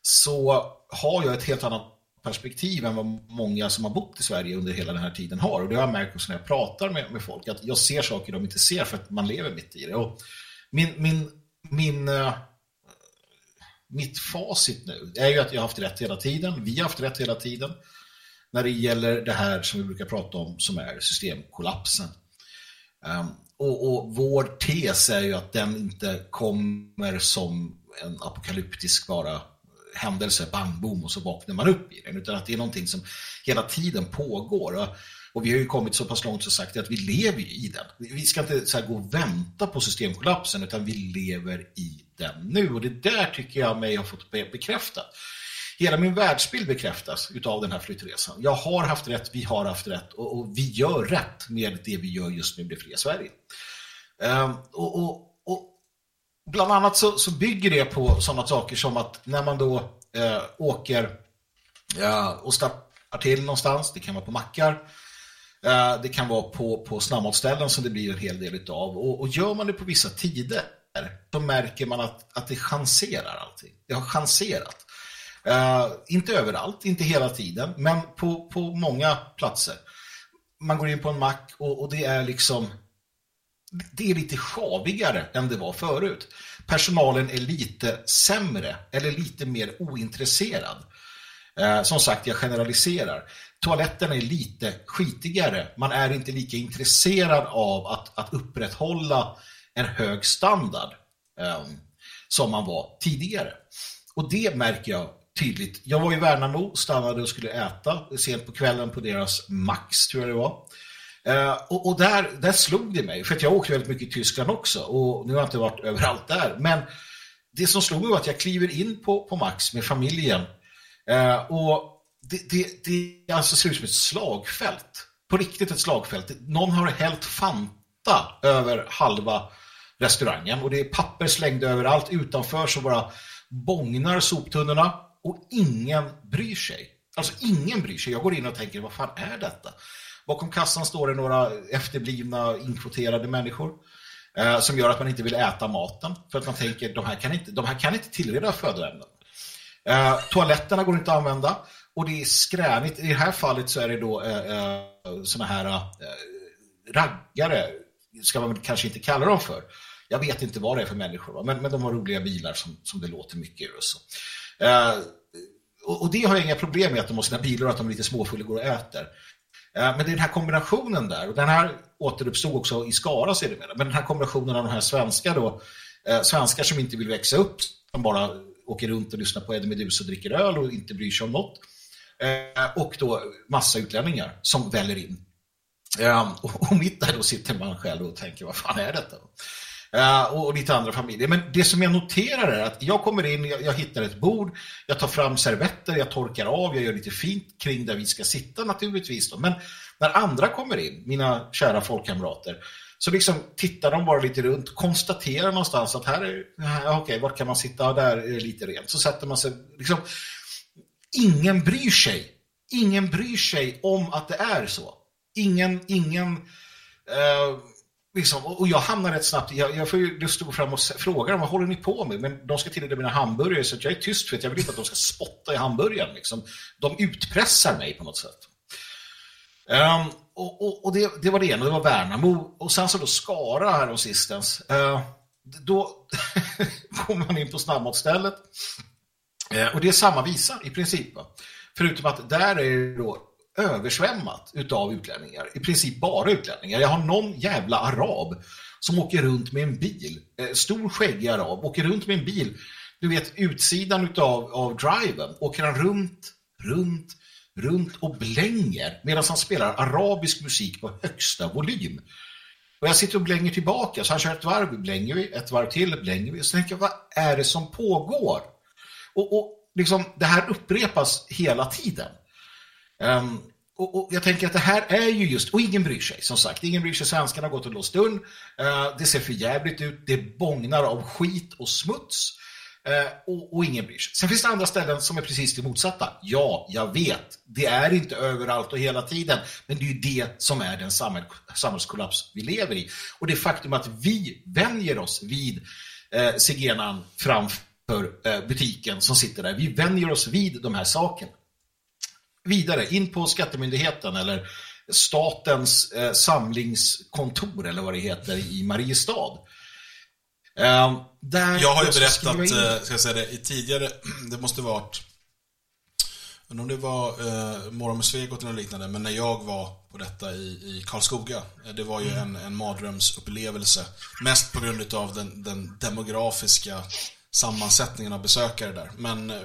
så har jag ett helt annat perspektiv än vad många som har bott i Sverige under hela den här tiden har. Och det har jag märkt också när jag pratar med, med folk, att jag ser saker de inte ser för att man lever mitt i det. Och min, min, min, eh, mitt facit nu är ju att jag har haft rätt hela tiden. Vi har haft rätt hela tiden när det gäller det här som vi brukar prata om som är systemkollapsen. Um, och, och vår tes är ju att den inte kommer som en apokalyptisk bara händelse, bang, boom, och så vaknar man upp i den. Utan att det är någonting som hela tiden pågår. Och, och vi har ju kommit så pass långt så sagt att vi lever i den. Vi ska inte så här gå och vänta på systemkollapsen, utan vi lever i den nu. Och det där tycker jag mig har fått bekräftat. Hela min världsbild bekräftas utav den här flyttresan. Jag har haft rätt, vi har haft rätt och, och vi gör rätt med det vi gör just nu i det fria Sverige. Ehm, och, och, och bland annat så, så bygger det på sådana saker som att när man då eh, åker eh, och startar till någonstans, det kan vara på mackar, eh, det kan vara på, på snabbmatsställen som det blir en hel del utav. Och, och gör man det på vissa tider, då märker man att, att det chanserar allting. Det har chanserat. Uh, inte överallt, inte hela tiden, men på, på många platser. Man går in på en mack och, och det är liksom det är lite sjavigare än det var förut. Personalen är lite sämre eller lite mer ointresserad. Eh, som sagt, jag generaliserar. Toaletten är lite skitigare. Man är inte lika intresserad av att, att upprätthålla en hög standard eh, som man var tidigare. Och det märker jag tydligt. Jag var i Värnamo, stannade och skulle äta sent på kvällen på deras Max, tror jag det var. Eh, och och där, där slog det mig, för att jag åkte väldigt mycket i Tyskland också och nu har jag inte varit (laughs) överallt där. Men det som slog mig var att jag kliver in på, på Max med familjen eh, och det, det, det alltså ser ut som ett slagfält. På riktigt ett slagfält. Någon har hällt Fanta över halva restaurangen och det är papper slängda överallt. Utanför så bara bångnar soptunnorna och ingen bryr sig. Alltså ingen bryr sig. Jag går in och tänker, vad fan är detta? Bakom kassan står det några efterblivna inkvoterade människor. Eh, som gör att man inte vill äta maten. För att man tänker, de här kan inte, de här kan inte tillreda födoämnen. Eh, toaletterna går inte att använda. Och det är skränigt. I det här fallet så är det då eh, eh, såna här eh, raggare, ska man kanske inte kalla dem för. Jag vet inte vad det är för människor, va? Men, men de har roliga bilar som, som det låter mycket ur. Och så. Eh, och, och det har jag inga problem med att de har sina bilar och att de är lite småfulla och går och äter. Eh, men det är den här kombinationen där, och den här återuppstod också i Skara sedermera, men den här kombinationen av de här svenska då, eh, svenskar som inte vill växa upp, som bara åker runt och lyssnar på Eddie Meduza och dricker öl och inte bryr sig om något. Eh, och då massa utlänningar som väller in. Eh, och, och mitt där då sitter man själv och tänker, vad fan är detta? Eh, och, och lite andra familjer. Men det som jag noterar är att jag kommer in, jag, jag hittar ett bord, jag tar fram servetter, jag torkar av, jag gör lite fint kring där vi ska sitta naturligtvis. Då. Men när andra kommer in, mina kära folkkamrater, så liksom tittar de bara lite runt, konstaterar någonstans att här är, okej, okej, vart kan man sitta? Ja, där är det lite rent. Så sätter man sig, liksom, ingen bryr sig. Ingen bryr sig om att det är så. Ingen, ingen, eh, liksom, och jag hamnar rätt snabbt, jag, jag får ju lust att gå fram och fråga dem, vad håller ni på med? Men de ska tillreda mina hamburgare så jag är tyst för att jag vill inte att de ska spotta i hamburgaren. Liksom. De utpressar mig på något sätt. Um, och och, och det, det var det ena, det var Värnamo. Och sen så då Skara här och sistens. Uh, då (laughs) kommer man in på snabbmatsstället. Uh, och det är samma visa i princip. Va? Förutom att där är det då översvämmat utav utlänningar. I princip bara utlänningar. Jag har någon jävla arab som åker runt med en bil. Eh, stor skäggig arab. Åker runt med en bil. Du vet, utsidan utav av driven. Åker han runt, runt, runt och blänger medan han spelar arabisk musik på högsta volym. Och jag sitter och blänger tillbaka, så han kör ett varv, blänger vi, ett varv till, blänger vi. Så tänker jag, vad är det som pågår? Och, och liksom, det här upprepas hela tiden. Um, och, och jag tänker att det här är ju just, och ingen bryr sig, som sagt, ingen bryr sig, svenskarna har gått och låst dörren, uh, det ser för jävligt ut, det bångnar av skit och smuts, uh, och, och ingen bryr sig. Sen finns det andra ställen som är precis det motsatta. Ja, jag vet, det är inte överallt och hela tiden, men det är ju det som är den samhäll, samhällskollaps vi lever i. Och det faktum att vi vänjer oss vid eh, zigenaren framför eh, butiken som sitter där, vi vänjer oss vid de här sakerna vidare in på Skattemyndigheten eller statens eh, samlingskontor eller vad det heter i Mariestad. Eh, där Jag har ju berättat, in- eh, ska jag säga det, i tidigare, (clears throat) det måste varit, undrar om det var eh, Morgon med Svegot eller liknande, men när jag var på detta i, i Karlskoga, eh, det var ju Mm. en, en mardrömsupplevelse. Mest på grund av den, den demografiska sammansättningen av besökare där. Men eh,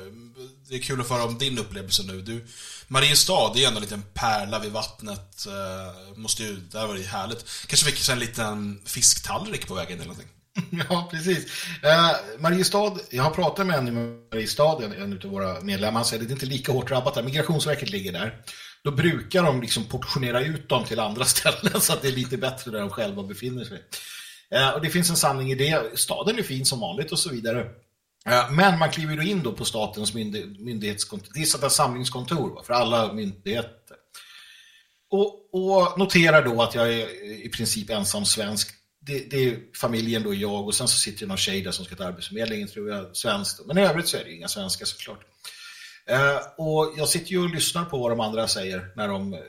det är kul att höra om din upplevelse nu. Du, Mariestad, det är ändå en liten pärla vid vattnet. Eh, måste ju, där var det ju härligt. Kanske fick en liten fisktallrik på vägen eller någonting. (laughs) Ja, precis. Eh, Mariestad, jag har pratat med en i Mariestad, en, en av våra medlemmar, han säger att det är inte lika hårt drabbat där. Migrationsverket ligger där. Då brukar de liksom portionera ut dem till andra (laughs) ställen så att det är lite bättre där de själva befinner sig. Eh, och det finns en sanning i det. Staden är fin som vanligt och så vidare. Eh, men man kliver då in då på statens myndig- myndighetskontor. Det är sådana samlingskontor för alla myndigheter. Och, och noterar då att jag är i princip ensam svensk. Det, det är familjen då, jag och sen så sitter det någon tjej där som ska till Arbetsförmedlingen, tror jag, svensk. då. Men i övrigt så är det ju inga svenskar såklart. Eh, och jag sitter ju och lyssnar på vad de andra säger när de eh,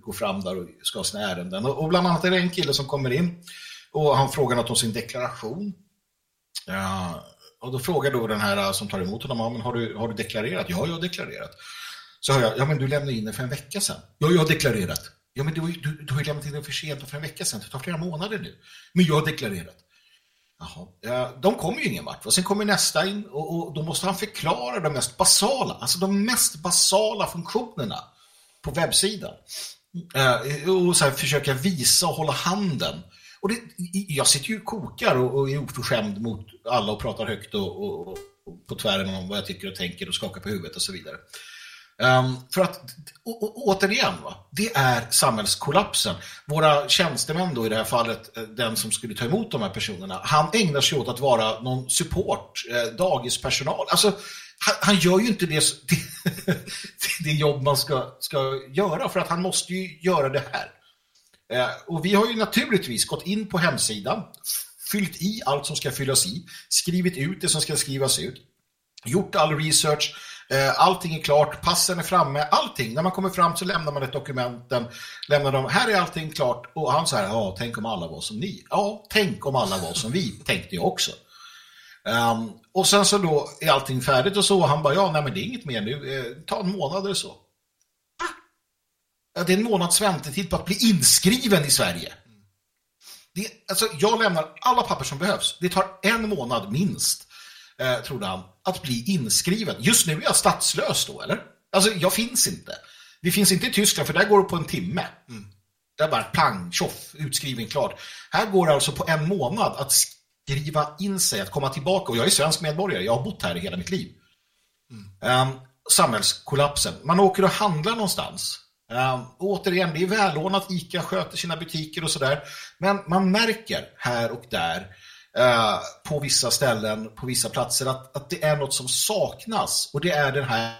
går fram där och ska ha sina ärenden. Och, och bland annat är det en kille som kommer in och han frågar något om sin deklaration. Ja, och då frågar då den här som tar emot honom, ja, men har, du, har du deklarerat? Ja, jag har deklarerat. Så hör jag, ja men du lämnade in den för en vecka sedan. Ja, jag har deklarerat. Ja, men du, har du, du har ju lämnat in den för sent och för en vecka sedan. Det tar flera månader nu. Men jag har deklarerat. Jaha. Ja, de kommer ju ingen vart. Och sen kommer nästa in och, och då måste han förklara de mest basala, alltså de mest basala funktionerna på webbsidan. Eh, och så här, försöka visa och hålla handen. Och det, jag sitter ju och kokar och, och är oförskämd mot alla och pratar högt och, och, och på tvären om vad jag tycker och tänker och skakar på huvudet och så vidare. Um, för att, och, och, återigen, va, det är samhällskollapsen. Våra tjänstemän då i det här fallet, eh, den som skulle ta emot de här personerna, han ägnar sig åt att vara någon support, eh, dagispersonal. Alltså, han, han gör ju inte det, (laughs) det, det jobb man ska, ska göra, för att han måste ju göra det här. Eh, och vi har ju naturligtvis gått in på hemsidan fyllt i allt som ska fyllas i, skrivit ut det som ska skrivas ut, gjort all research, eh, allting är klart, passen är framme, allting. När man kommer fram så lämnar man ett dokumenten, lämnar dem, här är allting klart. Och han säger, ja, tänk om alla var som ni. Ja, tänk om alla var som vi, tänkte jag också. Um, och sen så då är allting färdigt och så, han bara, ja, nej men det är inget mer nu, eh, ta en månad eller så. Ja, det är en månads väntetid på att bli inskriven i Sverige. Det, alltså, jag lämnar alla papper som behövs. Det tar en månad minst, eh, trodde han, att bli inskriven. Just nu är jag statslös då, eller? Alltså, jag finns inte. Vi finns inte i Tyskland, för där går det på en timme. Där bara pang, tjoff, utskriven, klart. Här går det alltså på en månad att skriva in sig, att komma tillbaka. Och jag är svensk medborgare, jag har bott här i hela mitt liv. Um, samhällskollapsen. Man åker och handlar någonstans. Um, återigen, det är välordnat, ICA sköter sina butiker och sådär. Men man märker här och där uh, på vissa ställen, på vissa platser att, att det är något som saknas. Och det är den här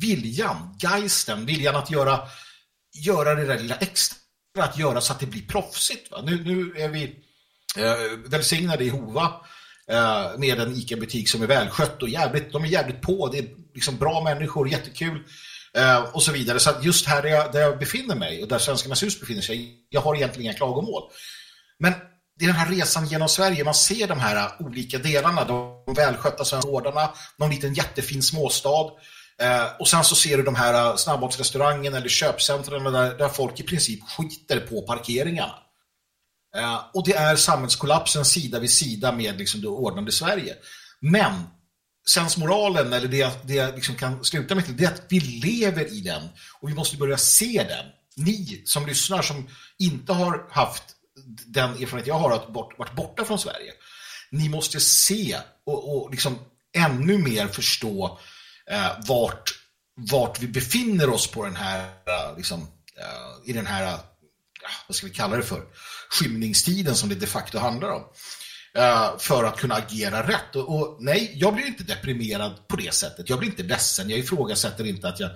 viljan, geisten, viljan att göra, göra det där lilla extra, att göra så att det blir proffsigt. Va? Nu, nu är vi eh, välsignade i Hova eh, med en ICA-butik som är välskött och jävligt, de är jävligt på, det är liksom bra människor, jättekul eh, och så vidare. Så just här där jag, där jag befinner mig och där Svenskarnas hus befinner sig, jag har egentligen inga klagomål. Men det är den här resan genom Sverige, man ser de här eh, olika delarna, de välskötta svenska gårdarna, någon liten jättefin småstad, eh, och sen så ser du de här eh, snabbmatsrestaurangen eller köpcentren där, där folk i princip skiter på parkeringarna. Eh, och det är samhällskollapsen sida vid sida med liksom, det ordnade Sverige. Men sensmoralen, eller det, det jag liksom kan sluta med, det är att vi lever i den och vi måste börja se den. Ni som lyssnar som inte har haft den erfarenhet jag har att bort, varit borta från Sverige. Ni måste se och, och liksom ännu mer förstå eh, vart, vart vi befinner oss på den här, eh, liksom, eh, i den här, eh, vad ska vi kalla det för, skymningstiden som det de facto handlar om uh, för att kunna agera rätt. Och, och, nej, jag blir inte deprimerad på det sättet. Jag blir inte ledsen. Jag ifrågasätter inte att jag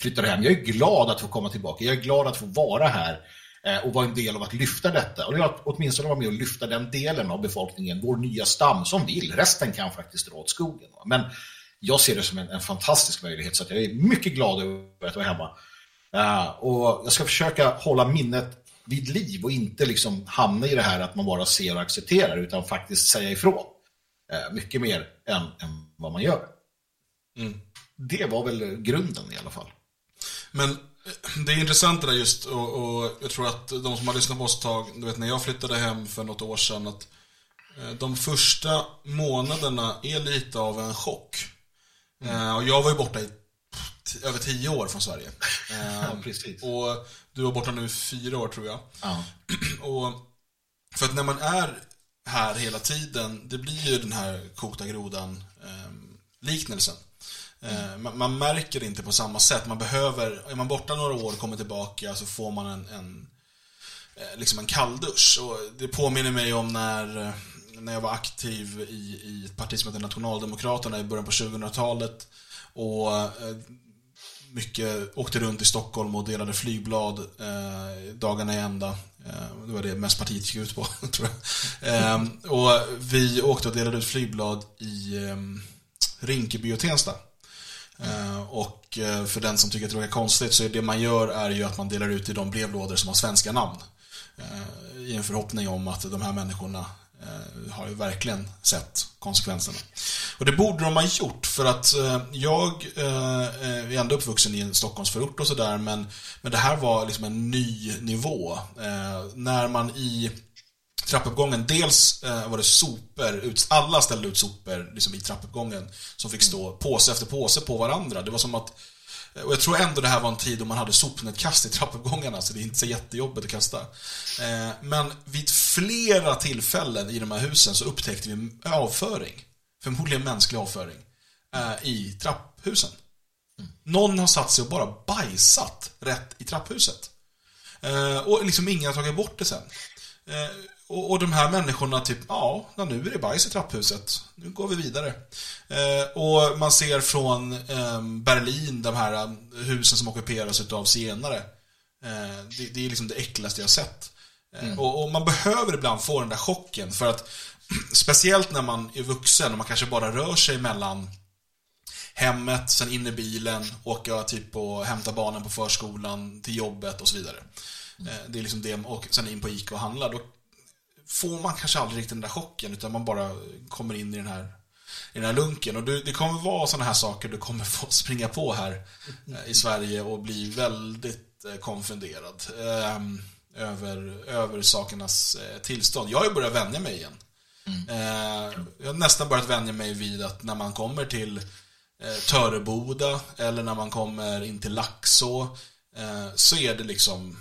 flyttar hem. Jag är glad att få komma tillbaka. Jag är glad att få vara här uh, och vara en del av att lyfta detta. Och jag åtminstone vara med och lyfta den delen av befolkningen, vår nya stam som vill. Resten kan faktiskt dra åt skogen. Men jag ser det som en, en fantastisk möjlighet så att jag är mycket glad över att vara hemma. Uh, och jag ska försöka hålla minnet vid liv och inte liksom hamna i det här att man bara ser och accepterar utan faktiskt säga ifrån. Uh, mycket mer än, än vad man gör. Mm. Det var väl grunden i alla fall. Men det är intressant det där just och, och jag tror att de som har lyssnat på oss ett tag, du vet när jag flyttade hem för något år sedan att eh, de första månaderna är lite av en chock. Mm. Och jag var ju borta i över tio år från Sverige. (laughs) Ja, precis. Och du var borta nu i fyra år tror jag. Ja. (clears throat) Och för att när man är här hela tiden, det blir ju den här kokta grodan eh, liknelsen. Eh, man, man, märker det inte på samma sätt. Man behöver, är man borta några år och kommer tillbaka så får man en, en eh, liksom en kalldusch. Och det påminner mig om när, när jag var aktiv i, i ett parti som heter Nationaldemokraterna i början på 2000-talet. Och eh, mycket åkte runt i Stockholm och delade flygblad eh, dagarna i ända. Eh, det var det mest partiet gick ut på, (laughs) tror jag. Eh, och vi åkte och delade ut flygblad i eh, Rinkeby och Tensta. Eh, och eh, för den som tycker att det verkar konstigt så är det man gör är ju att man delar ut i de brevlådor som har svenska namn. Eh, I en förhoppning om att de här människorna har ju verkligen sett konsekvenserna. Och det borde de ha gjort för att jag är ändå uppvuxen i en Stockholmsförort och sådär men, men det här var liksom en ny nivå. När man i trappuppgången. Dels eh, var det sopor, alla ställde ut sopor liksom i trappuppgången som fick stå påse efter påse på varandra. Det var som att Eh, och jag tror ändå det här var en tid då man hade sopnedkast i (laughs) trappuppgångarna så det är inte så jättejobbigt att kasta. Eh, men vid flera tillfällen i de här husen så upptäckte vi avföring. Förmodligen mänsklig avföring. Eh, I trapphusen. Mm. Någon har satt sig och bara bajsat rätt i trapphuset. Och liksom ingen har tagit bort det sen. Och, och de här människorna typ, ja, nu är det bajs i trapphuset. Nu går vi vidare. Eh, och man ser från eh, Berlin, de här eh, husen som ockuperas av zigenare. Eh, det, det, är liksom det äckligaste jag har sett. Eh, Och, och man behöver ibland få den där chocken för att (clears throat) speciellt när man är vuxen och man kanske bara rör sig mellan hemmet, sen in i bilen, åka typ och hämta barnen på förskolan, till jobbet och så vidare. Eh, Det är liksom det, och sen in på Ica och handla. Då får man kanske aldrig riktigt den där chocken utan man bara kommer in i den här, i den här lunken. Och det, det kommer vara sådana här saker du kommer (laughs) få springa på här eh, i Sverige och bli väldigt eh, konfunderad eh, över, över sakernas eh, tillstånd. Jag har ju börjat vänja mig igen. Eh, jag har nästan börjat vänja mig vid att när man kommer till eh, Töreboda eller när man kommer in till Laxå eh, så är det liksom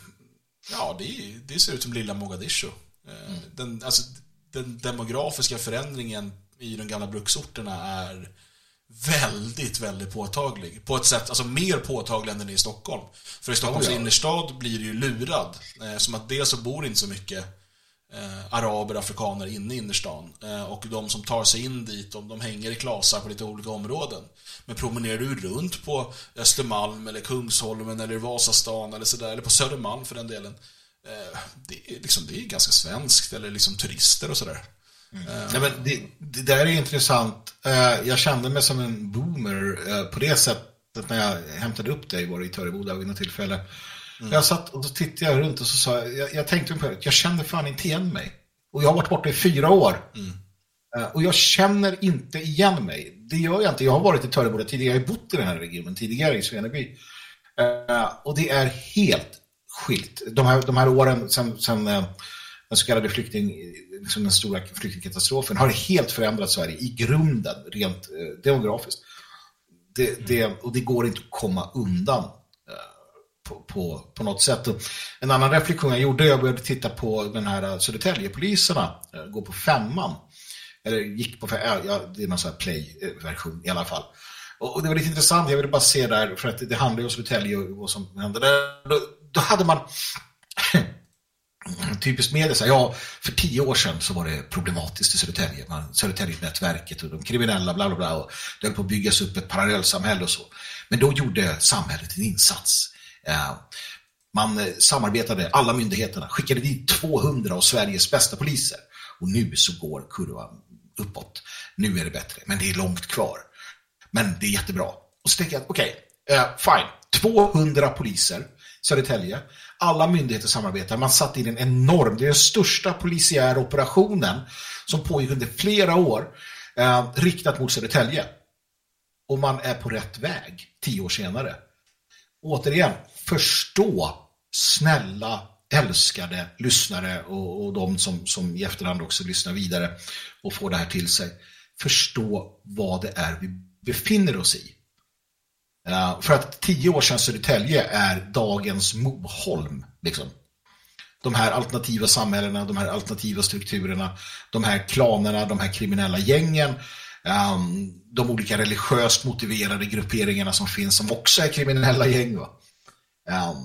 Ja, det, det ser ut som lilla Mogadishu. Eh, Den, alltså, den demografiska förändringen i de gamla bruksorterna är väldigt, väldigt påtaglig. På ett sätt, alltså mer påtaglig än den är i Stockholm. För i Stockholms Oh, ja. innerstad blir det ju lurad. Eh, som att dels så bor inte så mycket eh, araber, afrikaner inne i innerstan. Eh, och de som tar sig in dit, de, de hänger i klasar på lite olika områden. Men promenerar du runt på Östermalm eller Kungsholmen eller Vasastan eller sådär, eller på Södermalm för den delen. Eh, det, är liksom, det är ganska svenskt, eller liksom turister och sådär. Eh, Nej, men det, det där är intressant. Eh, Jag kände mig som en boomer eh, på det sättet när jag hämtade upp dig var det i Töreboda vid något tillfälle. Jag satt och då tittade jag runt och så sa jag, jag, jag tänkte på det, jag kände fan inte igen mig. Och jag har varit borta i fyra år. Eh, Och jag känner inte igen mig. Det gör jag inte. Jag har varit i Töreboda tidigare, jag har bott i den här regionen tidigare i Sveneby. Och det är helt skilt. De här, de här åren sen, sen eh, den så kallade flykting, liksom den stora flyktingkatastrofen har helt förändrat Sverige i grunden, rent eh, demografiskt. Det, det, och det går inte att komma undan eh, på, på, på något sätt. Och en annan reflektion jag gjorde, jag började titta på den här eh, Södertäljepoliserna, eh, gå på femman. Eller gick på, femman, ja, ja, det är någon sån här play-version i alla fall. Och, och det var lite intressant, jag ville bara se där, för att det, det handlar ju om Södertälje och vad som hände där. Då, hade man (clears throat) typiskt media här, ja, för tio år sedan så var det problematiskt i Södertälje. Man, Södertäljenätverket och de kriminella, bla bla bla. Och det höll på att byggas upp ett parallellsamhälle och så. Men då gjorde samhället en insats. Eh, Man eh, samarbetade, alla myndigheterna, skickade dit 200 av Sveriges bästa poliser. Och nu så går kurvan uppåt. Nu är det bättre, men det är långt kvar. Men det är jättebra. Och så tänker jag, okej, eh, fine. 200 poliser, Södertälje. Alla myndigheter samarbetar. Man satte in en enorm, det är den största polisiära operationen som pågick under flera år, eh, riktat mot Södertälje. Och man är på rätt väg tio år senare. Återigen, förstå snälla, älskade lyssnare och, och de som, som i efterhand också lyssnar vidare och får det här till sig. Förstå vad det är vi befinner oss i. Eh, för att tio år sedan Södertälje är dagens Moholm. Liksom. De här alternativa samhällena, de här alternativa strukturerna, de här klanerna, de här kriminella gängen, ehm, de olika religiöst motiverade grupperingarna som finns som också är kriminella gäng. Ehm,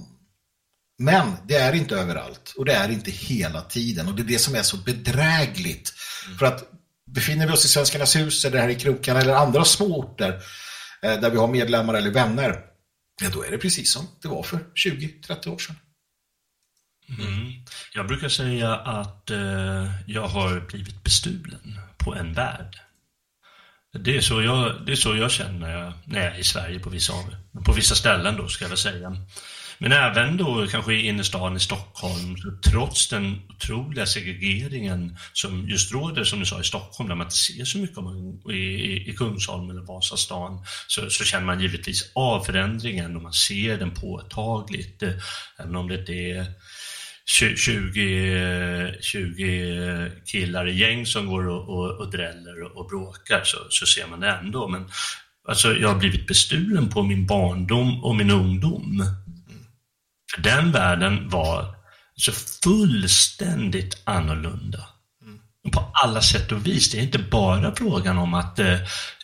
men det är inte överallt och det är inte hela tiden och det är det som är så bedrägligt. För att befinner vi oss i Svenskarnas hus eller här i krokarna eller andra små orter Eh, där vi har medlemmar eller vänner, ja, då är det precis som det var för 20-30 år sedan. Mm. Jag brukar säga att eh, jag har blivit bestulen på en värld. Det är så jag, det är så jag känner när jag, när jag är i Sverige på vissa, på vissa ställen då, ska jag väl säga. Men även då kanske i innerstan i Stockholm, trots den otroliga segregeringen som just råder, som du sa, i Stockholm, där man inte ser så mycket om man, i, i, i Kungsholm eller Vasastan, så, så känner man givetvis av förändringen och man ser den påtagligt. Även om det inte är 20, 20 killar i gäng som går och, och, och dräller och, och bråkar så, så ser man det ändå. Men alltså, jag har blivit bestulen på min barndom och min ungdom. För den världen var så fullständigt annorlunda. På alla sätt och vis. Det är inte bara frågan om att eh,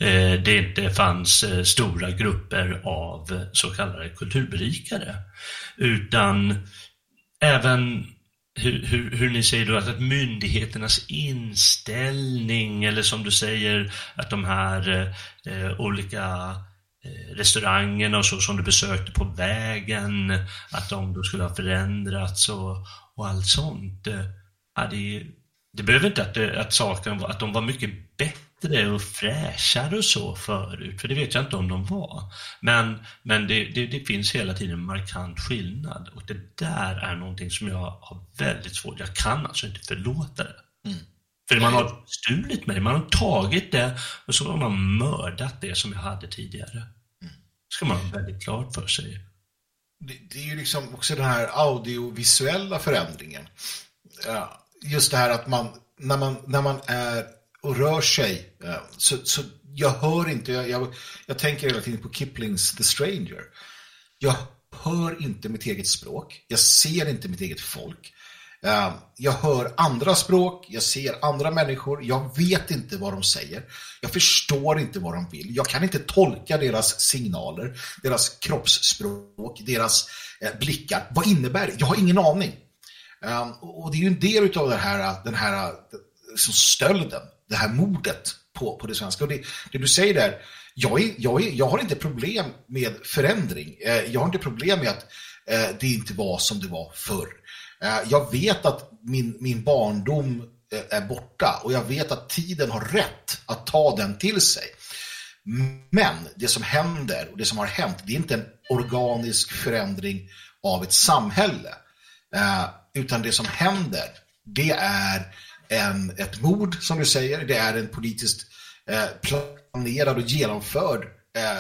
eh, det inte fanns eh, stora grupper av så kallade kulturberikare. Utan även hur, hur, hur ni säger då, att, att myndigheternas inställning eller som du säger att de här eh, eh, olika eh, Eh, restaurangerna och så som du besökte på vägen, att de då skulle ha förändrats och, och allt sånt. Eh, ja, det, det behöver inte att, eh, att sakerna var, att de var mycket bättre och fräschare och så förut, för det vet jag inte om de var. Men, men det, det, det finns hela tiden en markant skillnad och det där är någonting som jag har väldigt svårt, jag kan alltså inte förlåta det. Mm. För man har stulit mig, man har tagit det och så har man mördat det som jag hade tidigare. Det ska man ha väldigt klart för sig. Det, det är ju liksom också den här audiovisuella förändringen. Ja, Just det här att man, när man, när man är och rör sig, så, så jag hör inte, jag, jag, jag tänker hela tiden på Kiplings The Stranger. Jag hör inte mitt eget språk, jag ser inte mitt eget folk. Ehm, jag hör andra språk, jag ser andra människor, jag vet inte vad de säger. Jag förstår inte vad de vill. Jag kan inte tolka deras signaler, deras kroppsspråk, deras eh, blickar. Vad innebär det? Jag har ingen aning. Ehm, och det är ju en del av det här, den här liksom stölden, det här mordet på, på det svenska. Och det, det du säger där, jag, är, jag, är, jag har inte problem med förändring. Eh, jag har inte problem med att eh, det inte var som det var förr. Eh, jag vet att min, min barndom eh, är borta och jag vet att tiden har rätt att ta den till sig. Men det som händer och det som har hänt, det är inte en organisk förändring av ett samhälle. Eh, utan det som händer, det är en, ett mord, som du säger. Det är en politiskt planerad och genomförd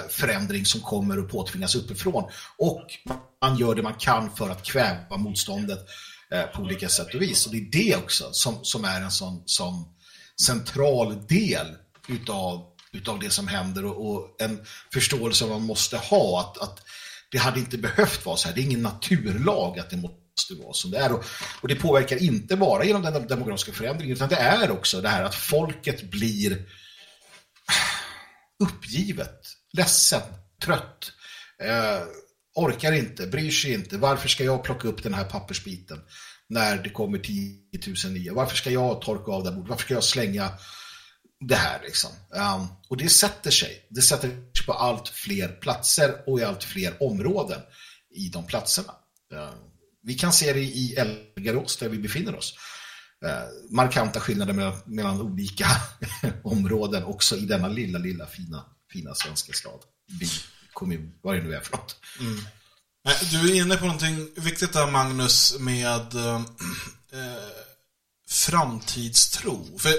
förändring som kommer att påtvingas uppifrån. Och man gör det man kan för att kväva motståndet Eh, på olika sätt och vis. Och det är det också som, som är en sån som central del utav, utav det som händer och, och en förståelse man måste ha att, att det hade inte behövt vara så här. Det är ingen naturlag att det måste vara som det är. Och, och det påverkar inte bara genom den demografiska förändringen utan det är också det här att folket blir uppgivet, ledsen, trött, eh, orkar inte, bryr sig inte. Varför ska jag plocka upp den här pappersbiten när det kommer 10 000 nya? Varför ska jag torka av det här bordet? Varför ska jag slänga det här liksom? Um, och det sätter sig. Det sätter sig på allt fler platser och i allt fler områden i de platserna. Uh, vi kan se det i Elgarås där vi befinner oss. Uh, markanta skillnader mellan, mellan olika (laughs) områden också i denna lilla, lilla fina, fina svenska stad. Kommun, vad det nu är för något. Mm. Du är inne på någonting viktigt där Magnus med ehm, (clears throat) eh, framtidstro. För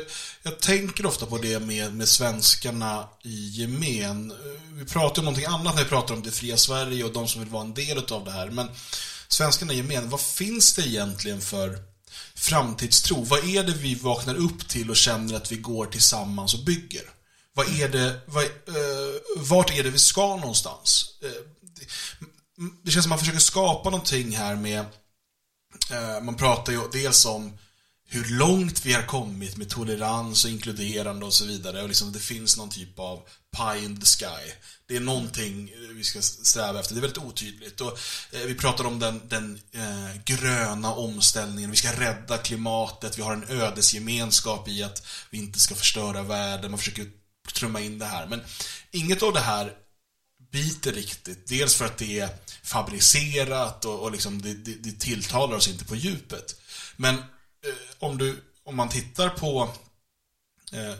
jag tänker ofta på det med, med svenskarna i gemen. Vi pratar om någonting annat när vi pratar om det fria Sverige och de som vill vara en del av det här. Men svenskarna i gemen, vad finns det egentligen för framtidstro? Vad är det vi vaknar upp till och känner att vi går tillsammans och bygger? Vad är det, vad, eh, vart är det vi ska någonstans? Det, det känns som att man försöker skapa någonting här med eh, man pratar ju dels om hur långt vi har kommit med tolerans och inkluderande och så vidare och liksom det finns någon typ av pie in the sky. Det är någonting eh, vi ska sträva efter. Det är väldigt otydligt. Och, eh, vi pratar om den, den eh, gröna omställningen. Vi ska rädda klimatet. Vi har en ödesgemenskap i att vi inte ska förstöra världen. Man försöker trumma in det här. Men inget av det här biter riktigt. Dels för att det är fabricerat och, och liksom det, det, det tilltalar oss inte på djupet. Men eh, om, du, om man tittar på eh,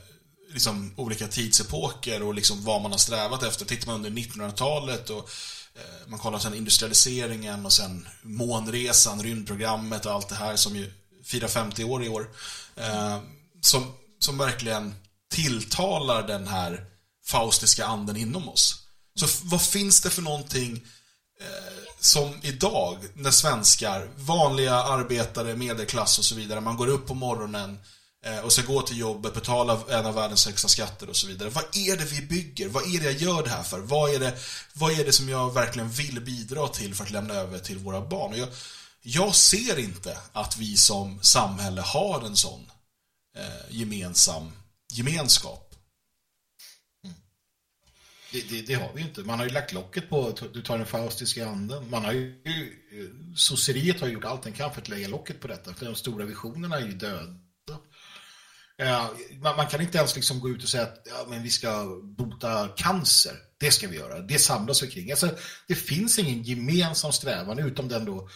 liksom olika tidsepoker och liksom vad man har strävat efter. Tittar man under 1900-talet och eh, man kollar sen industrialiseringen och sen månresan, rymdprogrammet och allt det här som ju firar 50 år i år. Eh, som, som verkligen tilltalar den här faustiska anden inom oss. Så vad finns det för någonting eh, som idag, när svenskar, vanliga arbetare, medelklass och så vidare, man går upp på morgonen eh, och ska gå till jobbet, betala en av världens högsta skatter och så vidare. Vad är det vi bygger? Vad är det jag gör det här för? Vad är det, vad är det som jag verkligen vill bidra till för att lämna över till våra barn? Och jag, jag ser inte att vi som samhälle har en sån eh, gemensam gemenskap. Mm. Det, det, det har vi ju inte. Man har ju lagt locket på, du tar den faustiska anden. Man har ju, eh, sosseriet har gjort allt den kan för att lägga locket på detta. För de stora visionerna är ju döda. Eh, man, man kan inte ens liksom gå ut och säga att ja, men vi ska bota cancer. Det ska vi göra. Det samlas vi kring. Alltså, det finns ingen gemensam strävan utom den då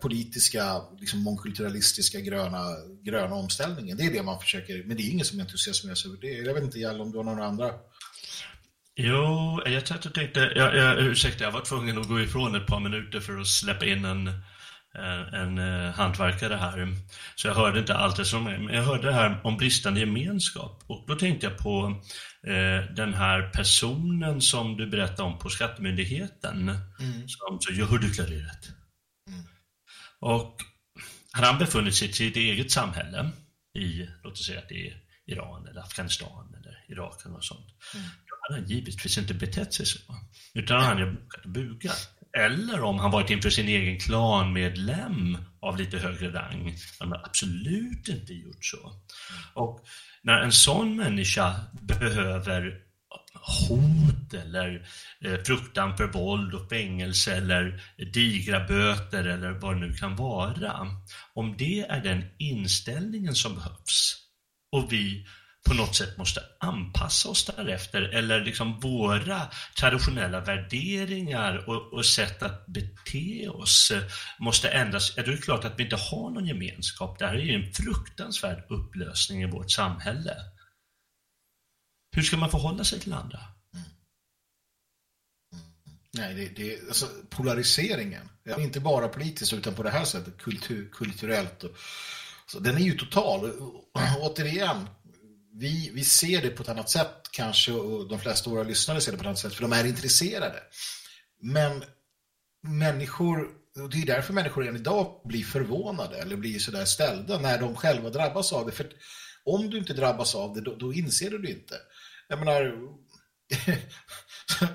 politiska, liksom mångkulturalistiska gröna, gröna omställningen. Det är det man försöker, men det är ingen som entusiasmeras över det. Jag vet inte, Jall, om du har några andra Jo, jag satt och tänkte, jag, jag, ursäkta, jag var tvungen att gå ifrån ett par minuter för att släppa in en, en, en eh, hantverkare här. Så jag hörde inte allt det som, men jag hörde det här om bristande gemenskap. Och då tänkte jag på eh, den här personen som du berättade om på Skattemyndigheten. Mm. Som så, jag har deklarerat. Och hade han befunnit sig i sitt eget samhälle i, låt oss säga att det är Iran eller Afghanistan eller Irak eller något sånt. Då hade han givetvis inte betett sig så. Utan han hade bokat och bugat. Eller om han varit inför sin egen klanmedlem av lite högre rang. Han har absolut inte gjort så. Och när en sån människa behöver hot eller eh, fruktan för våld och fängelse eller digra böter eller vad det nu kan vara. Om det är den inställningen som behövs och vi på något sätt måste anpassa oss därefter eller liksom våra traditionella värderingar och, och sätt att bete oss måste ändras. Ja, då är det klart att vi inte har någon gemenskap. Det här är ju en fruktansvärd upplösning i vårt samhälle. Hur ska man förhålla sig till andra? Nej, det, det, alltså, polariseringen, ja, inte bara politiskt utan på det här sättet, kultur, kulturellt. Och, så den är ju total. Återigen, vi, vi ser det på ett annat sätt kanske och de flesta av våra lyssnare ser det på ett annat sätt för de är intresserade. Men människor, och det är därför människor än idag blir förvånade eller blir sådär ställda när de själva drabbas av det. För om du inte drabbas av det, då, då inser du det inte. Jag menar,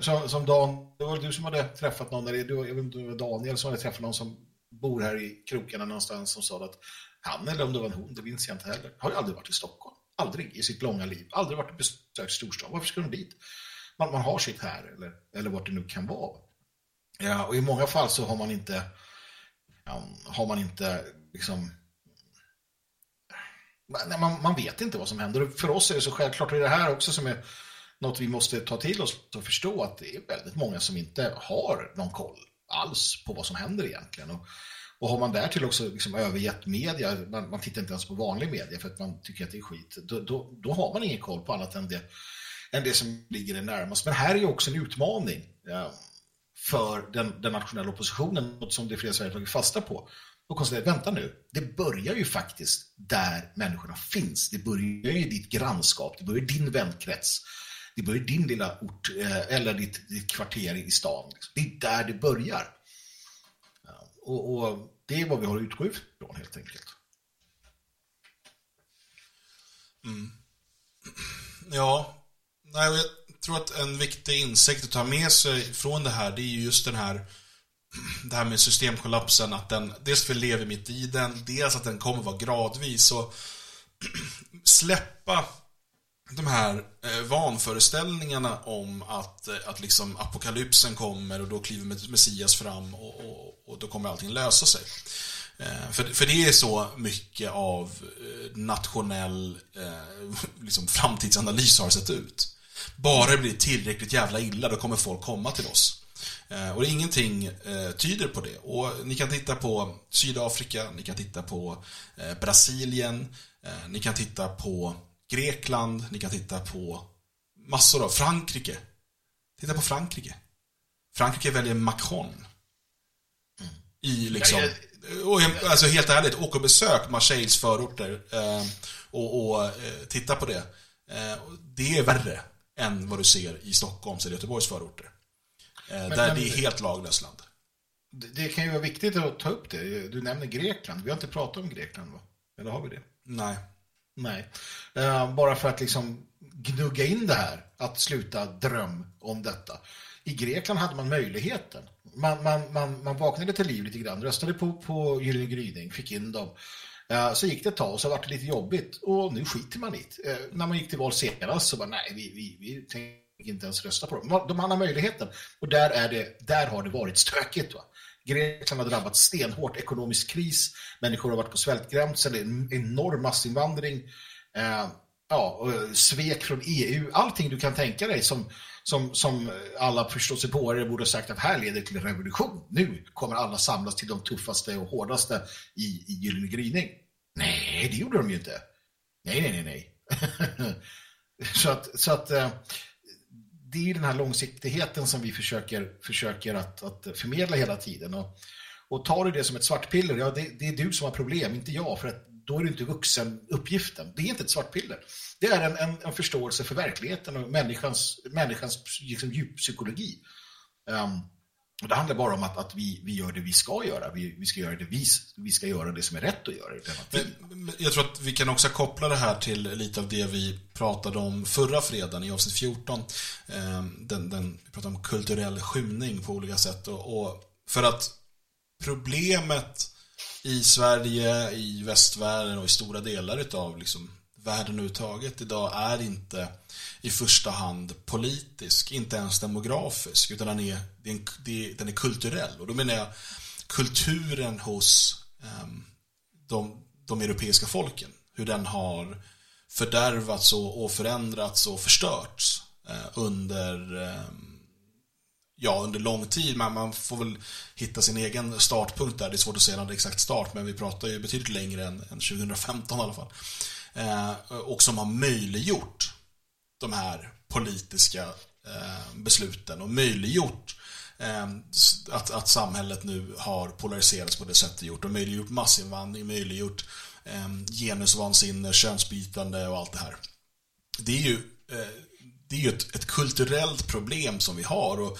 (laughs) som, som Dan, det var du som hade träffat någon, eller du, jag vet inte om det var Daniel som hade träffat någon som bor här i krokarna någonstans som sa att han eller om det var en hon, det minns jag inte heller, har ju aldrig varit i Stockholm. Aldrig i sitt långa liv. Aldrig varit besökt storstad. Varför ska de dit? Man, man har sitt här eller, eller vart det nu kan vara. Ja, och i många fall så har man inte ja, har man inte liksom Nej, man, man vet inte vad som händer. Och För oss är det så självklart, och det är det här också som är något vi måste ta till oss och förstå att det är väldigt många som inte har någon koll alls på vad som händer egentligen. Och, och har man därtill också liksom övergett media, man, man tittar inte ens på vanlig media för att man tycker att det är skit, då, då, då har man ingen koll på annat än det, än det som ligger det närmast. Men här är ju också en utmaning ja, för den, den nationella oppositionen, något som det flera Sverige tagit fasta på. Och konstatera, vänta nu, det börjar ju faktiskt där människorna finns. Det börjar ju i ditt grannskap, det börjar i din vänkrets. Det börjar i din lilla ort eh, eller ditt, ditt kvarter i stan. Det är där det börjar. Och, och det är vad vi har att utgå ifrån helt enkelt. Mm. Ja, nej, jag tror att en viktig insikt att ta med sig från det här, det är ju just den här det här med systemkollapsen, att den, dels vi lever mitt i den, dels att den kommer vara gradvis och (clears throat) släppa de här eh, vanföreställningarna om att, eh, att liksom apokalypsen kommer och då kliver Messias fram och, och, och då kommer allting lösa sig. Eh, för, för det är så mycket av eh, nationell eh, (laughs) liksom framtidsanalys har sett ut. Bara det blir tillräckligt jävla illa, då kommer folk komma till oss. Eh, och ingenting eh, tyder på det. Och ni kan titta på Sydafrika, ni kan titta på eh, Brasilien, ni kan titta på Grekland, ni kan titta på massor av Frankrike. Titta på Frankrike. Frankrike väljer Macron. I liksom... Och, alltså helt ärligt, åk och besök Marseilles förorter och, och titta på det. Det är värre än vad du ser i Stockholms eller Göteborgs förorter. Eh, där men- det är helt laglöst land. Det, det kan ju vara viktigt att ta upp det. Du nämner Grekland. Vi har inte pratat om Grekland, va? Eller har vi det? Nej. Nej. Eh, bara för att liksom gnugga in det här, att sluta dröm om detta. I Grekland hade man möjligheten. Man, man, man, man vaknade till liv lite grann, röstade på, på Gyllene Gryning, fick in dem. Eh, så gick det ett tag och så var det lite jobbigt och nu skiter man i det. När man gick till val senast så bara nej, vi, vi, vi tänker inte ens rösta på dem. Man- De hade möjligheten och där, är det, där har det varit stökigt. Va? Grekland har drabbats stenhårt, ekonomisk kris, människor har varit på svältgränsen, det är en enorm massinvandring. Eh, ja, och eh, svek från EU, allting du kan tänka dig som, som, som alla förståsigpåare borde ha sagt att här leder till en revolution. Nu kommer alla samlas till de tuffaste och hårdaste i, i Gyllene gryning. Nej, det gjorde de ju inte. Nej, nej, nej, nej. (laughs) så att, så att eh, det är den här långsiktigheten som vi försöker, försöker att, att förmedla hela tiden. Och, och tar du det som ett svartpiller, ja det, det är du som har problem, inte jag, för att då är du inte vuxen uppgiften. Det är inte ett svartpiller. Det är en, en, en förståelse för verkligheten och människans, människans liksom, djuppsykologi. Um, och det handlar bara om att, att vi, vi gör det vi ska göra. Vi, vi, ska göra det vi, vi ska göra det som är rätt att göra i denna tid. Men, men jag tror att vi kan också koppla det här till lite av det vi pratade om förra fredagen i avsnitt 14. Ehm, Den, den, vi pratade om kulturell skymning på olika sätt. Och, och för att problemet i Sverige, i västvärlden och i stora delar utav liksom världen överhuvudtaget idag är inte i första hand politisk, inte ens demografisk, utan den är, den är kulturell. Och då menar jag kulturen hos ehm, de, de europeiska folken. Hur den har fördärvats och, förändrats och förstörts eh, under ehm, ja, under lång tid, men man får väl hitta sin egen startpunkt där. Det är svårt att säga någon exakt start, men vi pratar ju betydligt längre än, än 2015 i alla fall. Eh, och som har möjliggjort de här politiska eh, besluten och möjliggjort eh, att, att samhället nu har polariserats på det sätt det gjort och möjliggjort massinvandring, möjliggjort eh, genusvansinne, könsbytande och allt det här. Det är ju, eh, det är ju ett, ett kulturellt problem som vi har och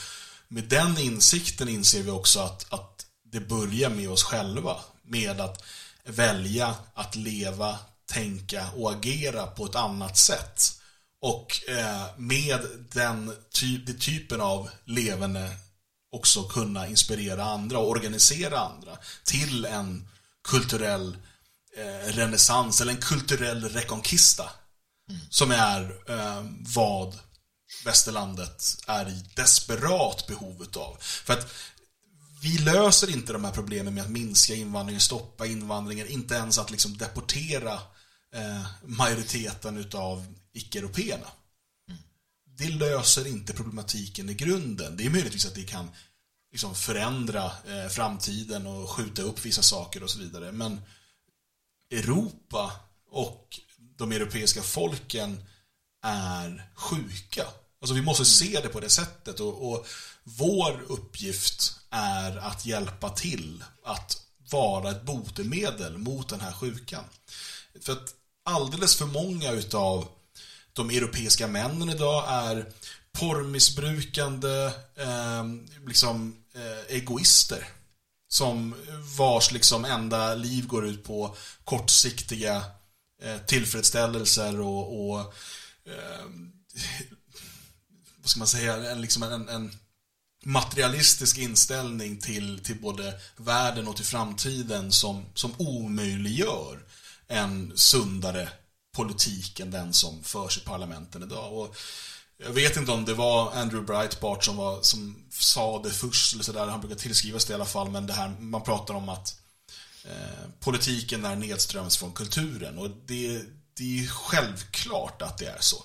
med den insikten inser vi också att, att det börjar med oss själva. Med att välja att leva, tänka och agera på ett annat sätt. Och eh, med den ty det typen av levande också kunna inspirera andra och organisera andra till en kulturell eh, renässans eller en kulturell reconquista. Som är eh, vad västerlandet är i desperat behov utav. För att vi löser inte de här problemen med att minska invandringen, stoppa invandringen, inte ens att liksom deportera eh, majoriteten utav icke-européerna. Det löser inte problematiken i grunden. Det är möjligtvis att det kan liksom förändra eh, framtiden och skjuta upp vissa saker och så vidare. Men Europa och de europeiska folken är sjuka. Alltså vi måste se det på det sättet och, och vår uppgift är att hjälpa till att vara ett botemedel mot den här sjukan. För att alldeles för många utav de europeiska männen idag är porrmissbrukande eh, liksom, eh, egoister. Som vars liksom enda liv går ut på kortsiktiga eh, tillfredsställelser och, och eh, vad ska man säga, en, liksom en, en materialistisk inställning till, till både världen och till framtiden som, som omöjliggör en sundare politik än den som förs i parlamenten idag. Och jag vet inte om det var Andrew Breitbart som, var, som sa det först, eller så där, han brukar tillskrivas det i alla fall, men det här, man pratar om att eh, politiken är nedströms från kulturen och det, det är självklart att det är så.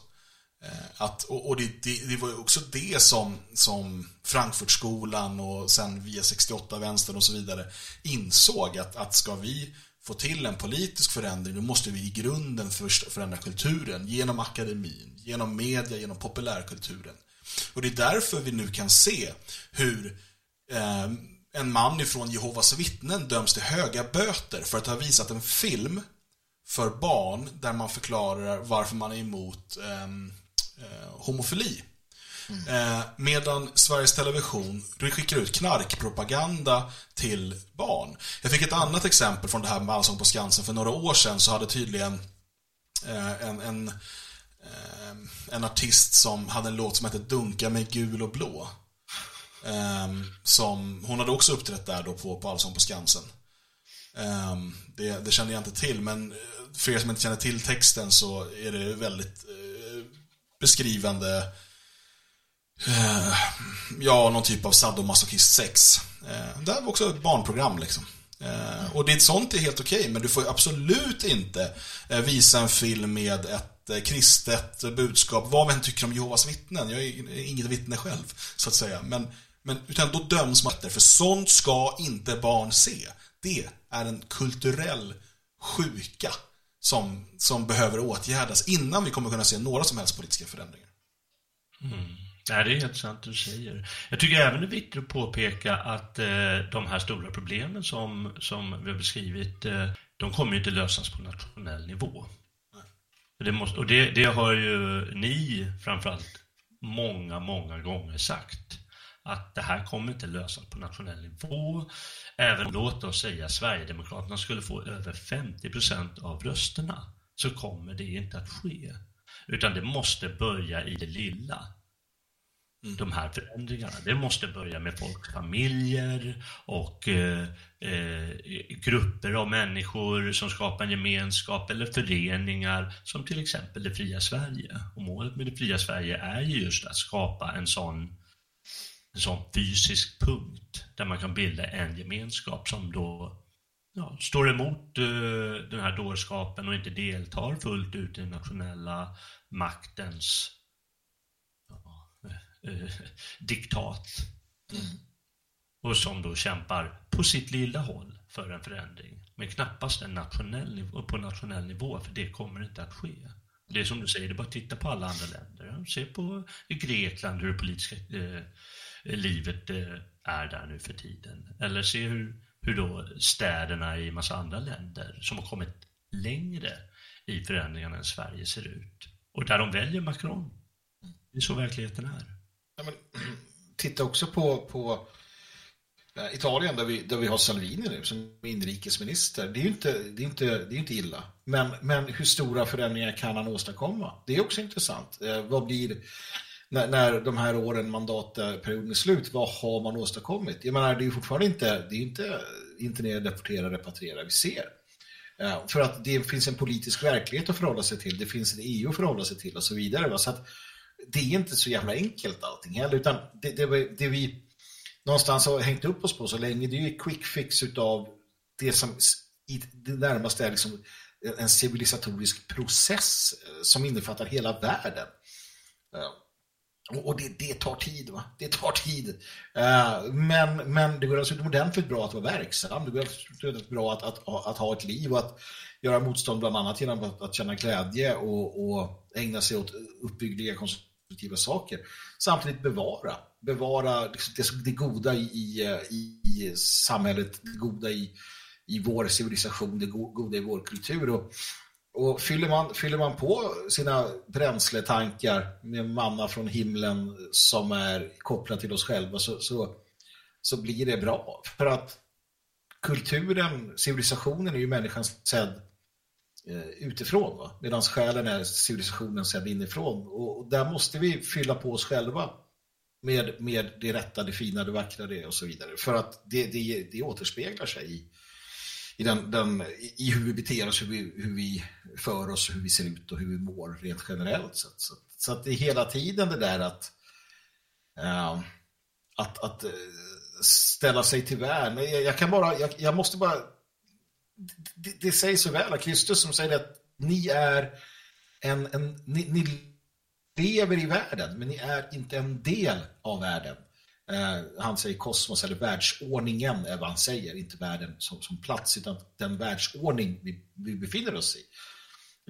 Eh, Att, och och det, det, det var ju också det som, som Frankfurtskolan och sen via 68-vänstern och så vidare insåg att, att ska vi få till en politisk förändring då måste vi i grunden först förändra kulturen genom akademin, genom media, genom populärkulturen. Och det är därför vi nu kan se hur eh, en man ifrån Jehovas vittnen döms till höga böter för att ha visat en film för barn där man förklarar varför man är emot eh, eh homofili. Eh, medan Sveriges Television skickar ut knarkpropaganda till barn. Jag fick ett annat exempel från det här med Allsång på Skansen. För några år sedan så hade tydligen eh, en, en, eh, en artist som hade en låt som hette Dunka mig gul och blå. Eh, som, hon hade också uppträtt där då på, på Allsång på Skansen. Eh, det, det kände jag inte till, men eh, för er som inte känner till texten så är det väldigt eh, beskrivande eh, ja, någon typ av sadomasochist sex. Eh, det här var också ett barnprogram liksom. Eh, och det är sånt är helt okej, men du får absolut inte eh, visa en film med ett eh, kristet budskap, vad vi än tycker om Jehovas vittnen. Jag är inget vittne själv, så att säga. Men, men utan då döms man efter, för sånt ska inte barn se. Det är en kulturell sjuka som, som behöver åtgärdas innan vi kommer kunna se några som helst politiska förändringar. Mm. Nej, det är helt sant du säger. Jag tycker även det är viktigt att påpeka att eh, de här stora problemen som, som vi har beskrivit, eh, de kommer ju inte lösas på nationell nivå. Det måste, och det, det har ju ni framförallt många, många gånger sagt att det här kommer inte lösas på nationell nivå. Även om, låt oss säga Sverigedemokraterna skulle få över 50 procent av rösterna så kommer det inte att ske. Utan det måste börja i det lilla Mm. de här förändringarna. Det måste börja med folks familjer och eh, eh, grupper av människor som skapar en gemenskap eller föreningar som till exempel Det fria Sverige. Och målet med Det fria Sverige är ju just att skapa en sån, en sån fysisk punkt där man kan bilda en gemenskap som då ja, står emot eh, den här dårskapen och inte deltar fullt ut i den nationella maktens eh, diktat. Mm. Och som då kämpar på sitt lilla håll för en förändring. Men knappast en nationell nivå, på nationell nivå, för det kommer inte att ske. Det är som du säger, det är bara att titta på alla andra länder. Se på Grekland, hur det politiska eh, livet eh, är där nu för tiden. Eller se hur, hur då städerna i massa andra länder som har kommit längre i förändringarna än Sverige ser ut. Och där de väljer Macron. Det är så verkligheten är. Men, (clears throat) titta också på, på eh, Italien där vi, där vi har Salvini nu som inrikesminister. Det är ju inte, det är inte, det är inte illa. Men, men hur stora förändringar kan han åstadkomma? Det är också intressant. Eh, vad blir, när, när de här åren, mandatperioden är slut, vad har man åstadkommit? Jag menar, det är ju fortfarande inte, det är inte internera, deportera, repatriera vi ser. Eh, för att det finns en politisk verklighet att förhålla sig till, det finns ett EU att förhålla sig till och så vidare. Va? Så att, det är inte så jävla enkelt allting heller, utan det, det, det vi någonstans har hängt upp oss på så länge, det är ju quick fix utav det som i det närmaste är liksom en civilisatorisk process eh, som innefattar hela världen. Eh, och det, det tar tid, va? Det tar tid. Eh, men, men det går alltså utomordentligt bra att vara verksam. Det går utomordentligt bra att, att, att ha ett liv och att göra motstånd bland annat genom att, att känna glädje och, och ägna sig åt uppbyggliga konstruktiva saker. Samtidigt bevara. Bevara liksom det, goda i, i, eh, i samhället, det goda i, i vår civilisation, det goda i vår kultur. Och, och fyller man, fyller man på sina bränsletankar med manna från himlen som är kopplat till oss själva så, så, så blir det bra. För att kulturen, civilisationen är ju människan sedd Eh, utifrån, medan själen är civilisationen sedd inifrån. Och, där måste vi fylla på oss själva med, med det rätta, det fina, det vackra det och så vidare. För att det, det, det återspeglar sig i, i, den, den, i hur vi beter oss, hur vi, hur vi för oss, hur vi ser ut och hur vi mår rent generellt. Så, så, så att det är hela tiden det där att, äh, att, att eh, ställa sig till värn. Jag, jag kan bara, jag, jag måste bara det, det sägs så väl av Kristus som säger att ni är en, en ni, ni lever i världen men ni är inte en del av världen. Eh, han säger kosmos eller världsordningen är vad han säger, inte världen som, som plats utan den världsordning vi, vi befinner oss i.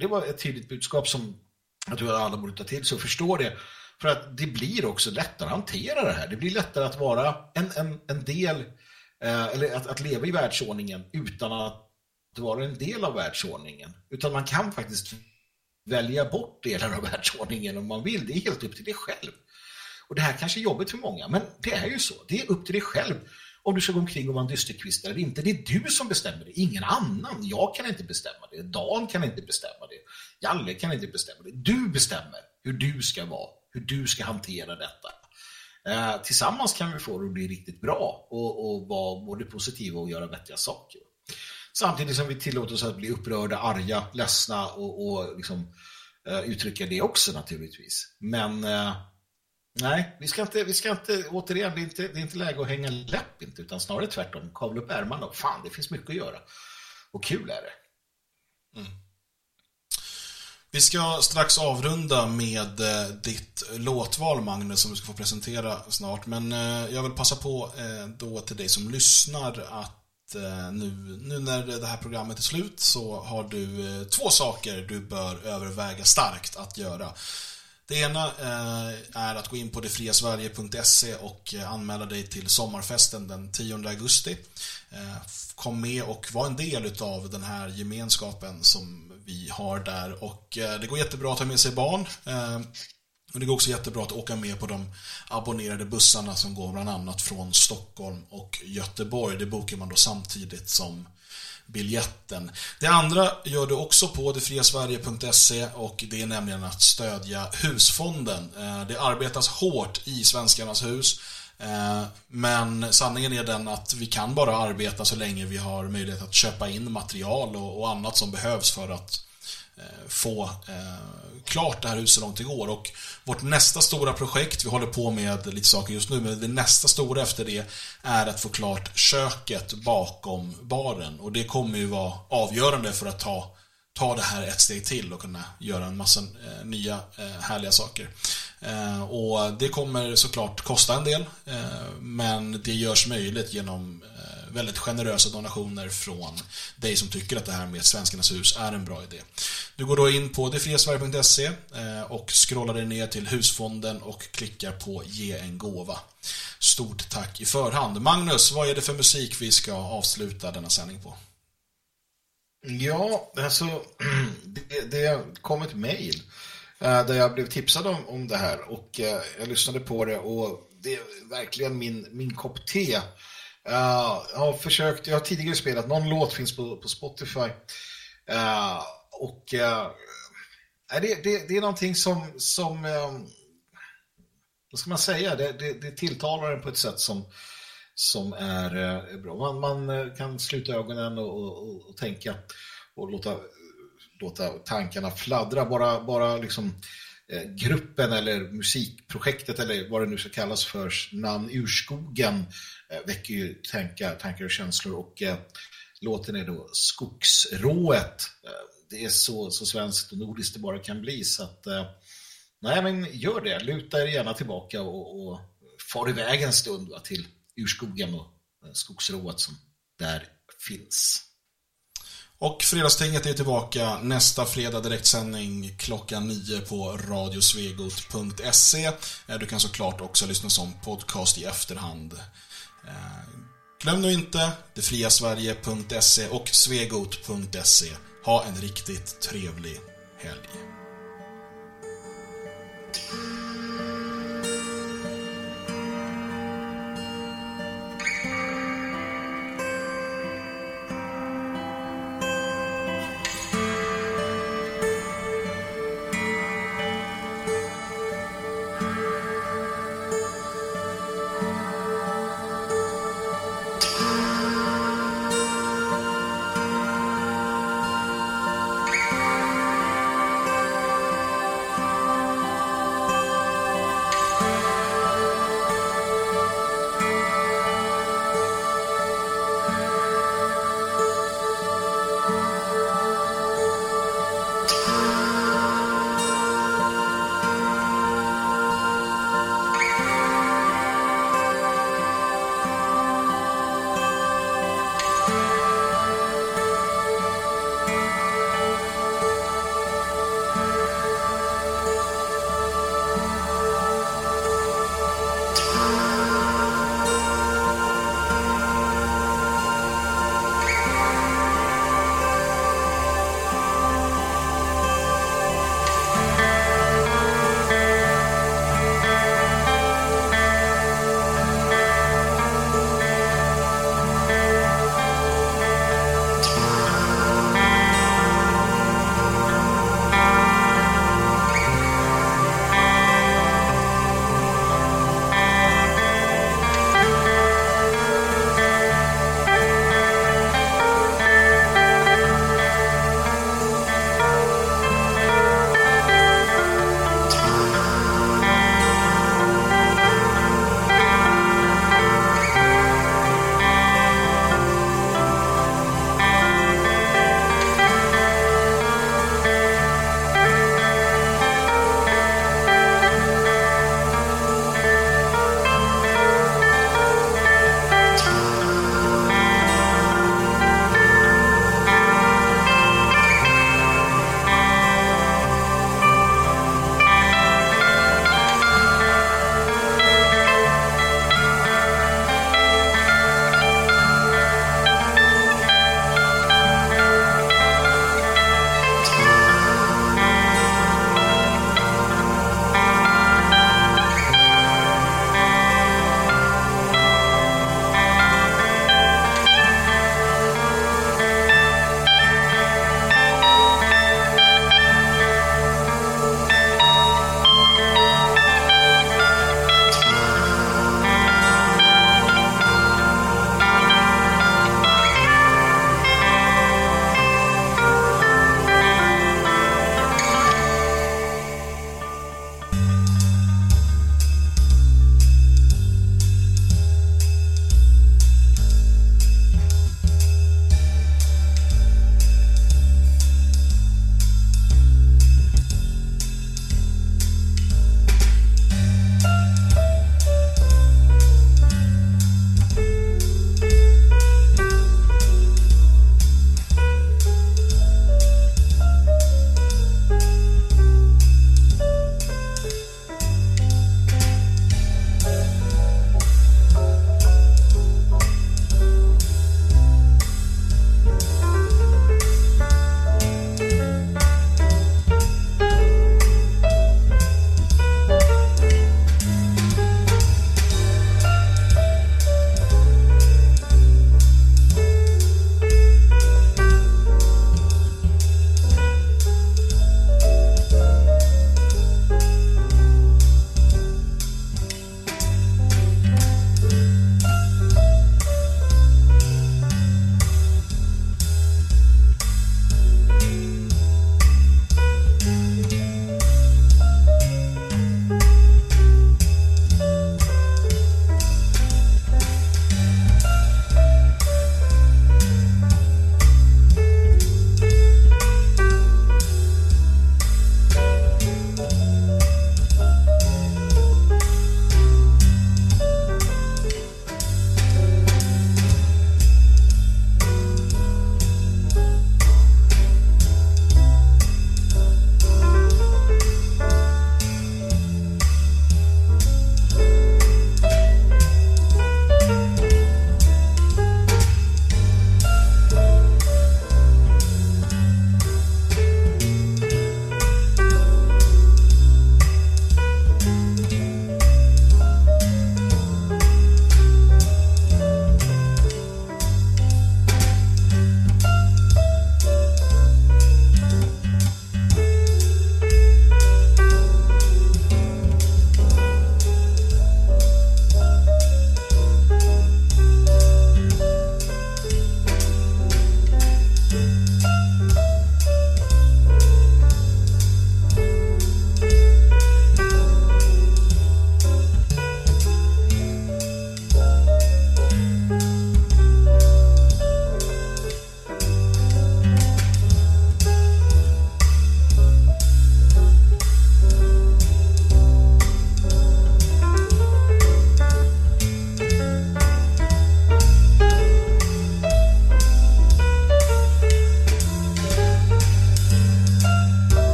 Det var ett tydligt budskap som jag tror att alla borde ta till sig och förstå det. För att det blir också lättare att hantera det här. Det blir lättare att vara en, en, en del, eh, eller att, att leva i världsordningen utan att vara en del av världsordningen. Utan man kan faktiskt välja bort delar av världsordningen om man vill. Det är helt upp till dig själv. Och det här kanske är jobbigt för många, men det är ju så. Det är upp till dig själv om du ska gå omkring och vara en dysterkvist eller inte. Det är du som bestämmer det, ingen annan. Jag kan inte bestämma det, Dan kan inte bestämma det, Jalle kan inte bestämma det. Du bestämmer hur du ska vara, hur du ska hantera detta. Eh, tillsammans kan vi få det att bli riktigt bra och, och vara både positiva och göra vettiga saker. Samtidigt som vi tillåter oss att bli upprörda, arga, ledsna och, och liksom, eh, uttrycka det också naturligtvis. Men eh, Nej, vi ska inte, vi ska inte återigen, det är inte, det är inte läge att hänga läpp inte, utan snarare tvärtom, kavla upp ärmarna och fan, det finns mycket att göra. Och kul är det. Mm. Vi ska strax avrunda med eh, ditt låtval, Magnus, som du ska få presentera snart. Men eh, jag vill passa på eh, då till dig som lyssnar att Eh, nu, nu när det här programmet är slut så har du eh, två saker du bör överväga starkt att göra. Det ena eh, är att gå in på detfriasverige.se och anmäla dig till sommarfesten den 10 augusti. Kom med och var en del utav den här gemenskapen som vi har där. Och det går jättebra att ta med sig barn. Men det går också jättebra att åka med på de abonnerade bussarna som går bland annat från Stockholm och Göteborg. Det bokar man då samtidigt som biljetten. Det andra gör du också på detfriasverige.se och det är nämligen att stödja husfonden. Eh, det arbetas hårt i Svenskarnas hus. Eh, men sanningen är den att vi kan bara arbeta så länge vi har möjlighet att köpa in material och annat som behövs för att Eh, få eh, klart det här huset så långt det går. Och vårt nästa stora projekt, vi håller på med lite saker just nu, men det nästa stora efter det är att få klart köket bakom baren. Och det kommer ju vara avgörande för att ta, ta det här ett steg till och kunna göra en massa eh, nya härliga saker. Och det kommer såklart kosta en del, men det görs möjligt genom väldigt generösa donationer från dig som tycker att det här med Svenskarnas hus är en bra idé. Du går då in på detfriasverige.se eh, och scrollar dig ner till husfonden och klickar på ge en gåva. Stort tack i förhand. Magnus, vad är det för musik vi ska avsluta denna sändning på? Ja, alltså (clears throat) det, det kom ett mejl eh, där jag blev tipsad om, om det här och eh, jag lyssnade på det och det är verkligen min, min kopp te. Uh, jag har försökt, jag har tidigare spelat, någon låt finns på, på Spotify Uh, och uh, det, det, det är någonting som, som um, vad ska man säga, det, det, det tilltalar en på ett sätt som, som är eh, bra. Man, man kan sluta ögonen och, och, och tänka och låta, låta tankarna fladdra. Bara, bara liksom gruppen eller musikprojektet eller vad det nu ska kallas för, namn Urskogen, Eh, väcker ju tankar, tankar och känslor och eh, låten är då Skogsrået. Eh, det är så, så svenskt och nordiskt det bara kan bli så att eh, nej men gör det, luta er gärna tillbaka och, och far iväg en stund va, till urskogen och eh, skogsrået som där finns. Och Fredagstinget är tillbaka nästa fredag direktsändning klockan 9 på radiosvegot.se. Eh, du kan såklart också lyssna som podcast i efterhand. Eh, glöm nu inte detfriasverige.se och svegot.se. Ha en riktigt trevlig helg.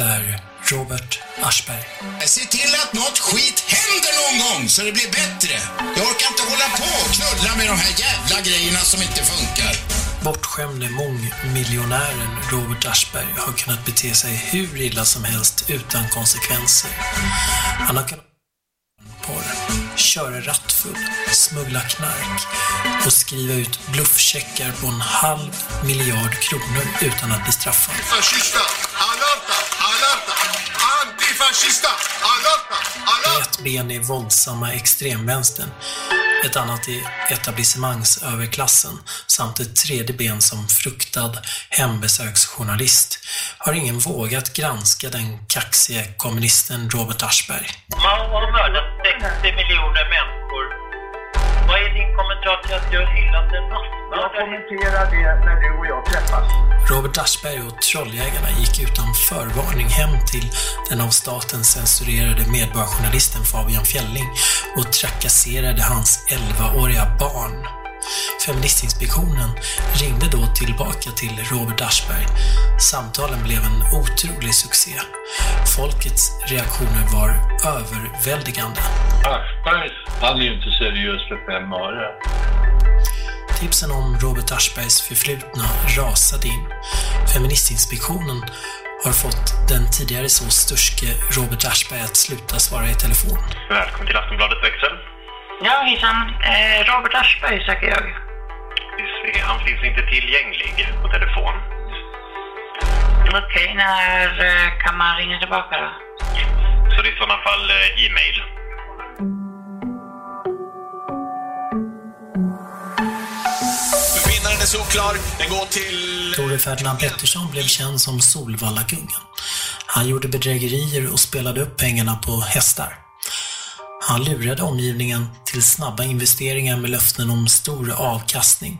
Är Robert Aschberg. Se till att något skit händer någon gång så det blir bättre. Jag orkar inte hålla på och knulla med de här jävla grejerna som inte funkar. Bortskämde mångmiljonären Robert Aschberg har kunnat bete sig hur illa som helst utan konsekvenser. Han har kunnat porr, köra rattfull, smuggla knark och skriva ut bluffcheckar på en halv miljard kronor utan att bli straffad. Fascista, alerta, antifascista, alerta, alerta. Ett ben är våldsamma extremvänstern, ett annat är etablissemangsöverklassen samt ett tredje ben som fruktad hembesöksjournalist har ingen vågat granska den kaxiga kommunisten Robert Aschberg. Man har mördat 60 miljoner människor. Vad är din kommentar till att du har hyllat en massmördare? Jag kommenterar det när du och jag träffas. Robert Aschberg och Trolljägarna gick utan förvarning hem till den av staten censurerade medborgarjournalisten Fabian Fjelling och trakasserade hans 11-åriga barn. Feministinspektionen ringde då tillbaka till Robert Aschberg. Samtalen blev en otrolig succé. Folkets reaktioner var överväldigande. Aschberg, han är ju inte seriös för fem öre. Tipsen om Robert Aschbergs förflutna rasade in. Feministinspektionen har fått den tidigare så sturske Robert Aschberg att sluta svara i telefon. Välkommen till Aftonbladet växel. Ja, hejsan. Eh, Robert Aschberg söker jag. Vi ser, Han finns inte tillgänglig på telefon. Okej, när eh, kan man ringa tillbaka då? Så det är i sådana fall eh, e-mail. Vinnaren är solklar. Den går till... Tore Ferdinand Pettersson blev känd som Solvallakungen. Han gjorde bedrägerier och spelade upp pengarna på hästar. Han lurade omgivningen till snabba investeringar med löften om stor avkastning.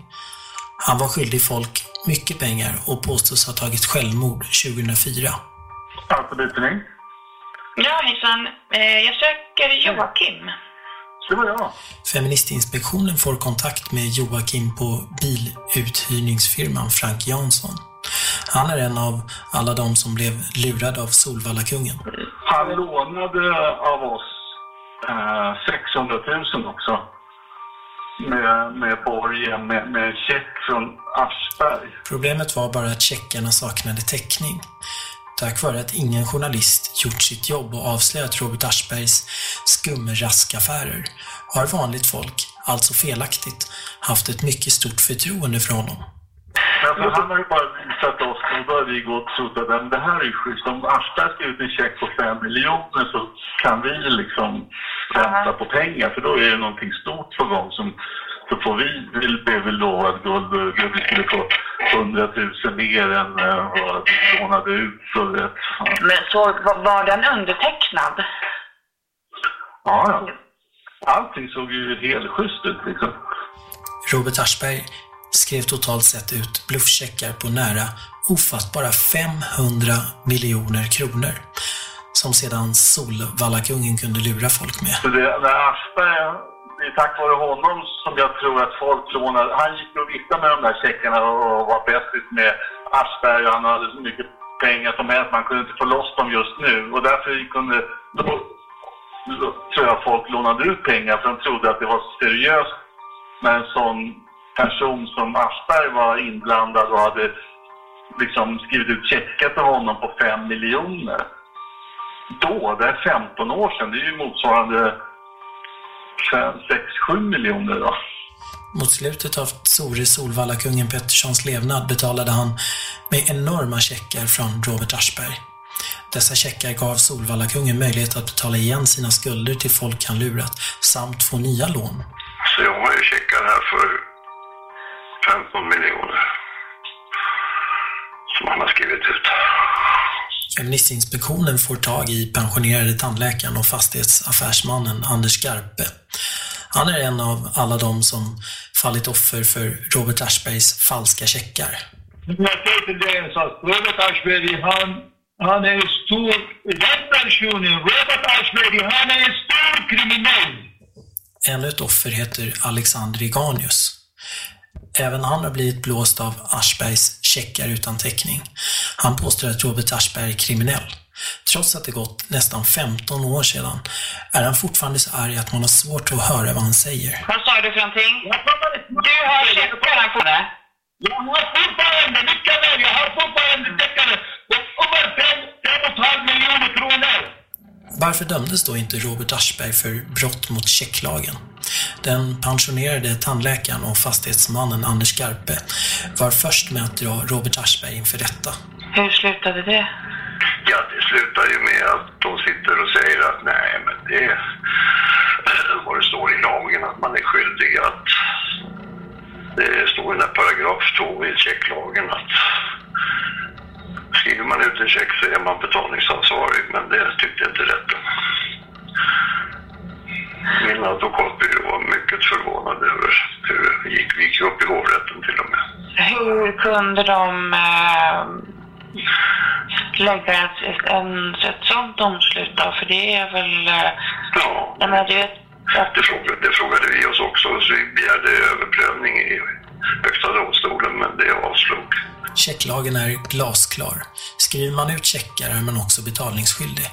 Han var skyldig folk mycket pengar och påstås ha tagit självmord 2004. Alfabetning. Ja, hejsan. Eh, jag söker Joakim. Det var jag. Feministinspektionen får kontakt med Joakim på biluthyrningsfirman Frank Jansson. Han är en av alla de som blev lurade av Solvallakungen. Han lånade av oss Eh, 600 000 också. Med, med borgen, med, med check från Aschberg. Problemet var bara att checkarna saknade täckning. Tack vare att ingen journalist gjort sitt jobb och avslöjat Robert Aschbergs skumraskaffärer har vanligt folk, alltså felaktigt, haft ett mycket stort förtroende för honom. Alltså, han har ju bara visat oss, och då har vi gått och trott att "Men det här är ju schysst. Om Aschberg ska ut en check på 5 miljoner så kan vi liksom vänta på pengar. För då är det någonting stort på gång. Som, så får vi, vi blev väl lovat guld. Vi skulle få 100 000 mer än uh, vad vi lånade ut. Så vet. Men så var, var den undertecknad? Ja, ja. Allting såg ju helt schysst ut liksom. Robert Aschberg skrev totalt sett ut bluffcheckar på nära ofattbara 500 miljoner kronor som sedan Solvallakungen kunde lura folk med. Det, när Aschberg, det är tack vare honom som jag tror att folk lånade. Han gick och viftade med de där checkarna och var bästis med Aschberg och han hade så mycket pengar som helst. Man kunde inte få loss dem just nu och därför kunde, då, då tror jag folk lånade ut pengar för de trodde att det var seriöst med en sån person som Aschberg var inblandad och hade liksom skrivit ut checkar till honom på 5 miljoner. Då, det är 15 år sedan, det är ju motsvarande 6-7 miljoner då. Mot slutet av Sore Solvallakungen Petterssons levnad betalade han med enorma checkar från Robert Aschberg. Dessa checkar gav Solvallakungen möjlighet att betala igen sina skulder till folk han lurat samt få nya lån. Så jag har ju checkar här för 15 miljoner. Som han har skrivit ut. Feministinspektionen får tag i pensionerade tandläkaren och fastighetsaffärsmannen Anders Garpe. Han är en av alla de som fallit offer för Robert Aschbergs falska checkar. Jag säger till dig en sak. Robert Aschberg, han, han är en stor... Den personen, Robert Aschberg, han är en stor kriminell. Ännu ett offer heter Alexander Iganius. Även han har blivit blåst av Aschbergs checkar utan täckning. Han påstår att Robert Aschberg är kriminell. Trots att det gått nästan 15 år sedan är han fortfarande så arg att man har svårt att höra vad han säger. Vad sa du för någonting? Du har checkarna på det? Jag har fortfarande, väl, jag har fortfarande över fem, fem och en halv miljoner kronor. Varför dömdes då inte Robert Aschberg för brott mot checklagen? Den pensionerade tandläkaren och fastighetsmannen Anders Garpe var först med att dra Robert Aschberg inför rätta. Hur slutade det? Ja, det slutar ju med att de sitter och säger att nej, men det är vad det står i lagen att man är skyldig att det står i den här paragraf 2 i checklagen att skriver man ut en check så är man betalningsansvarig, men det tyckte inte rätten. Min advokatbyrå var mycket förvånad över hur det gick. Vi gick upp i hovrätten till och med. Hur kunde de eh, lägga ett, en, ett sånt domslut då? För det är väl... Eh, ja. Det, Det frågade, det frågade vi oss också, så vi begärde överprövning i Högsta domstolen, men det avslog. Checklagen är glasklar. Skriver man ut checkar är man också betalningsskyldig.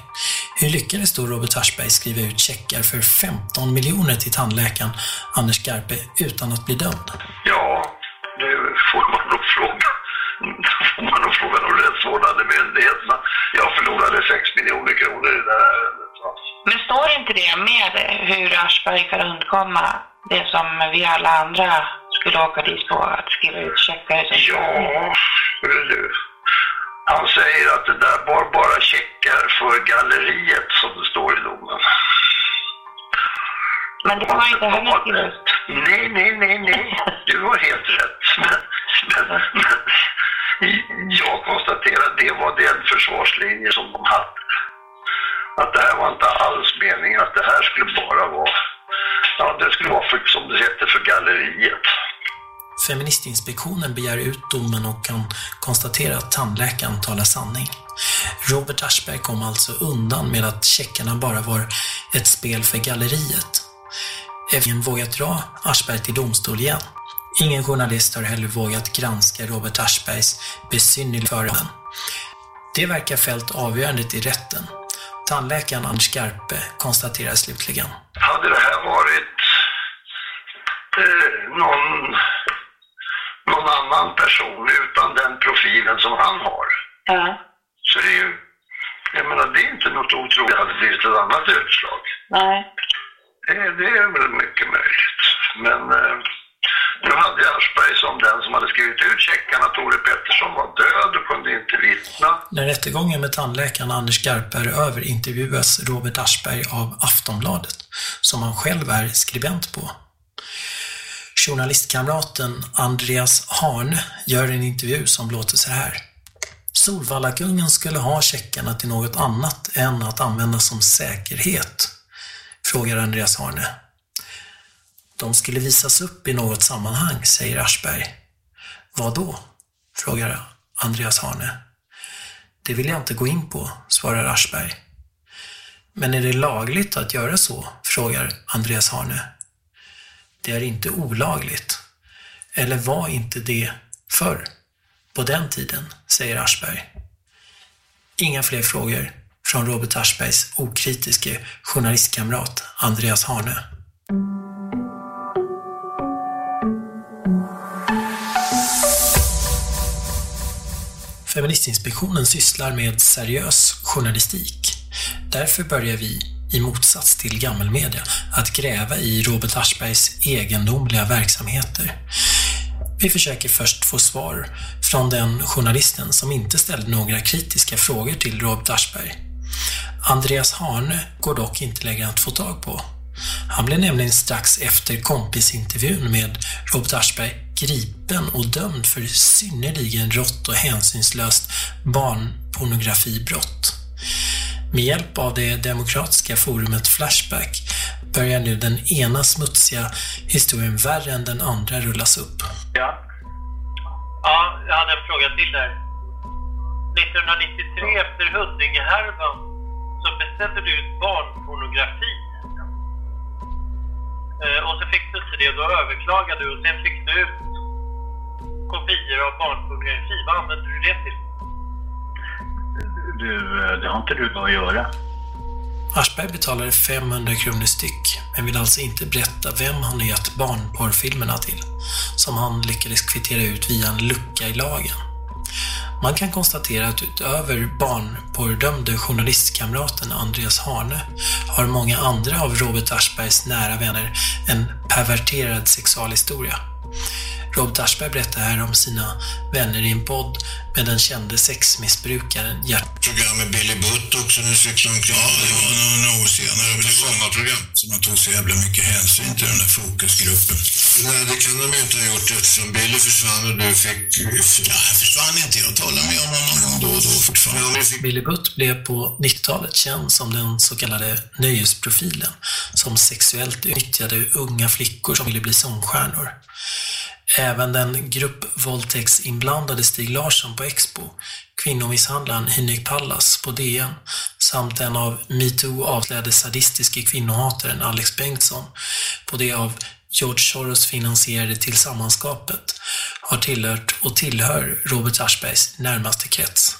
Hur lyckades då Robert Aschberg skriva ut checkar för 15 miljoner till tandläkaren Anders Garpe utan att bli dömd? Ja, det får man nog fråga. får man nog fråga de rättsvårdande myndigheterna. Jag förlorade 6 miljoner kronor i det här men står inte det med hur Aschberg kan undkomma det som vi alla andra skulle åka dit på, att skriva ut checkar? Ja, hörru du. Han säger att det där var bara checkar för galleriet som det står i domen. Men det man inte heller skriva ut. Nej, nej, nej, nej. Du har helt rätt. Men, men, men jag konstaterar att det var den försvarslinje som de hade. Att det här var inte alls meningen, att det här skulle bara vara, ja det skulle vara för, som det heter för galleriet. Feministinspektionen begär ut domen och kan konstatera att tandläkaren talar sanning. Robert Aschberg kom alltså undan med att checkarna bara var ett spel för galleriet. Ingen vågat dra Aschberg till domstol igen. Ingen journalist har heller vågat granska Robert Aschbergs besynnerliga förhållanden. Det verkar fällt avgörandet i rätten. Tandläkaren Anders Garpe konstaterar slutligen. Hade det här varit eh, någon, någon annan person utan den profilen som han har, Ja. så det är ju, jag menar det är inte något otroligt, det hade blivit ett annat utslag. Nej. Det, det är väl mycket möjligt. Men eh, nu hade Aschberg som den som hade skrivit ut checkarna, Tore Pettersson, var död och kunde inte vittna. När rättegången med tandläkaren Anders Garpe är över intervjuas Robert Aschberg av Aftonbladet, som han själv är skribent på. Journalistkamraten Andreas Harn gör en intervju som låter så här. Solvallakungen skulle ha checkarna till något annat än att använda som säkerhet, frågar Andreas Harne. De skulle visas upp i något sammanhang, säger Aschberg. Vad då? frågar Andreas Harne. Det vill jag inte gå in på, svarar Aschberg. Men är det lagligt att göra så? frågar Andreas Harne. Det är inte olagligt. Eller var inte det förr? På den tiden, säger Aschberg. Inga fler frågor från Robert Aschbergs okritiske journalistkamrat Andreas Harne. Feministinspektionen sysslar med seriös journalistik. Därför börjar vi, i motsats till gammelmedia, att gräva i Robert Aschbergs egendomliga verksamheter. Vi försöker först få svar från den journalisten som inte ställde några kritiska frågor till Robert Aschberg. Andreas Harne går dock inte längre att få tag på. Han blev nämligen strax efter kompisintervjun med Robert Aschberg gripen och dömd för synnerligen rått och hänsynslöst barnpornografibrott. Med hjälp av det demokratiska forumet Flashback börjar nu den ena smutsiga historien värre än den andra rullas upp. Ja. Ja, jag hade en fråga till där. 1993 efter Huddingehärvan så beställde du ut barnpornografi. Eh, och så fick du inte det, då överklagade du och sen fick du ut kopior av barnpornografi. Vad använde du det till? Du, eh, det har inte du med att göra. Aschberg betalade 500 kronor styck, men vill alltså inte berätta vem han har gett barnporrfilmerna till, som han lyckades kvittera ut via en lucka i lagen. Man kan konstatera att utöver barnporrdömde journalistkamraten Andreas Harne har många andra av Robert Aschbergs nära vänner en perverterad sexualhistoria. Robert Aschberg berättar här om sina vänner i en podd med den kände sexmissbrukaren Gert program med Billy Butt också när cyklade omkring. Ja, det var några år senare. Det var sommarprogram. Så man tog så jävla mycket hänsyn till den där fokusgruppen. Nej, det kan de ju inte ha gjort eftersom Billy försvann och du fick... Ja, han försvann inte. Jag talade med honom någon gång då och då fortfarande. Billy Butt blev på 90-talet känd som den så kallade nöjesprofilen som sexuellt utnyttjade unga flickor som ville bli sångstjärnor. Även den gruppvåldtäktsinblandade Stig Larsson på Expo, kvinnomisshandlaren Hynek Pallas på DN samt den av metoo avslöjade sadistiske kvinnohataren Alex Bengtsson på det av George Soros finansierade Tillsammanskapet har tillhört och tillhör Robert Aschbergs närmaste krets.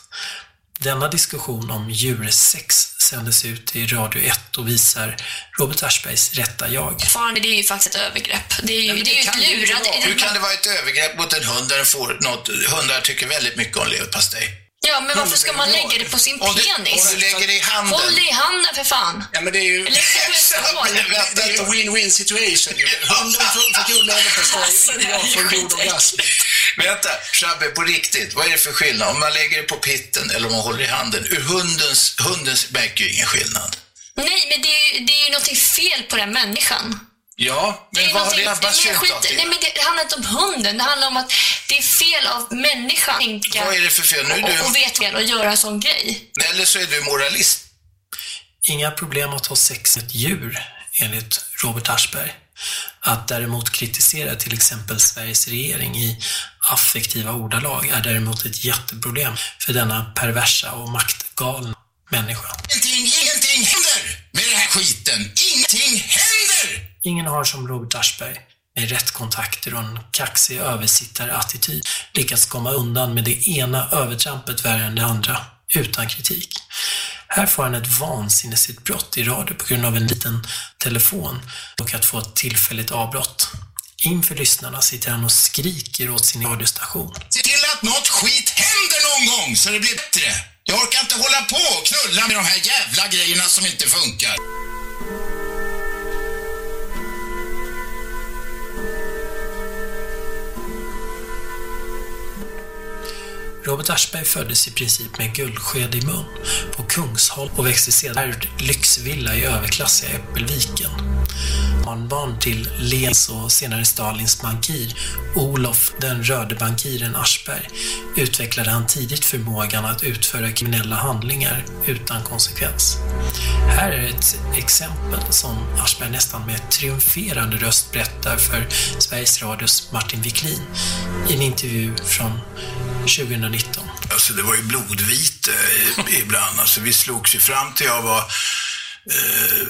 Denna diskussion om djursex sändes ut i Radio 1 och visar Robert Aschbergs rätta jag. Fan, det är ju faktiskt ett övergrepp. Det är ju, men det är ju ett vara. Hur kan det vara ett övergrepp mot en hund där den får något? Hundar tycker väldigt mycket om leverpastej. Ja, men varför ska man lägga det på sin Om du- penis? om du lägger det i handen. Håll det i handen för fan! Ja, men det är ju... Lägg det. (laughs) Det är ju win-win situation. (laughs) Hunden får det leverpastej, här jag får god orgasm. Vänta, Shabbe, på riktigt. Vad är det för skillnad om man lägger det på pitten eller om man håller i handen? Ur hundens, hundens märker ju ingen skillnad. Nej, men det är, ju, det är ju någonting fel på den människan. Ja, Det är men vad har någonting- det drabbats nej, men utav? skit, nej, men det handlar inte om hunden. Det handlar om att det är fel av människan att tänka Vad är det för fel? Nu är och, du- och vet fel och göra en sån grej. Eller så är du moralist. Inga problem att ha sex med ett djur, enligt Robert Aschberg. Att däremot kritisera till exempel Sveriges regering i affektiva ordalag är däremot ett jätteproblem för denna perversa och maktgalna människa. Ingenting, ingenting händer med den här skiten. Ingenting händer! Ingen har som Robert Aschberg, med rätt kontakter och en kaxig översittarattityd, lyckats komma undan med det ena övertrampet värre än det andra, utan kritik. Här får han ett vansinnesutbrott i radio på grund av en liten telefon och att få ett tillfälligt avbrott. Inför lyssnarna sitter han och skriker åt sin radiostation. Se till att något skit händer någon gång så det blir bättre. Jag orkar inte hålla på och knulla med de här jävla grejerna som inte funkar. Robert Aschberg föddes i princip med guldsked i mun på Kungsholm och växte sedan ur lyxvilla i överklassiga Äppelviken. Barnbarn till Lens och senare Stalins bankir Olof den röde bankiren Aschberg utvecklade han tidigt förmågan att utföra kriminella handlingar utan konsekvens. Här är ett exempel som Aschberg nästan med triumferande röst berättar för Sveriges Radios Martin Wiklin i en intervju från 2019. Alltså det var ju blodvite eh, ibland. Alltså vi slogs ju fram till jag var eh,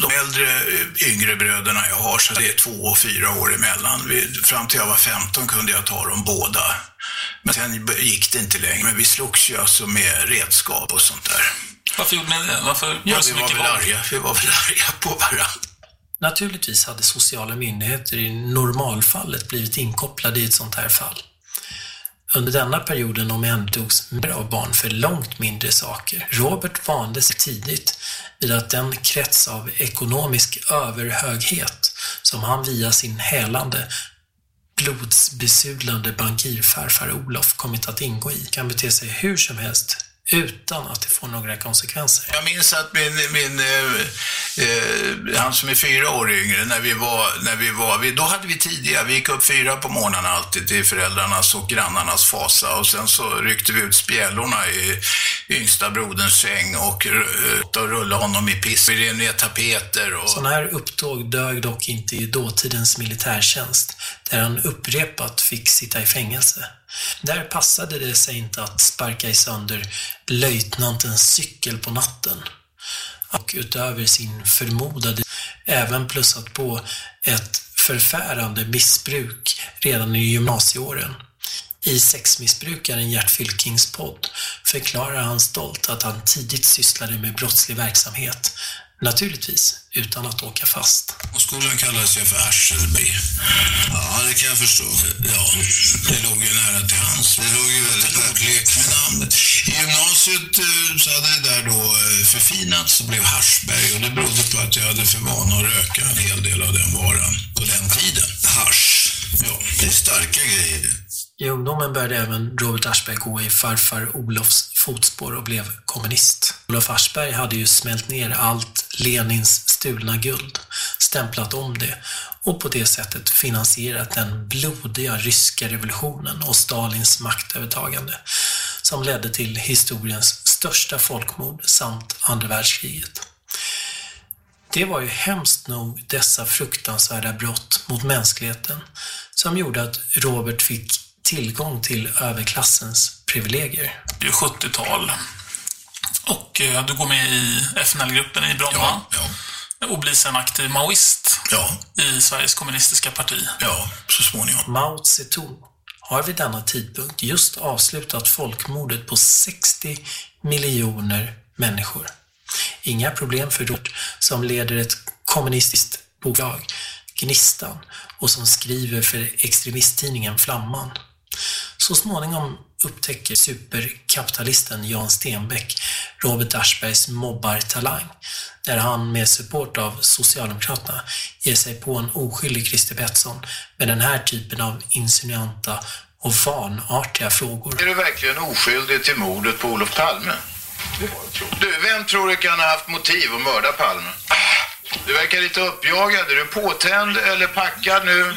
de äldre eh, yngre bröderna jag har, så det är två och fyra år emellan. Vi, fram till jag var 15 kunde jag ta dem båda. Men sen gick det inte längre. Men vi slogs ju alltså med redskap och sånt där. Varför gjorde ni det? Varför var Ja, vi var väl arga. Vi var väl arga på varandra. Naturligtvis hade sociala myndigheter i normalfallet blivit inkopplade i ett sånt här fall. Under denna perioden omhändertogs mer av barn för långt mindre saker. Robert vande sig tidigt vid att den krets av ekonomisk överhöghet som han via sin hälande blodsbesudlande bankirfarfar Olof kommit att ingå i kan bete sig hur som helst utan att det får några konsekvenser. Jag minns att min, min eh, eh, han som är fyra år yngre, när vi var, när vi var vi, då hade vi tidiga, vi gick upp fyra på morgonen alltid till föräldrarnas och grannarnas fasa och sen så ryckte vi ut spjällorna i yngsta broderns säng och, eh, och rullade honom i piss. Vi rev ner tapeter och... Sådana här upptåg dög dock inte i dåtidens militärtjänst, där han upprepat fick sitta i fängelse. Där passade det sig inte att sparka i sönder löjtnantens cykel på natten. Och utöver sin förmodade även plussat på ett förfärande missbruk redan i gymnasieåren. I Sexmissbrukaren Gert Fylkings podd förklarar han stolt att han tidigt sysslade med brottslig verksamhet. Naturligtvis utan att åka fast. Och skolan kallades ju för Arselby. Ja, det kan jag förstå. Ja, det låg ju nära till hans. Det låg ju väldigt nära. Lek med namnet. I gymnasiet eh, så hade det där då eh, förfinats och blev Haschberg och det berodde på att jag hade för vana att röka en hel del av den varan på den tiden. Hasch. Ja, det är starka grejer det. I ungdomen började även Robert Aschberg gå i farfar Olofs fotspår och blev kommunist. Olof Aschberg hade ju smält ner allt Lenins stulna guld, stämplat om det och på det sättet finansierat den blodiga ryska revolutionen och Stalins maktövertagande som ledde till historiens största folkmord samt andra världskriget. Det var ju hemskt nog dessa fruktansvärda brott mot mänskligheten som gjorde att Robert fick tillgång till överklassens privilegier. Det är 70-tal. Och eh, du går med i FNL-gruppen i Bromma. Och blir sen aktiv maoist i Sveriges kommunistiska parti. Ja, så småningom. Mao Zedong har vid denna tidpunkt just avslutat folkmordet på 60 miljoner människor. Inga problem för Robert som leder ett kommunistiskt bolag, Gnistan, och som skriver för extremisttidningen Flamman. Så småningom upptäcker superkapitalisten Jan Stenbeck Robert Aschbergs mobbartalang när han med support av Socialdemokraterna ger sig på en oskyldig Christer Pettersson med den här typen av insinuanta och vanartiga frågor. Är du verkligen oskyldig till mordet på Olof Palme? Du, vem tror du kan ha haft motiv att mörda Palme? Du verkar lite uppjagad. Är du påtänd eller packad nu?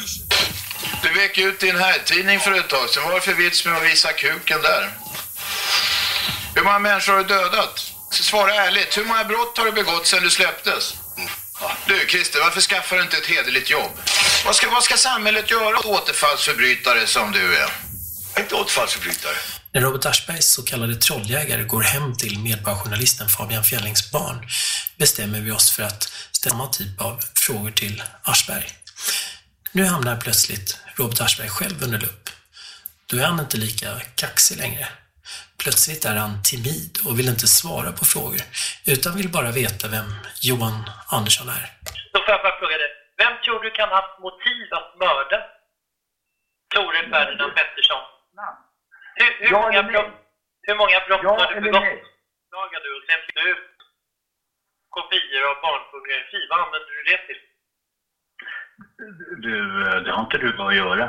Du vek ut din herrtidning för ett tag sedan. Vad är det för vits med att visa kuken där? Hur många människor har du dödat? Svara ärligt. Hur många brott har du begått sedan du släpptes? Du Christer, varför skaffar du inte ett hederligt jobb? Vad ska, vad ska samhället göra åt återfallsförbrytare som du är? Är inte återfallsförbrytare. När Robert Aschbergs så kallade trolljägare går hem till medborgarjournalisten Fabian Fjellings barn bestämmer vi oss för att ställa samma typ av frågor till Aschberg. Nu hamnar plötsligt Robert Aschberg själv under lupp. Då är han inte lika kaxig längre. Plötsligt är han timid och vill inte svara på frågor, utan vill bara veta vem Johan Andersson är. Då får jag bara fråga dig. Vem tror du kan ha haft motiv att mörda Tore Ferdinand Pettersson? Hur, hur, Ja många brott, hur många brott Ja har du begått? Lagar du och släppte ut kopior av barnpornografi? Vad använder du det till? Du, eh, det har inte du med att göra.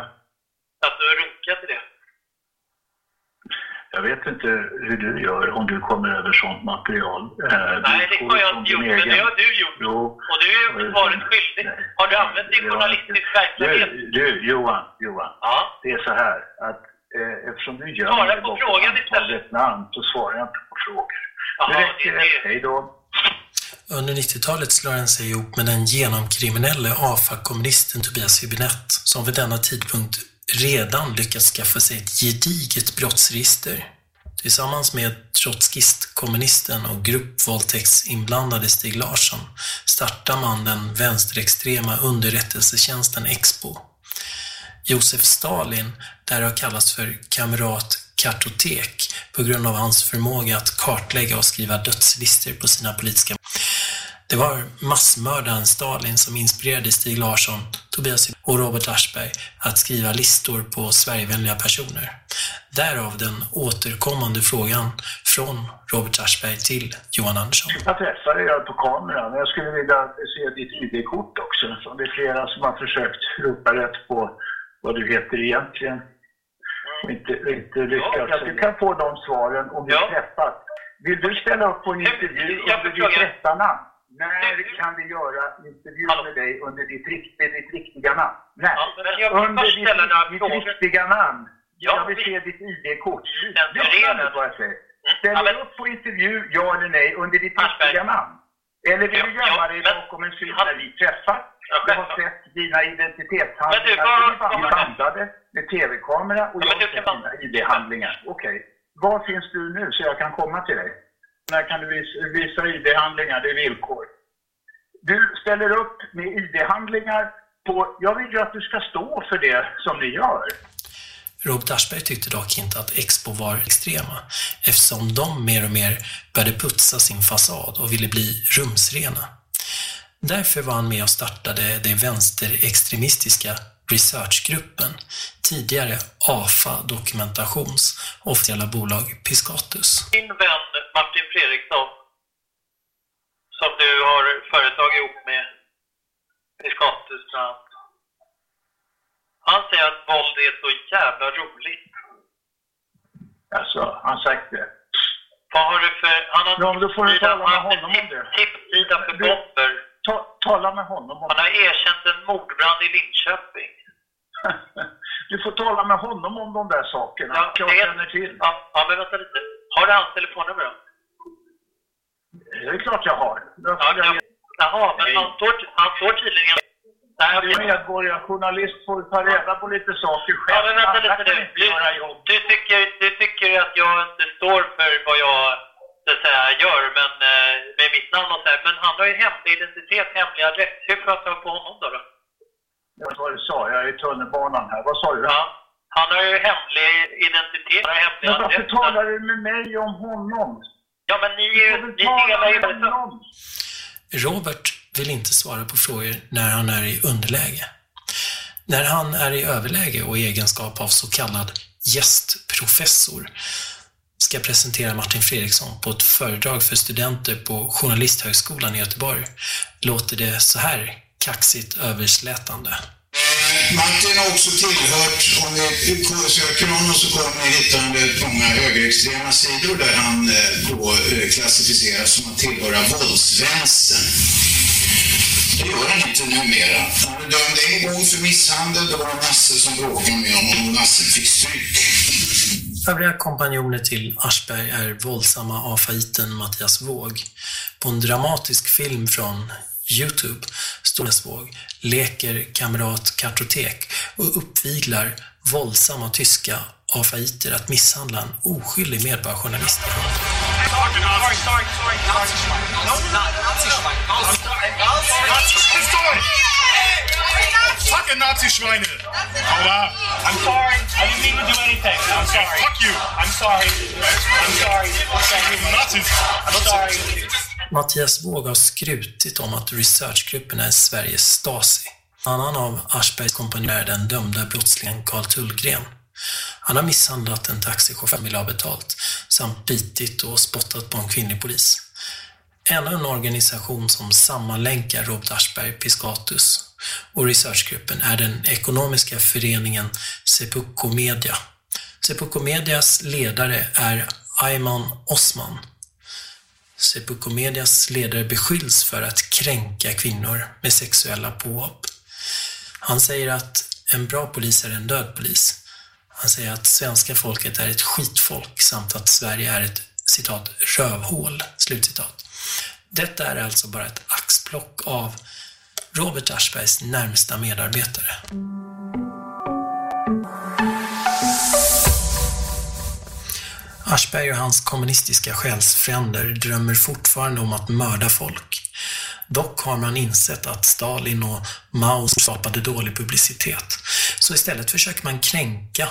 Att du har runkat i det? Jag vet inte hur du gör om du kommer över sånt material. Eh, Nej, det har jag inte gjort, men det har du gjort. Jo. Och du ju svaret skyldig. Har du använt din journalistisk verksamhet? Du, du Johan, Johan. Ja. Det är så här att eh, eftersom du gör Svara på frågan antalet namn så svarar jag inte på frågor. Jaha, det räcker. det. Hej då. Under 90-talet slår han sig ihop med den genomkriminelle AFA-kommunisten Tobias Hübinette, som vid denna tidpunkt redan lyckats skaffa sig ett gediget brottsregister. Tillsammans med trotskistkommunisten och gruppvåldtäktsinblandade Stig Larsson startar man den vänsterextrema underrättelsetjänsten Expo. Josef Stalin där har kallats för kamrat kartotek på grund av hans förmåga att kartlägga och skriva dödslistor på sina politiska det var massmördaren Stalin som inspirerade Stig Larsson, Tobias och Robert Aschberg att skriva listor på Sverigevänliga personer. Därav den återkommande frågan från Robert Aschberg till Johan Andersson. Jag träffade er på kameran. Jag skulle vilja se ditt ID-kort också. Det är flera som har försökt ropa rätt på vad du heter egentligen. Och inte, inte lyckats. Ja, du kan få de svaren om vi träffas. Vill du ställa upp på en intervju under ditt rätta namn? När kan vi göra intervju med dig under ditt, rikt, ditt riktiga namn? När? jag vill under ditt, ditt riktiga namn. Ja, jag vill vi- se ditt ID-kort. Lyssna nu på vad jag säger. Ställer du upp på intervju, ja eller nej, under ditt riktiga namn? Eller vill du gömma dig bakom en skylt när vi träffas? Jag har sett dina identitetshandlingar. vad- Vi bandade med tv-kamera och jag har sett dina ID-handlingar. Okej. Var finns du nu så jag kan komma till dig? När kan du visa, visa ID-handlingar? Det är villkor. Du ställer upp med ID-handlingar på... Jag vill ju att du ska stå för det som ni gör. Robert Aschberg tyckte dock inte att Expo var extrema eftersom de mer och mer började putsa sin fasad och ville bli rumsrena. Därför var han med och startade det vänsterextremistiska researchgruppen, tidigare AFA Dokumentations officiella bolag Piscatus. Din vän Martin Fredriksson, som du har företag ihop med, Piscatus bland annat. Han säger att våld är så jävla roligt. Alltså, han sagt det. Vad har du för... Han har Ja, men då får du tala med honom om det. tipssida för Du- bomber. Ta, tala med honom om Han har erkänt en mordbrand i Linköping. (laughs) Du får tala med honom om de där sakerna. Ja, jag det- känner till. Ja, ja, men vänta lite. Har du hans telefonnummer då? Det är klart jag har. Ja, ja. Jaha, men han står, han står tydligen... Nej, Du är medborgarjournalist får ta reda på lite saker själv. Ja, men vänta lite nu. Du, du, tycker, du tycker att jag inte står för vad jag så att säga, gör men, eh, med mitt namn och så här. Men han har ju hemlig identitet, hemlig adress. Hur får jag på honom då? då? Jag vet vad du sa, jag är i tunnelbanan här. Vad sa du? Ja, han har ju hemlig identitet, han har hemlig Men varför adress. talar du med mig om honom? Ja, men ni, är ju- ni delar ju... med honom. Robert vill inte svara på frågor när han är i underläge. När han är i överläge och i egenskap av så kallad gästprofessor ska presentera Martin Fredriksson på ett föredrag för studenter på Journalisthögskolan i Göteborg låter det så här kaxigt överslätande. Martin har också tillhört, om vi söker honom så kommer ni hitta många högerextrema sidor där han eh, då eh, klassificeras som att tillhöra våldsvänstern. Det gör han inte numera. Han blev dömd en gång för misshandel, det var Nasse som bråkade med honom och Nasse fick stryk. Övriga kompanjoner till Aschberg är våldsamma afaiten Mattias Våg. På en dramatisk film från Youtube, Storas Våg, leker kamrat kartotek och uppviglar våldsamma tyska afaiter att misshandla en oskyldig medborgarjournalist. Fucking Nazi Schweine! I'm sorry. I didn't mean to do anything. I'm sorry. Fuck you! I'm sorry. I'm sorry. Nazis! I'm sorry. Mattias Våg har skrutit om att researchgruppen är Sveriges Stasi. Annan av Aschbergs kompanjoner är den dömda brottslingen Karl Tullgren. Han har misshandlat en taxichaufför vill ha betalt, samt bitit och spottat på en kvinnlig polis. Ännu en organisation som sammanlänkar Robert Aschberg, Piscatus och researchgruppen är den ekonomiska föreningen Seppuku Media. Seppuku Medias ledare är Ayman Osman. Seppuku Medias ledare beskylls för att kränka kvinnor med sexuella påhopp. Han säger att en bra polis är en död polis. Han säger att svenska folket är ett skitfolk samt att Sverige är ett citat rövhål. Slutcitat. Detta är alltså bara ett axplock av Robert Aschbergs närmsta medarbetare. Aschberg och hans kommunistiska själsfränder drömmer fortfarande om att mörda folk. Dock har man insett att Stalin och Mao skapade dålig publicitet. Så istället försöker man kränka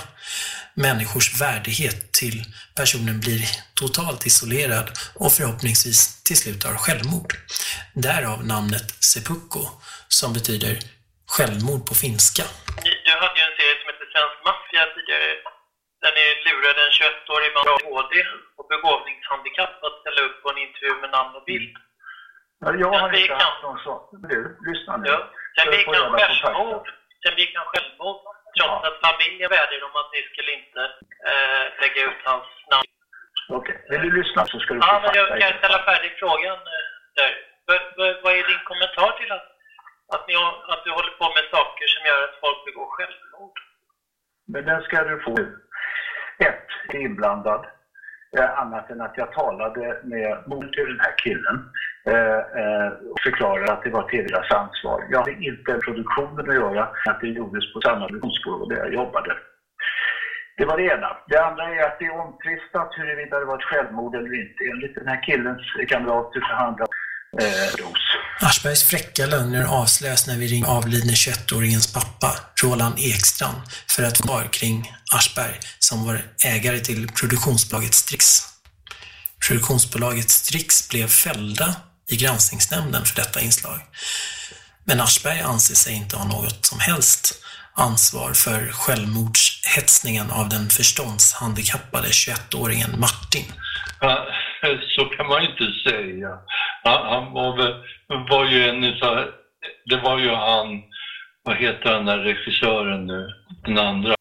människors värdighet till personen blir totalt isolerad och förhoppningsvis till slut har självmord. Därav namnet seppuku, som betyder självmord på finska. Ni, du hade ju en serie som hette Svensk Maffia tidigare. Där ni lurade en 21-årig man med ADHD och begåvningshandikapp att ställa upp på en intervju med namn och bild. Ja, jag har inte haft någon sån. Du, lyssna nu. ja, sen begick han självmord. Sen begick han självmord. Trots att familjen vädjade om att ni skulle inte eh, lägga ut hans namn. Okej, vill du lyssna så ska du Ja, få men jag kan ställa färdig frågan eh, där. Vad, vad är din kommentar till att, att, ni, att du håller på med saker som gör att folk begår självmord? Men den ska du få. Ett, är inblandad. Eh, annat än att jag talade med mor till den här killen eh, eh, och förklarade att det var deras ansvar. Jag hade inte med produktionen att göra, att det gjordes på samma produktionsbolag där jag jobbade. Det var det ena. Det andra är att det är omtvistat huruvida det var ett självmord eller inte. Enligt den här killens kamrater så handlar eh, dos. Aschbergs fräcka lögner avslöjas när vi ringer avlidne 21-åringens pappa, Roland Ekstrand, för att få kring Aschberg som var ägare till produktionsbolaget Strix. Produktionsbolaget Strix blev fällda i granskningsnämnden för detta inslag. Men Aschberg anser sig inte ha något som helst ansvar för självmordshetsningen av den förståndshandikappade 21-åringen Martin. Ja, (laughs) så kan man inte säga. Han, han var, väl, var ju en utav, det var ju han, vad heter den där regissören nu, den andra,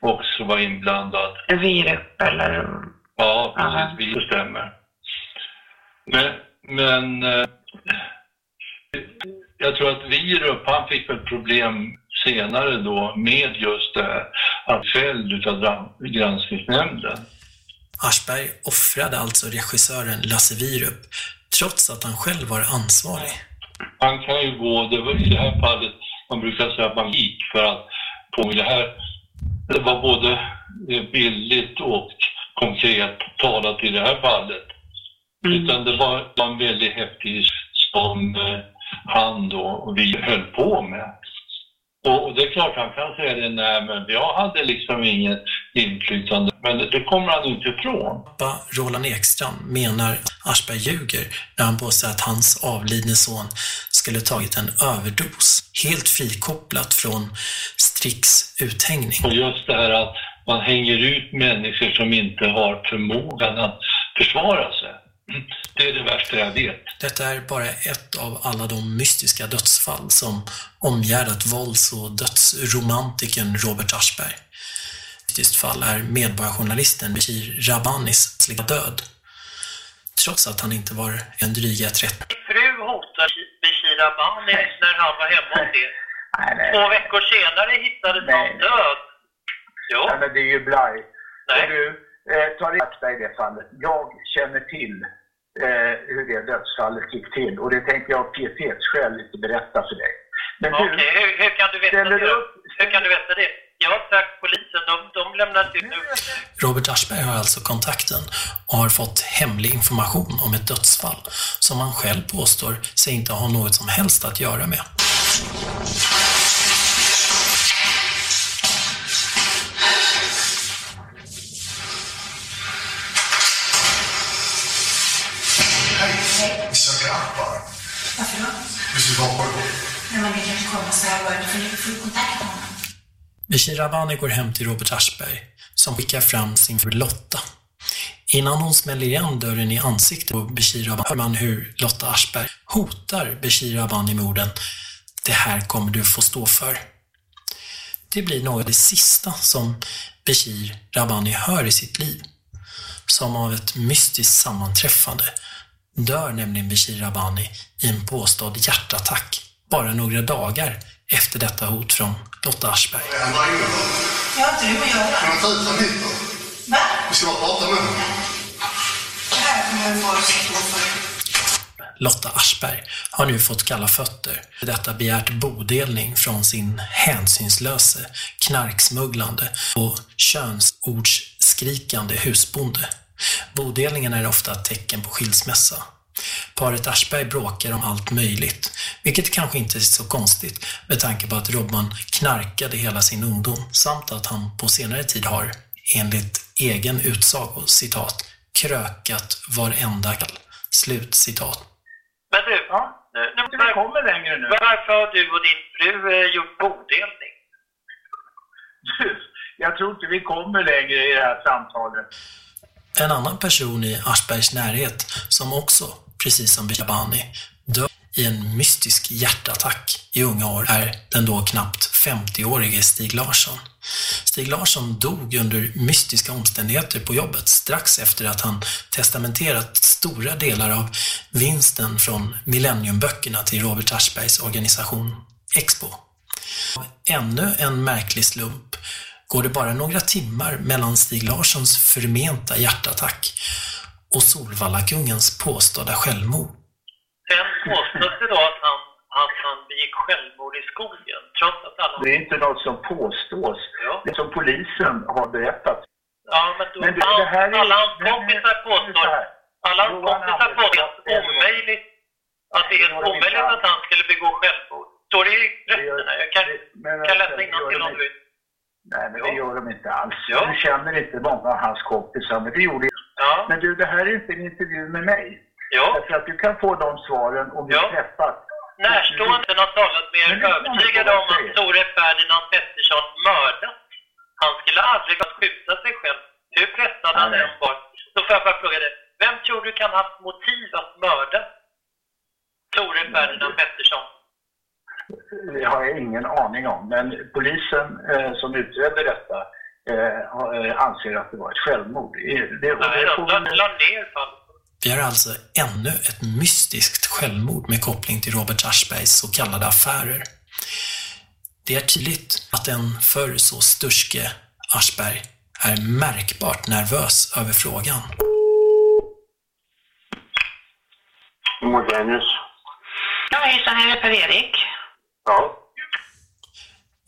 också var inblandad. Virup eller... Ja, precis, vi stämmer. Men, men eh, jag tror att Virup, han fick väl problem senare då med just det här, att fälld utav granskningsnämnden. Aschberg offrade alltså regissören Lasse Virup, trots att han själv var ansvarig. Han kan ju gå, det var i det här fallet, man brukar säga att man gick för att få det här, det var både eh, billigt och konkret talat i det här fallet. Utan det var en väldigt häftig som eh, han då och vi höll på med. Och, och det är klart han kan säga det, nej men jag hade liksom inget inflytande. Men det, kommer han inte ifrån. Pappa Roland Ekstrand menar Aschberg ljuger när han påstår att hans avlidne son skulle tagit en överdos, helt frikopplat från Strix uthängning. Och just det här att man hänger ut människor som inte har förmågan att försvara sig. Det är det värsta jag vet. Detta är bara ett av alla de mystiska dödsfall som omgärdat vålds och dödsromantikern Robert Aschberg. Mystiskt fall är medborgarjournalisten Bashir Rabanis plötsliga död. Trots att han inte var en dryga 30 Fru hotar Bashir Abani när han var hemma hos er. Två veckor senare hittades han död. Jo. Nej, men det är ju blaj. Och du, eh, ta fakta i det fallet. Jag känner till eh, hur det dödsfallet gick till och det tänkte jag av pietetsskäl inte berätta för dig. Men du, Okej, hur, hur kan du veta det? du upp? Hur kan du veta det? Har sagt polisen, de, de lämnar ut nu. Robert Aschberg har alltså kontakten och har fått hemlig information om ett dödsfall som han själv påstår sig inte ha något som helst att göra med. Vi. Varför då? Visst du var på det? Nej, men det kan inte komma så här bara. Du får, får kontakta honom. Bishir Abani går hem till Robert Aschberg som skickar fram sin fru Lotta. Innan hon smäller igen dörren i ansiktet på Bishir Abani hör man hur Lotta Aschberg hotar Bishir Abani med orden “Det här kommer du få stå för”. Det blir något av det sista som Bishir Rabani hör i sitt liv. Som av ett mystiskt sammanträffande dör nämligen Bishir Rabani i en påstådd hjärtattack bara några dagar efter detta hot från Lotta Aschberg. Jag har inte du att göra. Kan han ta ut honom hit då? Va? Vi ska bara prata med honom. Det här kommer du få stå för. Lotta Aschberg har nu fått kalla fötter. För detta begärt bodelning från sin hänsynslöse, knarksmugglande och könsordskrikande husbonde. Bodelningen är ofta ett tecken på skilsmässa. Paret Aschberg bråkar om allt möjligt, vilket kanske inte är så konstigt med tanke på att Robban knarkade hela sin ungdom samt att han på senare tid har, enligt egen utsago, citat, krökat varenda kall. Slut citat. Men du, nu, nu, vi kommer längre nu. varför har du och din fru eh, gjort bodelning? Du, jag tror inte vi kommer längre i det här samtalet. En annan person i Aschbergs närhet som också, precis som Bishabani, dör i en mystisk hjärtattack i unga år är den då knappt 50-årige Stig Larsson. Stig Larsson dog under mystiska omständigheter på jobbet strax efter att han testamenterat stora delar av vinsten från Millenniumböckerna till Robert Aschbergs organisation Expo. Ännu en märklig slump går det bara några timmar mellan Stig Larssons förmenta hjärtattack och Solvallakungens påstådda självmord. Sen påstås det då att han, att han begick självmord i skogen, trots att alla... Det är inte något som påstås. Det är som polisen har berättat. Ja, men då, Men det- han, det här är- alla hans det kompisar påstår, alla hans kompisar påstår att det är omöjligt Att det är omöjligt att han skulle begå självmord. Står det i rätterna? Jag kan, kan läsa innantill om du vill. Nej, men det gör de inte alls. Du känner inte många av hans kompisar, men det gjorde jag. Men du, det här är inte en intervju med mig. Ja. Därför att du kan få de svaren om vi träffas. Närstående har talat med er övertygade om att Tore Ferdinand Pettersson mördat. Han skulle aldrig ha skjuta sig själv. Hur pressad han än var. Då får jag bara fråga dig. Vem tror du kan ha haft motiv att mörda Tore Ferdinand Pettersson? Det har jag ingen aning om. Men polisen eh, som utredde detta eh, eh, anser att det var ett självmord. Det, Nej, det de får la, vi- la ner fallet. Vi har alltså ännu ett mystiskt självmord med koppling till Robert Aschbergs så kallade affärer. Det är tydligt att en förr så sturske Aschberg är märkbart nervös över frågan. Modenius. Ja, hejsan, är det Per-Erik? Ja.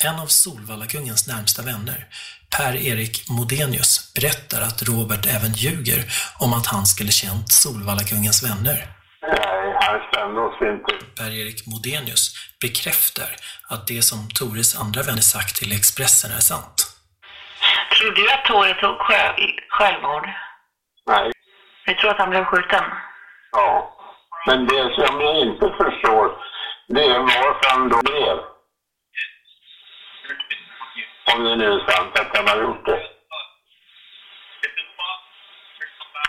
En av Solvallakungens närmsta vänner, Per-Erik Modenius, berättar att Robert även ljuger om att han skulle känt Solvallakungens vänner. Nej, han kände oss inte. Per-Erik Modenius bekräftar att det som Tores andra vänner sagt till Expressen är sant. Tror du att Tore tog själv, självmord? Nej. Du tror att han blev skjuten? Ja. Men det som jag inte förstår, det är varför då blev. Om det nu är sant att han har gjort det.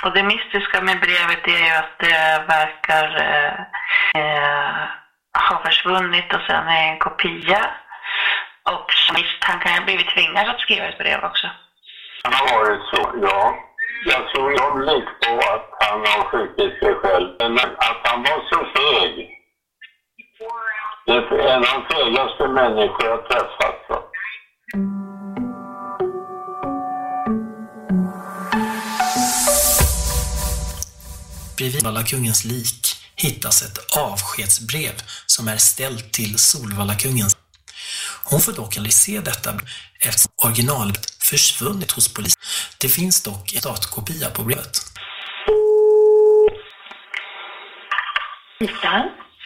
Och det mystiska med brevet är ju att det verkar eh, eh, ha försvunnit och sen är en kopia. Och visst, han kan ju ha blivit tvingad att skriva ett brev också. Han har varit så, ja. Jag tror jag lite på att han har skjutit sig själv. Men att han var så feg. Det är en av de fegaste människor jag träffat. Så. Bredvid Solvallakungens lik hittas ett avskedsbrev som är ställt till Solvallakungen. Hon får dock aldrig se detta eftersom originalet försvunnit hos polisen. Det finns dock en datakopia på brevet.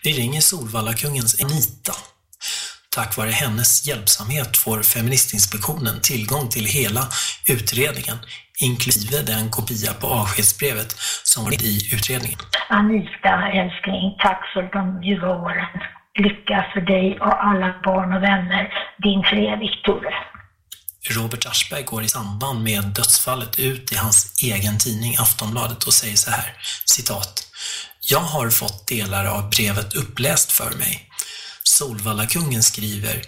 Vi ringer Solvallakungens Anita. Tack vare hennes hjälpsamhet får Feministinspektionen tillgång till hela utredningen, inklusive den kopia på avskedsbrevet som var i utredningen. Anita, älskling, tack för de ljuva åren. Lycka för dig och alla barn och vänner. Din Fredrik Tore. Robert Aschberg går i samband med dödsfallet ut i hans egen tidning Aftonbladet och säger så här, citat. Jag har fått delar av brevet uppläst för mig. Solvallakungen skriver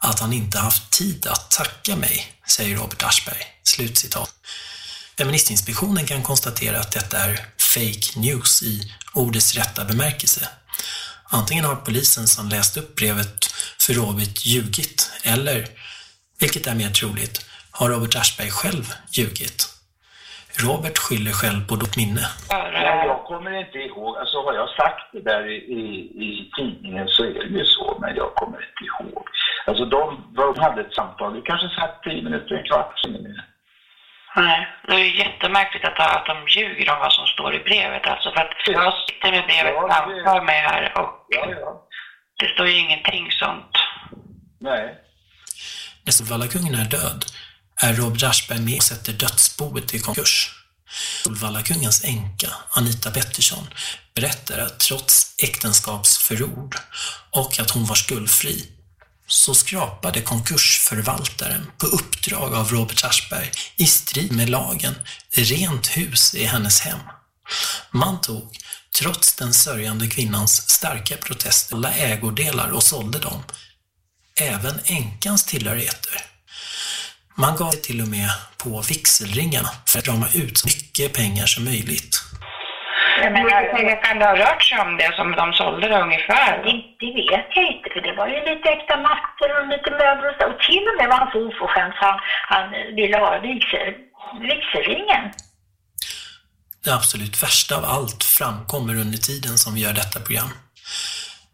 att han inte haft tid att tacka mig, säger Robert Aschberg. Slutcitat. Feministinspektionen kan konstatera att detta är fake news i ordets rätta bemärkelse. Antingen har polisen som läst upp brevet för Robert ljugit, eller, vilket är mer troligt, har Robert Aschberg själv ljugit. Robert skyller själv på dåligt minne. Ja, jag kommer inte ihåg. Alltså har jag sagt det där i, i, i tidningen så är det ju så, men jag kommer inte ihåg. Alltså de, de hade ett samtal, vi kanske satt tio minuter, en kvart. Nej, det är ju jättemärkligt att, att de ljuger om vad som står i brevet. Alltså för att jag sitter med brevet framför mig här och det står ju ingenting sånt. Nej. När Solvallakungen är död är Robert Aschberg med och sätter dödsboet i konkurs. Solvallakungens änka, Anita Pettersson, berättar att trots äktenskapsförord och att hon var skuldfri så skrapade konkursförvaltaren på uppdrag av Robert Aschberg i strid med lagen rent hus i hennes hem. Man tog, trots den sörjande kvinnans starka protester, alla ägodelar och sålde dem. Även änkans tillhörigheter. Man gav till och med på vigselringarna för att rama ut så mycket pengar som möjligt. Hur mycket pengar kan det ha rört sig om det som de sålde det ungefär? Det, det vet jag inte, för det var ju lite äkta mattor och lite möbler och så. Och till och med var han så oförskämd så han, han ville ha vigsel, vigselringen. Det absolut värsta av allt framkommer under tiden som vi gör detta program.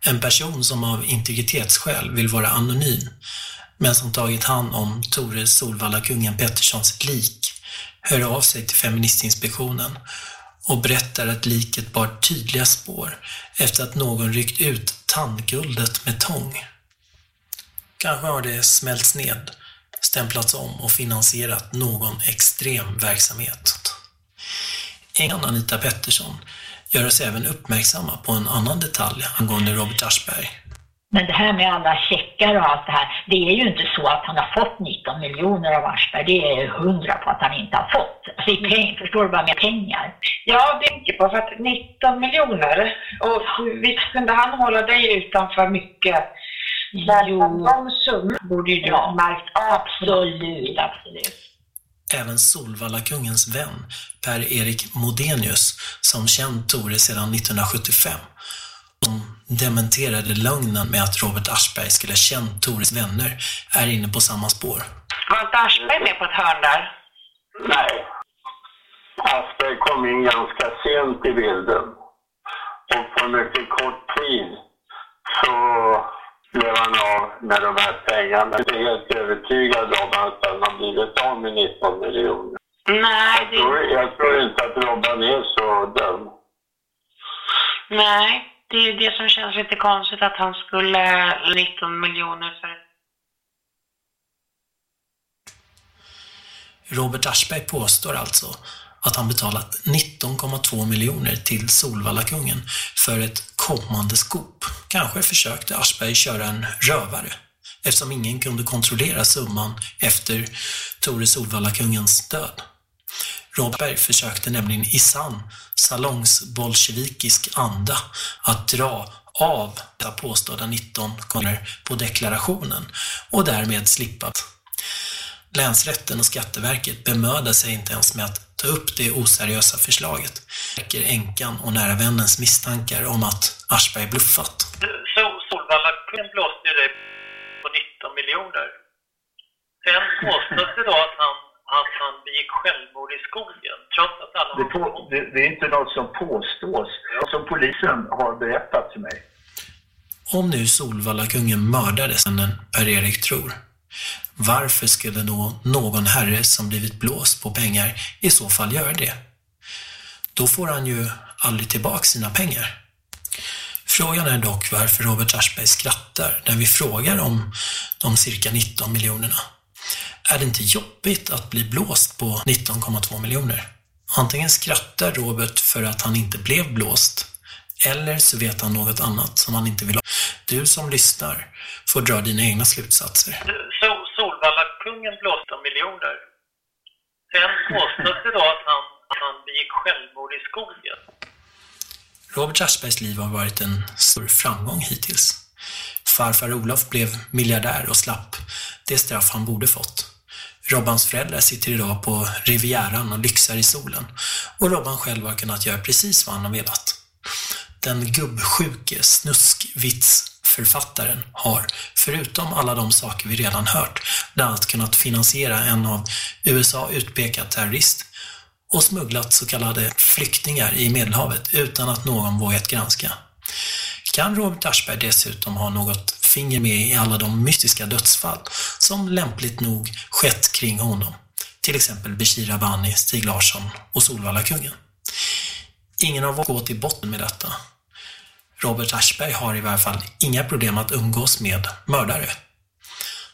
En person som av integritetsskäl vill vara anonym, men som tagit hand om Tore Solvalla kungen Petterssons lik, hör av sig till Feministinspektionen och berättar att liket bar tydliga spår efter att någon ryckt ut tandguldet med tång. Kanske har det smälts ned, stämplats om och finansierat någon extrem verksamhet. Änkan Anita Pettersson gör oss även uppmärksamma på en annan detalj angående Robert Aschberg. Men det här med alla checkar och allt det här, det är ju inte så att han har fått 19 miljoner av Aschberg. Det är hundra på att han inte har fått. Alltså i pengar, förstår du vad med pengar? Jag tänker på för att 19 miljoner, och visst kunde han hålla dig utanför mycket? Jo. De summor borde ju du ha märkt Absolut, absolut. Även Solvallakungens vän Per-Erik Modenius, som känt Tore sedan 1975, som dementerade lögnen med att Robert Aschberg skulle ha känt Tores vänner, är inne på samma spår. Var inte Aschberg med på ett hörn där? Nej. Aschberg kom in ganska sent i bilden. Och på mycket kort tid så blev han av med de här pengarna. Jag är helt övertygad om att han har blivit av med 19 miljoner. Nej, Jag tror, jag tror inte att Robban är så dum. nej. Det är ju det som känns lite konstigt att han skulle 19 miljoner för Robert Aschberg påstår alltså att han betalat 19,2 miljoner till Solvallakungen för ett kommande skop. Kanske försökte Aschberg köra en rövare eftersom ingen kunde kontrollera summan efter Tore Solvallakungens död. Blåberg försökte nämligen i sann salongsbolsjevikisk anda att dra av de påstådda 19 kronor på deklarationen och därmed slippa. Länsrätten och Skatteverket bemödar sig inte ens med att ta upp det oseriösa förslaget. Räcker änkan och nära vännens misstankar om att Aschberg bluffat. Så Solvalla-kungen blåste ju dig på 19 miljoner. Sen påstås det då att han, att han begick självmord i skogen, trots att alla... Det, på, det, det är inte något som påstås, som polisen har berättat för mig. Om nu Solvallakungen mördades än Per-Erik tror, varför skulle då någon herre som blivit blåst på pengar i så fall göra det? Då får han ju aldrig tillbaka sina pengar. Frågan är dock varför Robert Aschberg skrattar när vi frågar om de cirka 19 miljonerna. Är det inte jobbigt att bli blåst på 19,2 miljoner? Antingen skrattar Robert för att han inte blev blåst, eller så vet han något annat som han inte vill ha. Du som lyssnar får dra dina egna slutsatser. Så Solvalla-kungen blåste miljoner. Sen påstås det då att han, han begick självmord i skogen. Robert Aschbergs liv har varit en stor framgång hittills. Farfar Olof blev miljardär och slapp det straff han borde fått. Robbans föräldrar sitter idag på Rivieran och lyxar i solen och Robban själv har kunnat göra precis vad han har velat. Den gubbsjuke snuskvitsförfattaren har, förutom alla de saker vi redan hört, bland annat kunnat finansiera en av USA utpekad terrorist och smugglat så kallade flyktingar i Medelhavet utan att någon vågat granska. Kan Robert Aschberg dessutom ha något finger med i alla de mystiska dödsfall som lämpligt nog skett kring honom? Till exempel Beshir Abani, Stig Larsson och Solvalla-kungen. Ingen har vågat gå till botten med detta. Robert Aschberg har i varje fall inga problem att umgås med mördare.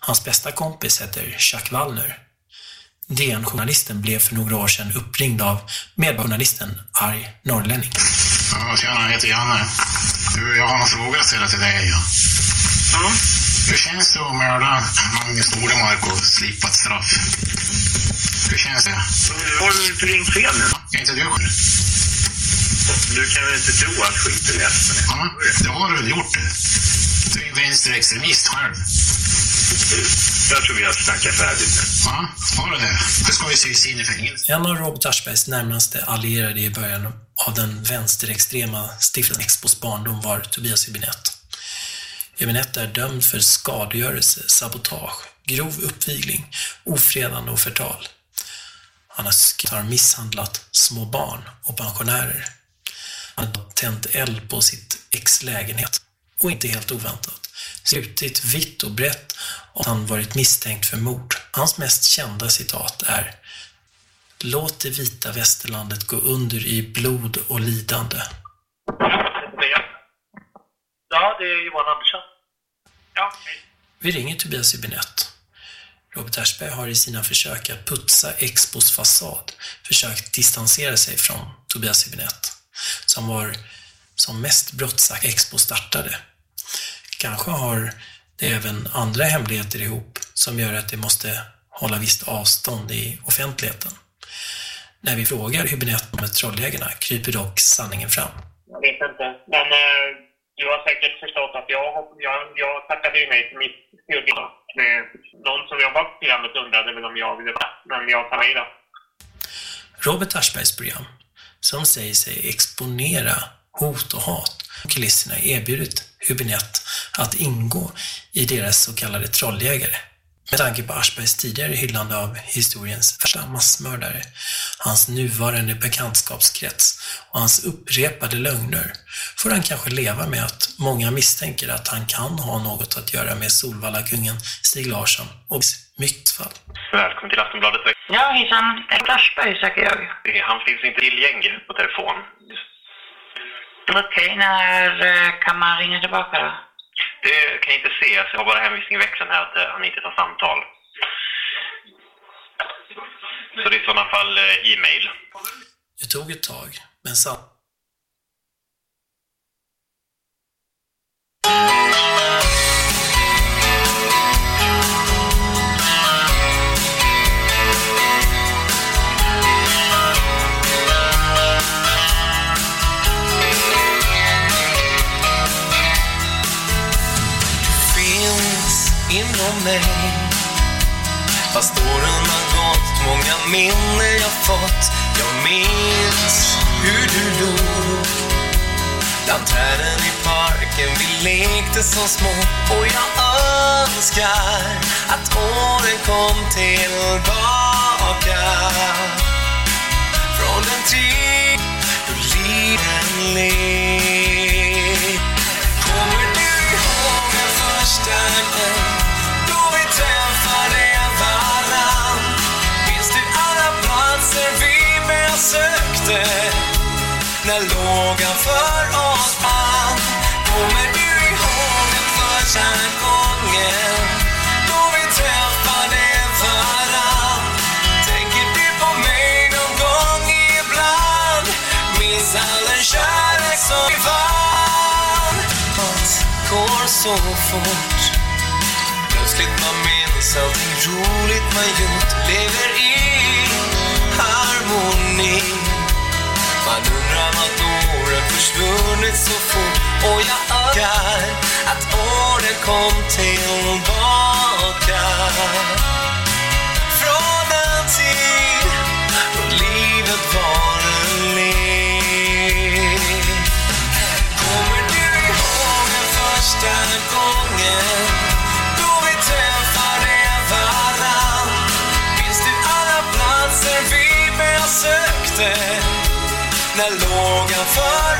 Hans bästa kompis heter Chuck Wallner. DN-journalisten blev för några år sedan uppringd av medjournalisten Arg Norrlänning. Ja, tjena, jag heter Janne. Du, jag har en fråga att ställa till dig. Ja. Hur känns det att mörda Magnus Nordemark och slipa ett straff? Hur känns det? Har du inte ringt fel nu? Är inte du själv? Du kan väl inte tro att skiten är efter Ja, det har du väl gjort det. Du är vänsterextremist själv. Jag tror vi har snackat färdigt nu. Ja, har du det? Det ska ju ses in i fängelse. En av Robert Aschbergs närmaste allierade i början av den vänsterextrema stiftelsen Expos barndom var Tobias Hübinette. Hübinette är dömd för skadegörelse, sabotage, grov uppvigling, ofredande och förtal. Han har, misshandlat små barn och pensionärer. Han har tänt eld på sitt ex lägenhet och inte helt oväntat skjutit vitt och brett och att han varit misstänkt för mord. Hans mest kända citat är Låt det vita västerlandet gå under i blod och lidande. Ja, det är Johan Andersson. Ja, Vi ringer Tobias Hübinette. Robert Aschberg har i sina försök att putsa Expos fasad försökt distansera sig från Tobias Hübinette, som var som mest brottsakt Expo startade. Kanske har det även andra hemligheter ihop som gör att det måste hålla visst avstånd i offentligheten. När vi frågar Hübinette om trolljägarna kryper dock sanningen fram. Jag vet inte. Men eh, du har säkert förstått att jag, jag, jag tackade ju nej till mitt studium. Någon som jobbar på programmet undrade väl om jag ville vara men jag sa nej då. Robert Aschbergs program, som säger sig exponera hot och hat, och kulisserna erbjudit Hübinette att ingå i deras så kallade trolljägare. Med tanke på Aschbergs tidigare hyllande av historiens värsta massmördare, hans nuvarande bekantskapskrets och hans upprepade lögner får han kanske leva med att många misstänker att han kan ha något att göra med Solvalla-kungen Stig Larsson och mytfall. Välkommen till Aftonbladet. Ja, hejsan. Aschberg söker jag. Han finns inte tillgänglig på telefon. Okej, när eh, kan man ringa tillbaka då? Det kan jag inte se, så jag har bara hänvisning i växeln här att eh, han inte tar samtal. Så det är i sådana fall eh, e-mail. Det tog ett tag, men sen inom mig. Fast åren har gått, många minnen jag fått. Jag minns hur du låg Bland träden i parken, vi lekte som små Och jag önskar att åren kom tillbaka. Från den tid då livet led. Kommer du ihåg den första gången besökte när lågan för oss brann? Kommer du ihåg den första gången då vi träffade varann? Tänker du på mig någon gång ibland? Minns all den kärlek som vi vann? Allt går så fort Plötsligt man minns allting roligt man gjort Lever i harmoni Man undrar vart åren försvunnit så fort. Och jag önskar att åren kom tillbaka. Från den tid då livet var en lek. Kommer du ihåg den första gången? Lågan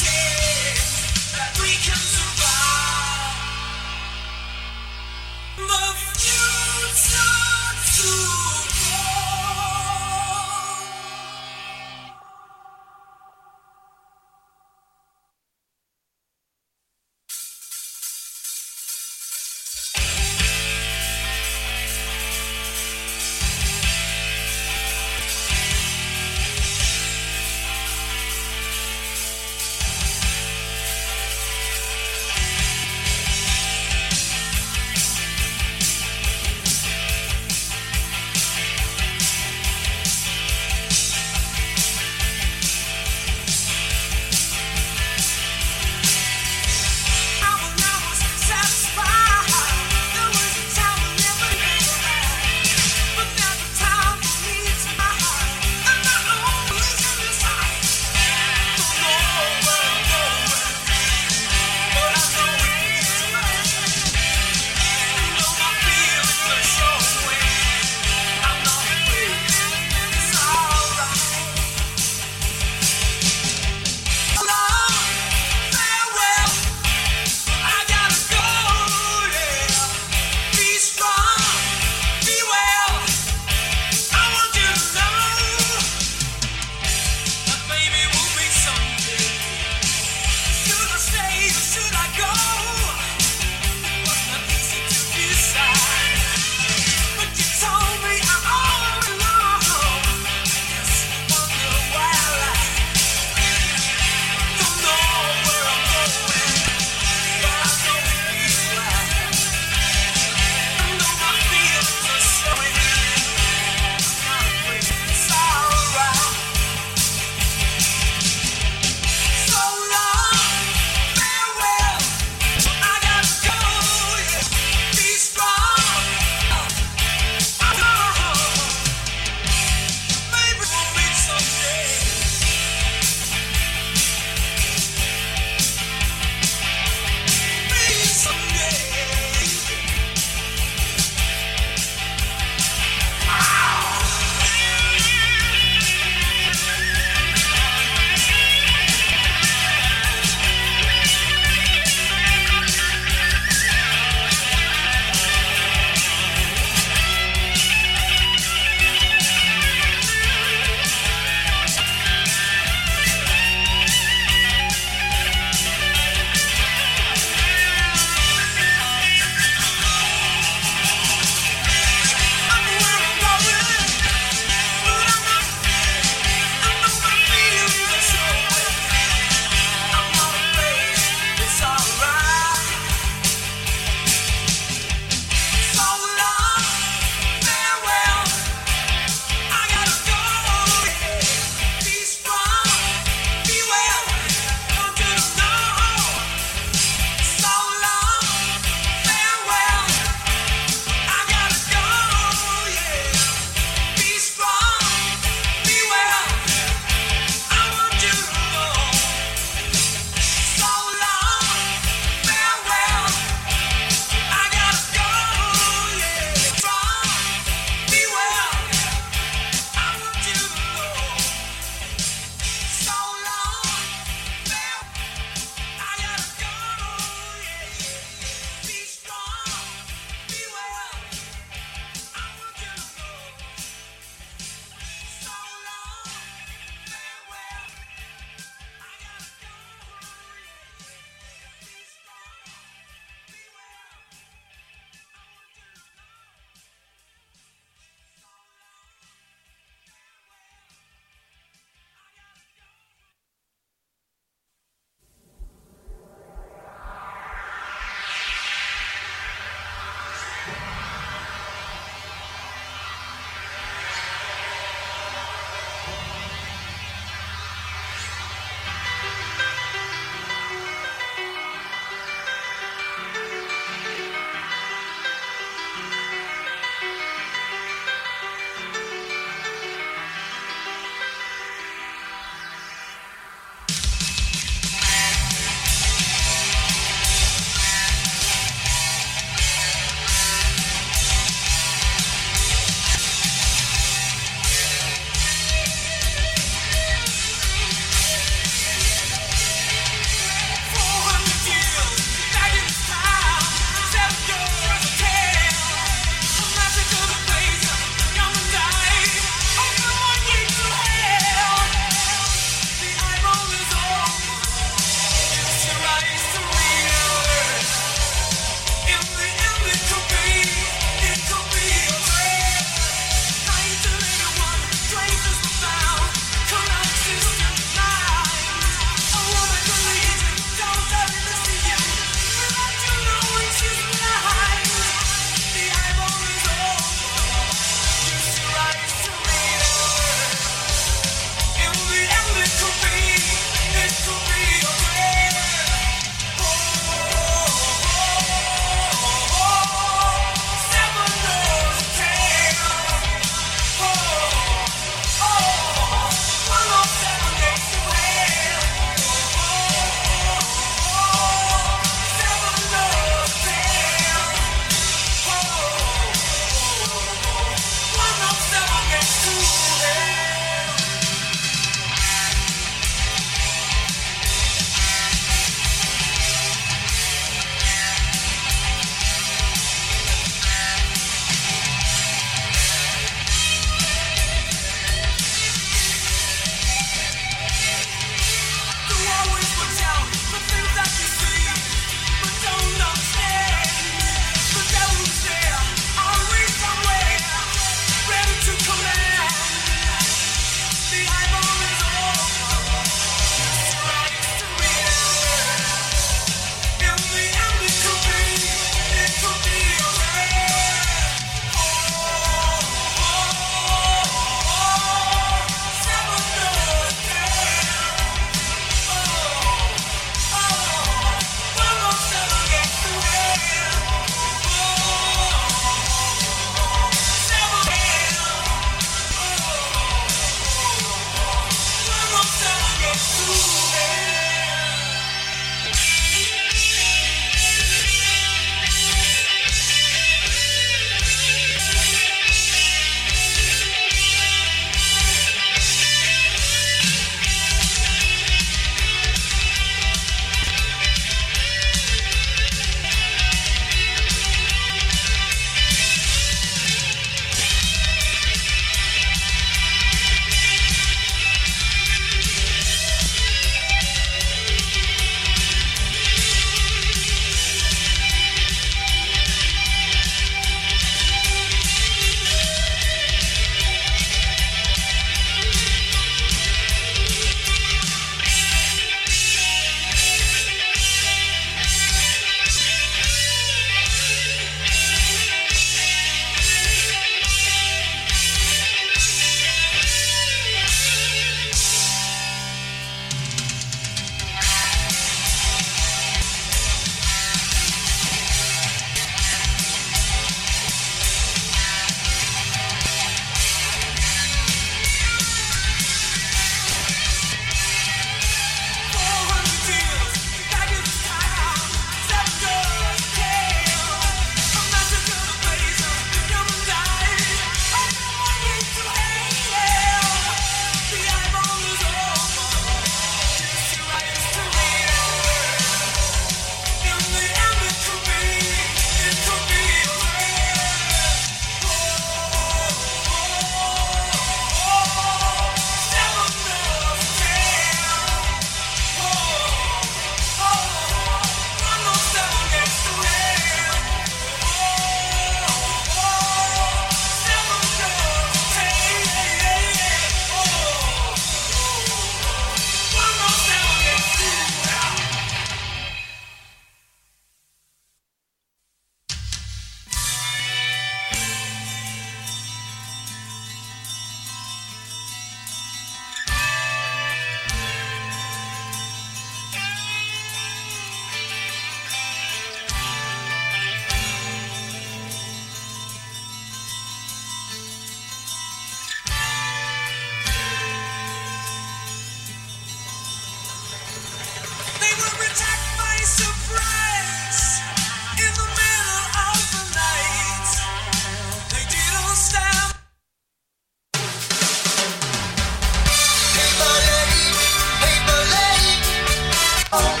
Oh.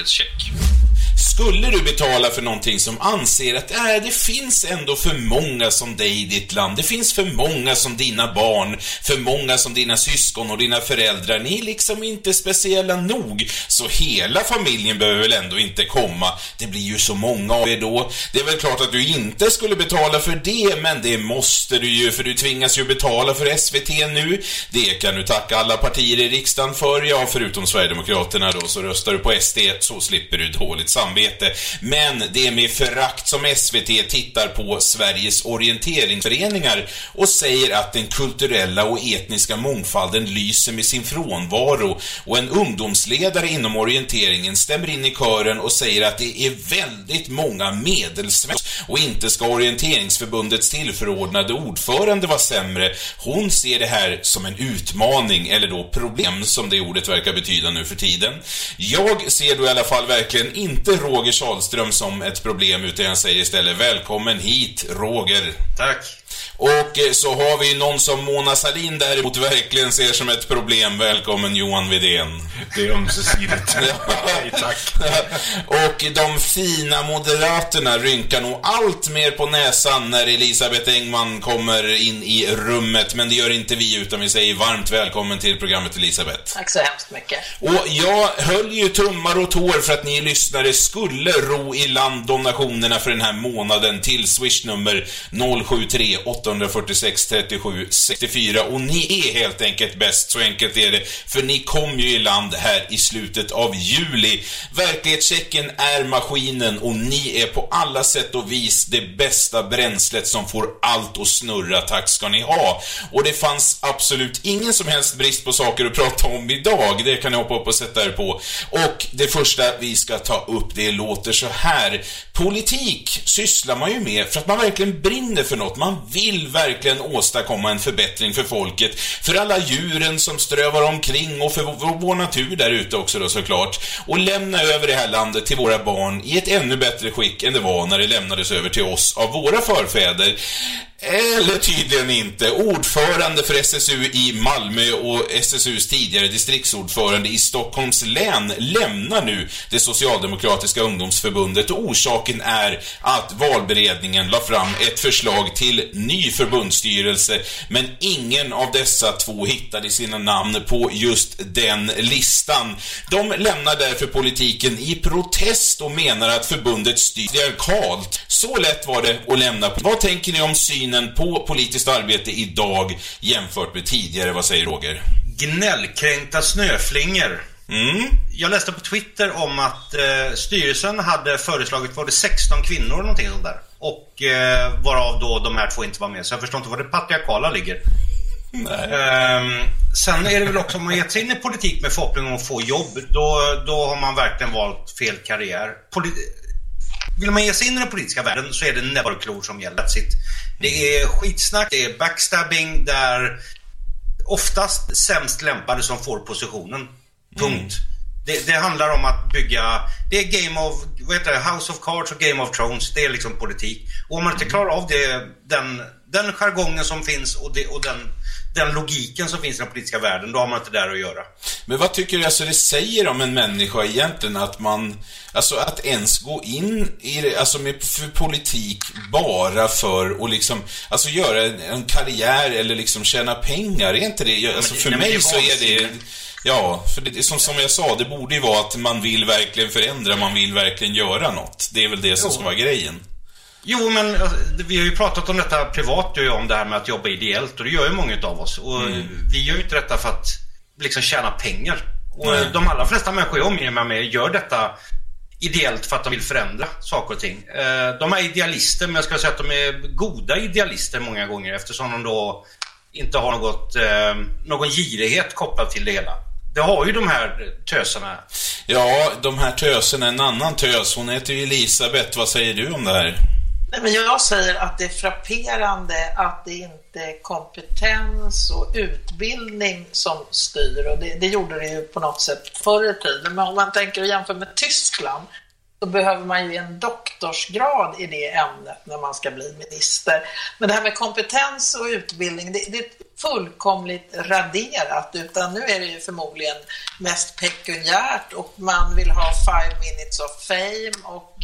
Behöver en för någonting som anser att äh, det finns ändå för många som dig i ditt land. Det finns för många som dina barn, för många som dina syskon och dina föräldrar. Ni är liksom inte speciella nog. Så hela familjen behöver väl ändå inte komma. Det blir ju så många av er då. Det är väl klart att du inte skulle betala för det, men det måste du ju för du tvingas ju betala för SVT nu. Det kan du tacka alla partier i riksdagen för. Ja, förutom Sverigedemokraterna då, så röstar du på SD så slipper du dåligt samvete. Men det är med förakt som SVT tittar på Sveriges orienteringsföreningar och säger att den kulturella och etniska mångfalden lyser med sin frånvaro och en ungdomsledare inom orienteringen stämmer in i kören och säger att det är väldigt många medelsvenskar och inte ska orienteringsförbundets tillförordnade ordförande vara sämre. Hon ser det här som en utmaning eller då problem som det ordet verkar betyda nu för tiden. Jag ser då i alla fall verkligen inte Roger Sahlström som ett problem utan jag säger istället välkommen hit Roger. Tack. Och eh, så har vi någon som Mona Salin däremot verkligen ser som ett problem. Välkommen Johan Widén. Det är ömsesidigt. (laughs) Nej, tack. Och de fina moderaterna rynkar nog allt mer på näsan när Elisabeth Engman kommer in i rummet. Men det gör inte vi utan vi säger varmt välkommen till programmet Elisabeth. Tack så hemskt mycket. Och jag höll ju tummar och tår för att ni lyssnare skulle ro i land donationerna för den här månaden till swishnummer 073 846 37 64 och ni är helt enkelt bäst, så enkelt är det. För ni kom ju i land här i slutet av juli. Verklighetschecken är maskinen och ni är på alla sätt och vis det bästa bränslet som får allt att snurra. Tack ska ni ha. Och det fanns absolut ingen som helst brist på saker att prata om idag. Det kan ni hoppa upp och sätta er på. Och det första vi ska ta upp, det låter så här. Politik sysslar man ju med för att man verkligen brinner för något. Man vill verkligen åstadkomma en förbättring för folket. För alla djuren som strövar omkring och för vår, vår natur där ute också då såklart. Och lämna över det här landet till våra barn i ett ännu bättre skick än det var när det lämnades över till oss av våra förfäder. Eller tydligen inte. Ordförande för SSU i Malmö och SSUs tidigare distriktsordförande i Stockholms län lämnar nu det socialdemokratiska ungdomsförbundet och orsaken är att valberedningen la fram ett förslag till ny förbundsstyrelse men ingen av dessa två hittade sina namn på just den listan. De lämnar därför politiken i protest och menar att förbundet styrs radikalt. Så lätt var det att lämna. Vad tänker ni om synen på politiskt arbete idag jämfört med tidigare? Vad säger Roger? Gnällkränkta snöflingor. Mm. Jag läste på Twitter om att eh, styrelsen hade föreslagit, var det 16 kvinnor eller någonting sånt där? Och eh, varav då de här två inte var med. Så jag förstår inte var det patriarkala ligger. Ehm, sen är det väl också om man gett sig in i politik med förhoppning om att få jobb, då, då har man verkligen valt fel karriär. Poli vill man ge sig in i den politiska världen så är det näbbarklor som gäller. Sitt. Det är skitsnack, det är backstabbing där oftast sämst lämpade som får positionen. Punkt. Det, det handlar om att bygga, det är Game of, vad heter det, House of Cards och Game of Thrones. Det är liksom politik. Och om man inte klarar av det, den, den jargongen som finns och, det, och den, den logiken som finns i den politiska världen, då har man inte där att göra. Men vad tycker du alltså det säger om en människa egentligen att man, alltså att ens gå in i alltså med för politik bara för att liksom, alltså göra en, karriär eller liksom tjäna pengar, är inte det, alltså för mig så är det. Ja, för det, som, som jag sa, det borde ju vara att man vill verkligen förändra, man vill verkligen göra något. Det är väl det som Jo. ska vara grejen. Jo, men alltså, vi har ju pratat om detta privat, du och jag, om det här med att jobba ideellt. Och det gör ju många av oss. Och Mm. vi gör ju inte detta för att liksom tjäna pengar. Och Nej. de allra flesta människor jag omger mig med gör detta ideellt för att de vill förändra saker och ting. Eh, De är idealister, men jag skulle säga att de är goda idealister många gånger eftersom de då inte har något, eh, någon girighet kopplad till det hela. Det har ju de här tösarna. Ja, de här töserna, en annan tös, hon heter ju Elisabeth, vad säger du om det här? Nej, men jag säger att det är frapperande att det inte är kompetens och utbildning som styr och det, det gjorde det ju på något sätt förr i tiden. Men om man tänker och jämför med Tyskland så behöver man ju en doktorsgrad i det ämnet när man ska bli minister. Men det här med kompetens och utbildning, det, det är fullkomligt raderat utan nu är det ju förmodligen mest pekuniärt och man vill ha five minutes of fame och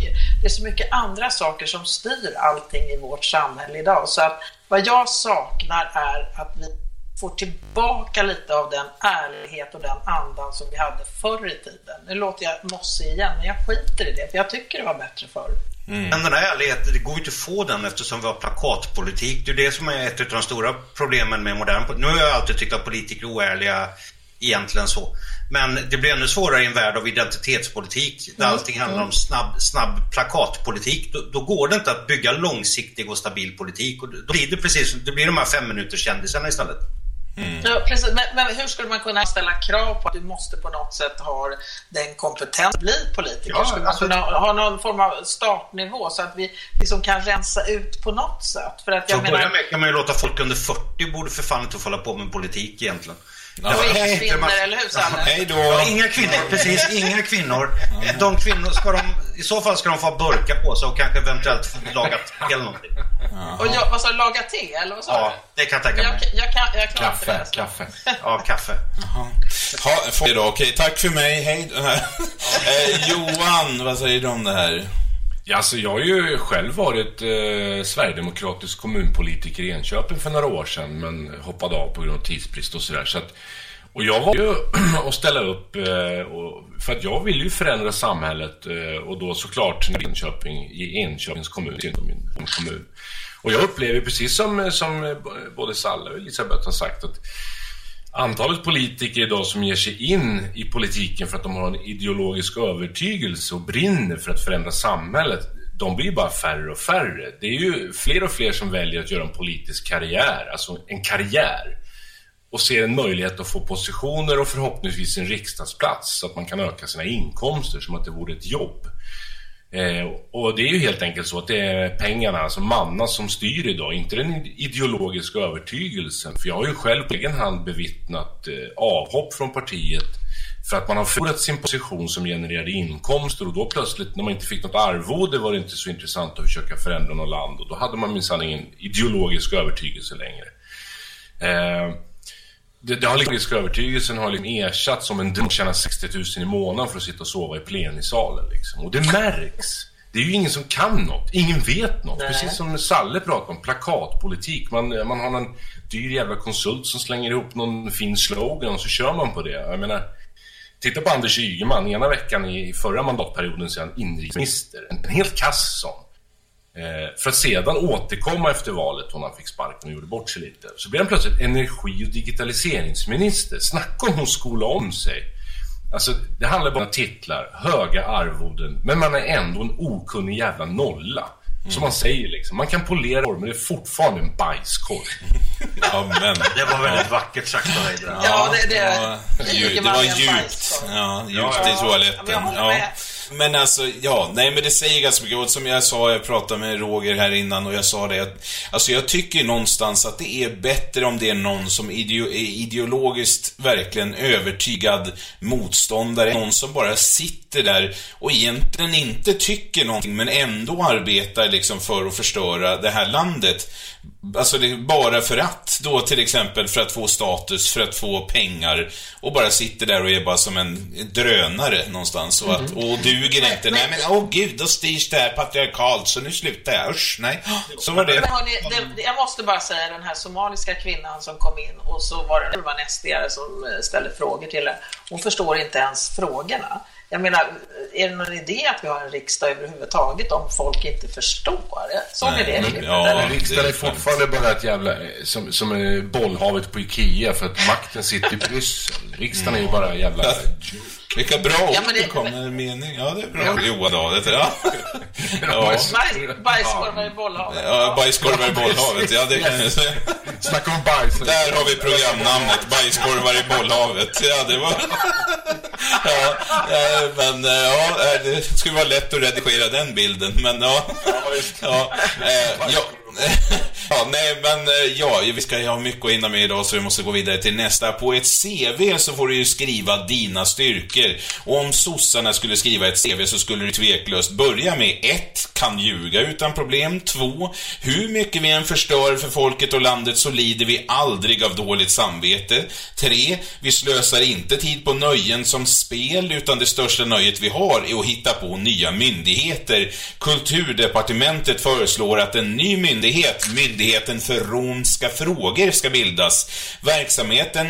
det är så mycket andra saker som styr allting i vårt samhälle idag. Så att vad jag saknar är att vi får tillbaka lite av den ärlighet och den andan som vi hade förr i tiden. Nu låter jag mossig igen, men jag skiter i det, för jag tycker det var bättre förr. Men den här ärligheten, det går ju inte att få den eftersom vi har plakatpolitik. Det är det som är ett av de stora problemen med modern politik. Nu har jag alltid tyckt att politiker är oärliga, egentligen så. Men det blir ännu svårare i en värld av identitetspolitik där Mm. allting handlar om snabb, snabb plakatpolitik. Då, då går det inte att bygga långsiktig och stabil politik. Och då blir det precis det blir de här fem minuters kändisarna istället. Ja, precis. Men, men hur skulle man kunna ställa krav på att du måste på något sätt ha den kompetens att bli politiker? Ja, skulle man alltså- kunna ha någon form av startnivå så att vi liksom kan rensa ut på något sätt? För att jag menar, börja med kan man ju låta folk under 40 borde för fan inte få hålla på med politik egentligen. Ja, och inga kvinnor, eller hur, Salle? Hej då! Ja, inga kvinnor, precis. Inga kvinnor. De kvinnor, ska de, i så fall ska de få ha burkar på sig och kanske eventuellt få laga te eller någonting. och jag, vad sa du, laga te eller vad sa Ja, du? det kan jag tänka Jag, mig. jag, kan, jag klarar inte det. kaffe. Ja, kaffe. Ha, får- då, okej, tack för mig, hej då. (laughs) eh, Johan, vad säger du om det här? Ja, alltså jag har ju själv varit eh, Sverigedemokratisk kommunpolitiker i Enköping för några år sedan men hoppade av på grund av tidsbrist och sådär. Så att, och jag var ju (clears throat) att ställa upp eh, och, för att jag vill ju förändra samhället eh, och då såklart i Enköping, i Enköpings kommun, inte min kommun. Och jag upplever precis som, som eh, både Salle och Elisabeth har sagt att Antalet politiker idag som ger sig in i politiken för att de har en ideologisk övertygelse och brinner för att förändra samhället, de blir bara färre och färre. Det är ju fler och fler som väljer att göra en politisk karriär, alltså en karriär, och ser en möjlighet att få positioner och förhoppningsvis en riksdagsplats så att man kan öka sina inkomster som att det vore ett jobb. Eh, och det är ju helt enkelt så att det är pengarna, alltså manna som styr idag, inte den ideologiska övertygelsen. För jag har ju själv på egen hand bevittnat eh, avhopp från partiet för att man har förlorat sin position som genererade inkomster och då plötsligt när man inte fick något arvode var det inte så intressant att försöka förändra något land och då hade man minsann ingen ideologisk övertygelse längre. Eh, det, det har liksom, övertygelsen har liksom ersatts som en dröm att tjäna 60 000 i månaden för att sitta och sova i plenisalen. Liksom. Och det märks. Det är ju ingen som kan något. Ingen vet något. Nej. Precis som Salle pratade om, plakatpolitik. Man, man har någon dyr jävla konsult som slänger ihop någon fin slogan och så kör man på det. Jag menar, titta på Anders Ygeman. Ena veckan i förra mandatperioden så är han inrikesminister. En, en helt kass sån. Eh, för att sedan återkomma efter valet när han fick sparken och gjorde bort sig lite. Så blev han plötsligt energi och digitaliseringsminister. Snacka om att skola om sig. Alltså, det handlar bara om titlar, höga arvoden, men man är ändå en okunnig jävla nolla. Som man säger liksom. Man kan polera men det är fortfarande en bajskorv. (laughs) Amen. Det var väldigt vackert sagt av dig. det. Ja, det- det- det det var djupt. Ja, djupt Ja, i ja. toaletten. Ja, men alltså, ja, nej men det säger ganska mycket. Och som jag sa, jag pratade med Roger här innan och jag sa det att, alltså jag tycker någonstans att det är bättre om det är någon som ideo, är ideologiskt verkligen övertygad motståndare. Någon som bara sitter där och egentligen inte tycker någonting men ändå arbetar liksom för att förstöra det här landet. Alltså det är bara för att, då till exempel för att få status, för att få pengar och bara sitter där och är bara som en drönare någonstans och, att, och duger inte. Nej men åh gud, då styrs det här patriarkalt så nu slutar jag. Usch, nej. Så var det. Men hörni, det, det- jag måste bara säga den här somaliska kvinnan som kom in och så var det en SDare som eh, ställde frågor till henne. Hon förstår inte ens frågorna. Jag menar, är det någon idé att vi har en riksdag överhuvudtaget om folk inte förstår? Såg ni det klippet? eller? riksdagen är fortfarande bara ett jävla, eh, som, som är bollhavet på Ikea för att makten sitter i Bryssel. Riksdagen är ju bara en jävla... Vilka bra ord Ja, men det- det kom en mening. Ja, det är bra. Johan Dadet, ja. ja. Bajs- Bajskorvar i bollhavet. Ja, bajskorvar i bollhavet. Ja, det kan jag säga. Snacka om bajs. Där har vi programnamnet. Bajskorvar i bollhavet. Ja, det var... (laughs) Ja, eh, men eh, ja, eh, det skulle vara lätt att redigera den bilden, men ja. Ja, eh, ja. Ja, nej, men eh, ja, vi ska ju ha mycket att hinna med idag så vi måste gå vidare till nästa. På ett CV så får du ju skriva dina styrkor. Och om sossarna skulle skriva ett CV så skulle du tveklöst börja med 1. Kan ljuga utan problem. 2. Hur mycket vi än förstör för folket och landet så lider vi aldrig av dåligt samvete. 3. Vi slösar inte tid på nöjen som spel utan det största nöjet vi har är att hitta på nya myndigheter. Kulturdepartementet föreslår att en ny myndighet, Myndigheten för romska frågor, ska bildas. Verksamheten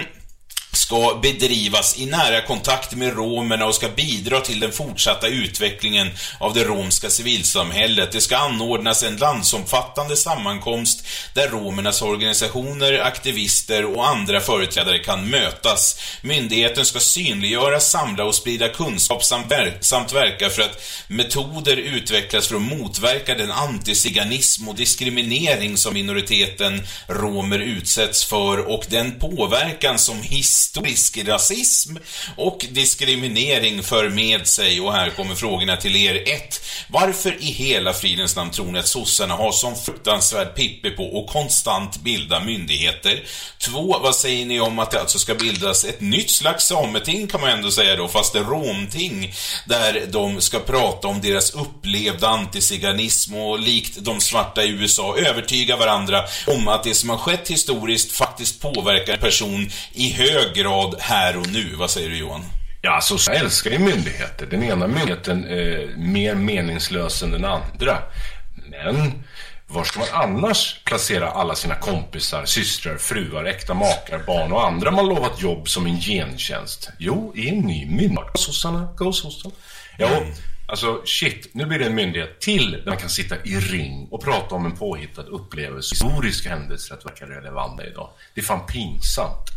ska bedrivas i nära kontakt med romerna och ska bidra till den fortsatta utvecklingen av det romska civilsamhället. Det ska anordnas en landsomfattande sammankomst där romernas organisationer, aktivister och andra företrädare kan mötas. Myndigheten ska synliggöra, samla och sprida kunskap samt, verka för att metoder utvecklas för att motverka den antisiganism och diskriminering som minoriteten romer utsätts för och den påverkan som historisk rasism och diskriminering för med sig. Och här kommer frågorna till er. 1. Varför i hela fridens namn tror ni att sossarna har sån fruktansvärd pippi på att konstant bilda myndigheter? 2. Vad säger ni om att det alltså ska bildas ett nytt slags sameting kan man ändå säga då, fast det romting, där de ska prata om deras upplevda antisiganism och likt de svarta i USA övertyga varandra om att det som har skett historiskt faktiskt påverkar en person i hög hög grad här och nu. Vad säger du Johan? Ja, alltså jag älskar ju myndigheter. Den ena myndigheten är mer meningslös än den andra. Men var ska man annars placera alla sina kompisar, systrar, fruar, äkta makar, barn och andra man lovat jobb som en gentjänst? Jo, i en ny myndighet. Sossarna, go sossarna. Jo, alltså shit, nu blir det en myndighet till där man kan sitta i ring och prata om en påhittad upplevelse. Historiska händelser att verka relevanta idag. Det är fan pinsamt.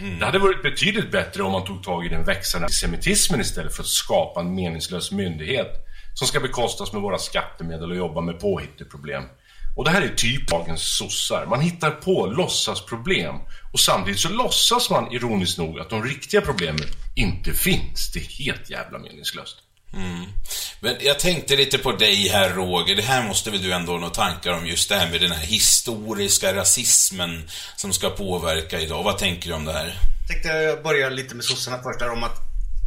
Mm. Det hade varit betydligt bättre om man tog tag i den växande antisemitismen istället för att skapa en meningslös myndighet som ska bekostas med våra skattemedel och jobba med påhitteproblem. Och det här är typ dagens sossar. Man hittar på låtsasproblem och samtidigt så låtsas man ironiskt nog att de riktiga problemen inte finns. Det är helt jävla meningslöst. Mm. Men jag tänkte lite på dig här Roger. Det här måste väl du ändå ha några tankar om just det här med den här historiska rasismen som ska påverka idag. Vad tänker du om det här? Jag tänkte börja lite med sossarna först där om att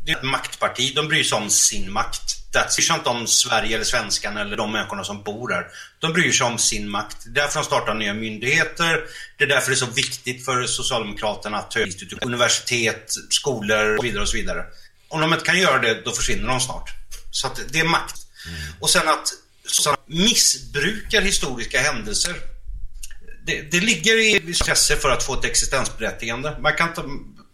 det är ett maktparti. De bryr sig om sin makt. De bryr sig inte om Sverige eller svenskarna eller de människorna som bor här. De bryr sig om sin makt. Det är därför de startar nya myndigheter. Det är därför det är så viktigt för Socialdemokraterna att ta universitet, skolor och så vidare och så vidare. Om de inte kan göra det, då försvinner de snart. Så att det är makt. Och sen att sossarna missbrukar historiska händelser. Det, det ligger i intresse för att få ett existensberättigande. Man kan ta,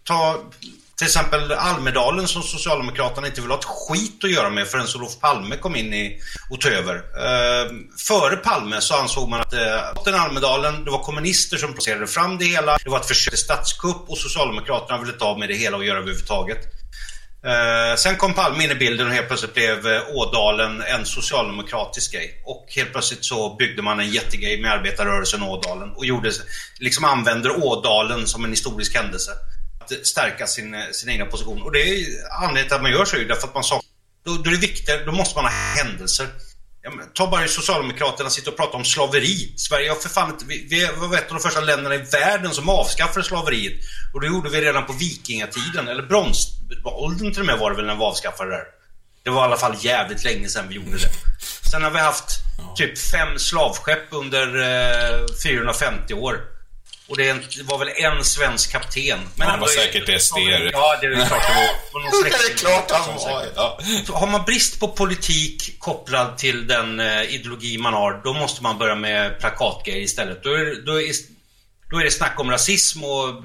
ta till exempel Almedalen som Socialdemokraterna inte vill ha ett skit att göra med förrän Olof Palme kom in i, och tog över. Eh, före Palme så ansåg man att eh, den Almedalen, det var kommunister som provocerade fram det hela. Det var ett försök till statskupp och Socialdemokraterna ville ta med det hela och göra överhuvudtaget. Eh, sen kom Palme in i bilden och helt plötsligt blev eh, Ådalen en socialdemokratisk grej. Och helt plötsligt så byggde man en jättegrej med arbetarrörelsen Ådalen och gjorde, liksom använder Ådalen som en historisk händelse. Att stärka sin, eh, sin egna position. Och det är anledningen till att man gör så ju därför att man sa då, då är det viktigt, då måste man ha händelser. Ja, men, ta bara hur Socialdemokraterna sitter och pratar om slaveri. Sverige har för fan inte, vi, vi var ett av de första länderna i världen som avskaffade slaveriet. Och det gjorde vi redan på vikingatiden, eller brons bronsåldern till och med var det väl när vi avskaffade det där. Det var i alla fall jävligt länge sedan vi gjorde det. Sen har vi haft typ fem slavskepp under eh, 450 år. Och det, var väl en svensk kapten. Men han ändå var säkert SD. Ja, det är klart det var. var någon Det är klart han var, ja. Har man brist på politik kopplad till den eh, ideologi man har, då måste man börja med plakatgrejer istället. Då är, då, är, då är det snack om rasism och,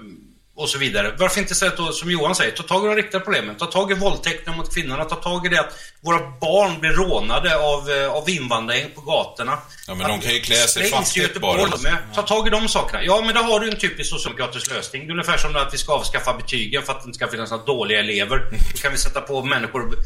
och så vidare. Varför inte istället då, som Johan säger, ta tag i de riktiga problemen. Ta tag i våldtäkterna mot kvinnorna. Ta tag i det att våra barn blir rånade av, eh, av invandrare på gatorna. Ja, men de kan ju klä sig fattigt bara. med. Ta tag i de sakerna. Ja, men då har du en typisk socialdemokratisk lösning. Det är ungefär som att vi ska avskaffa betygen för att det inte ska finnas några dåliga elever. Då kan vi sätta på människor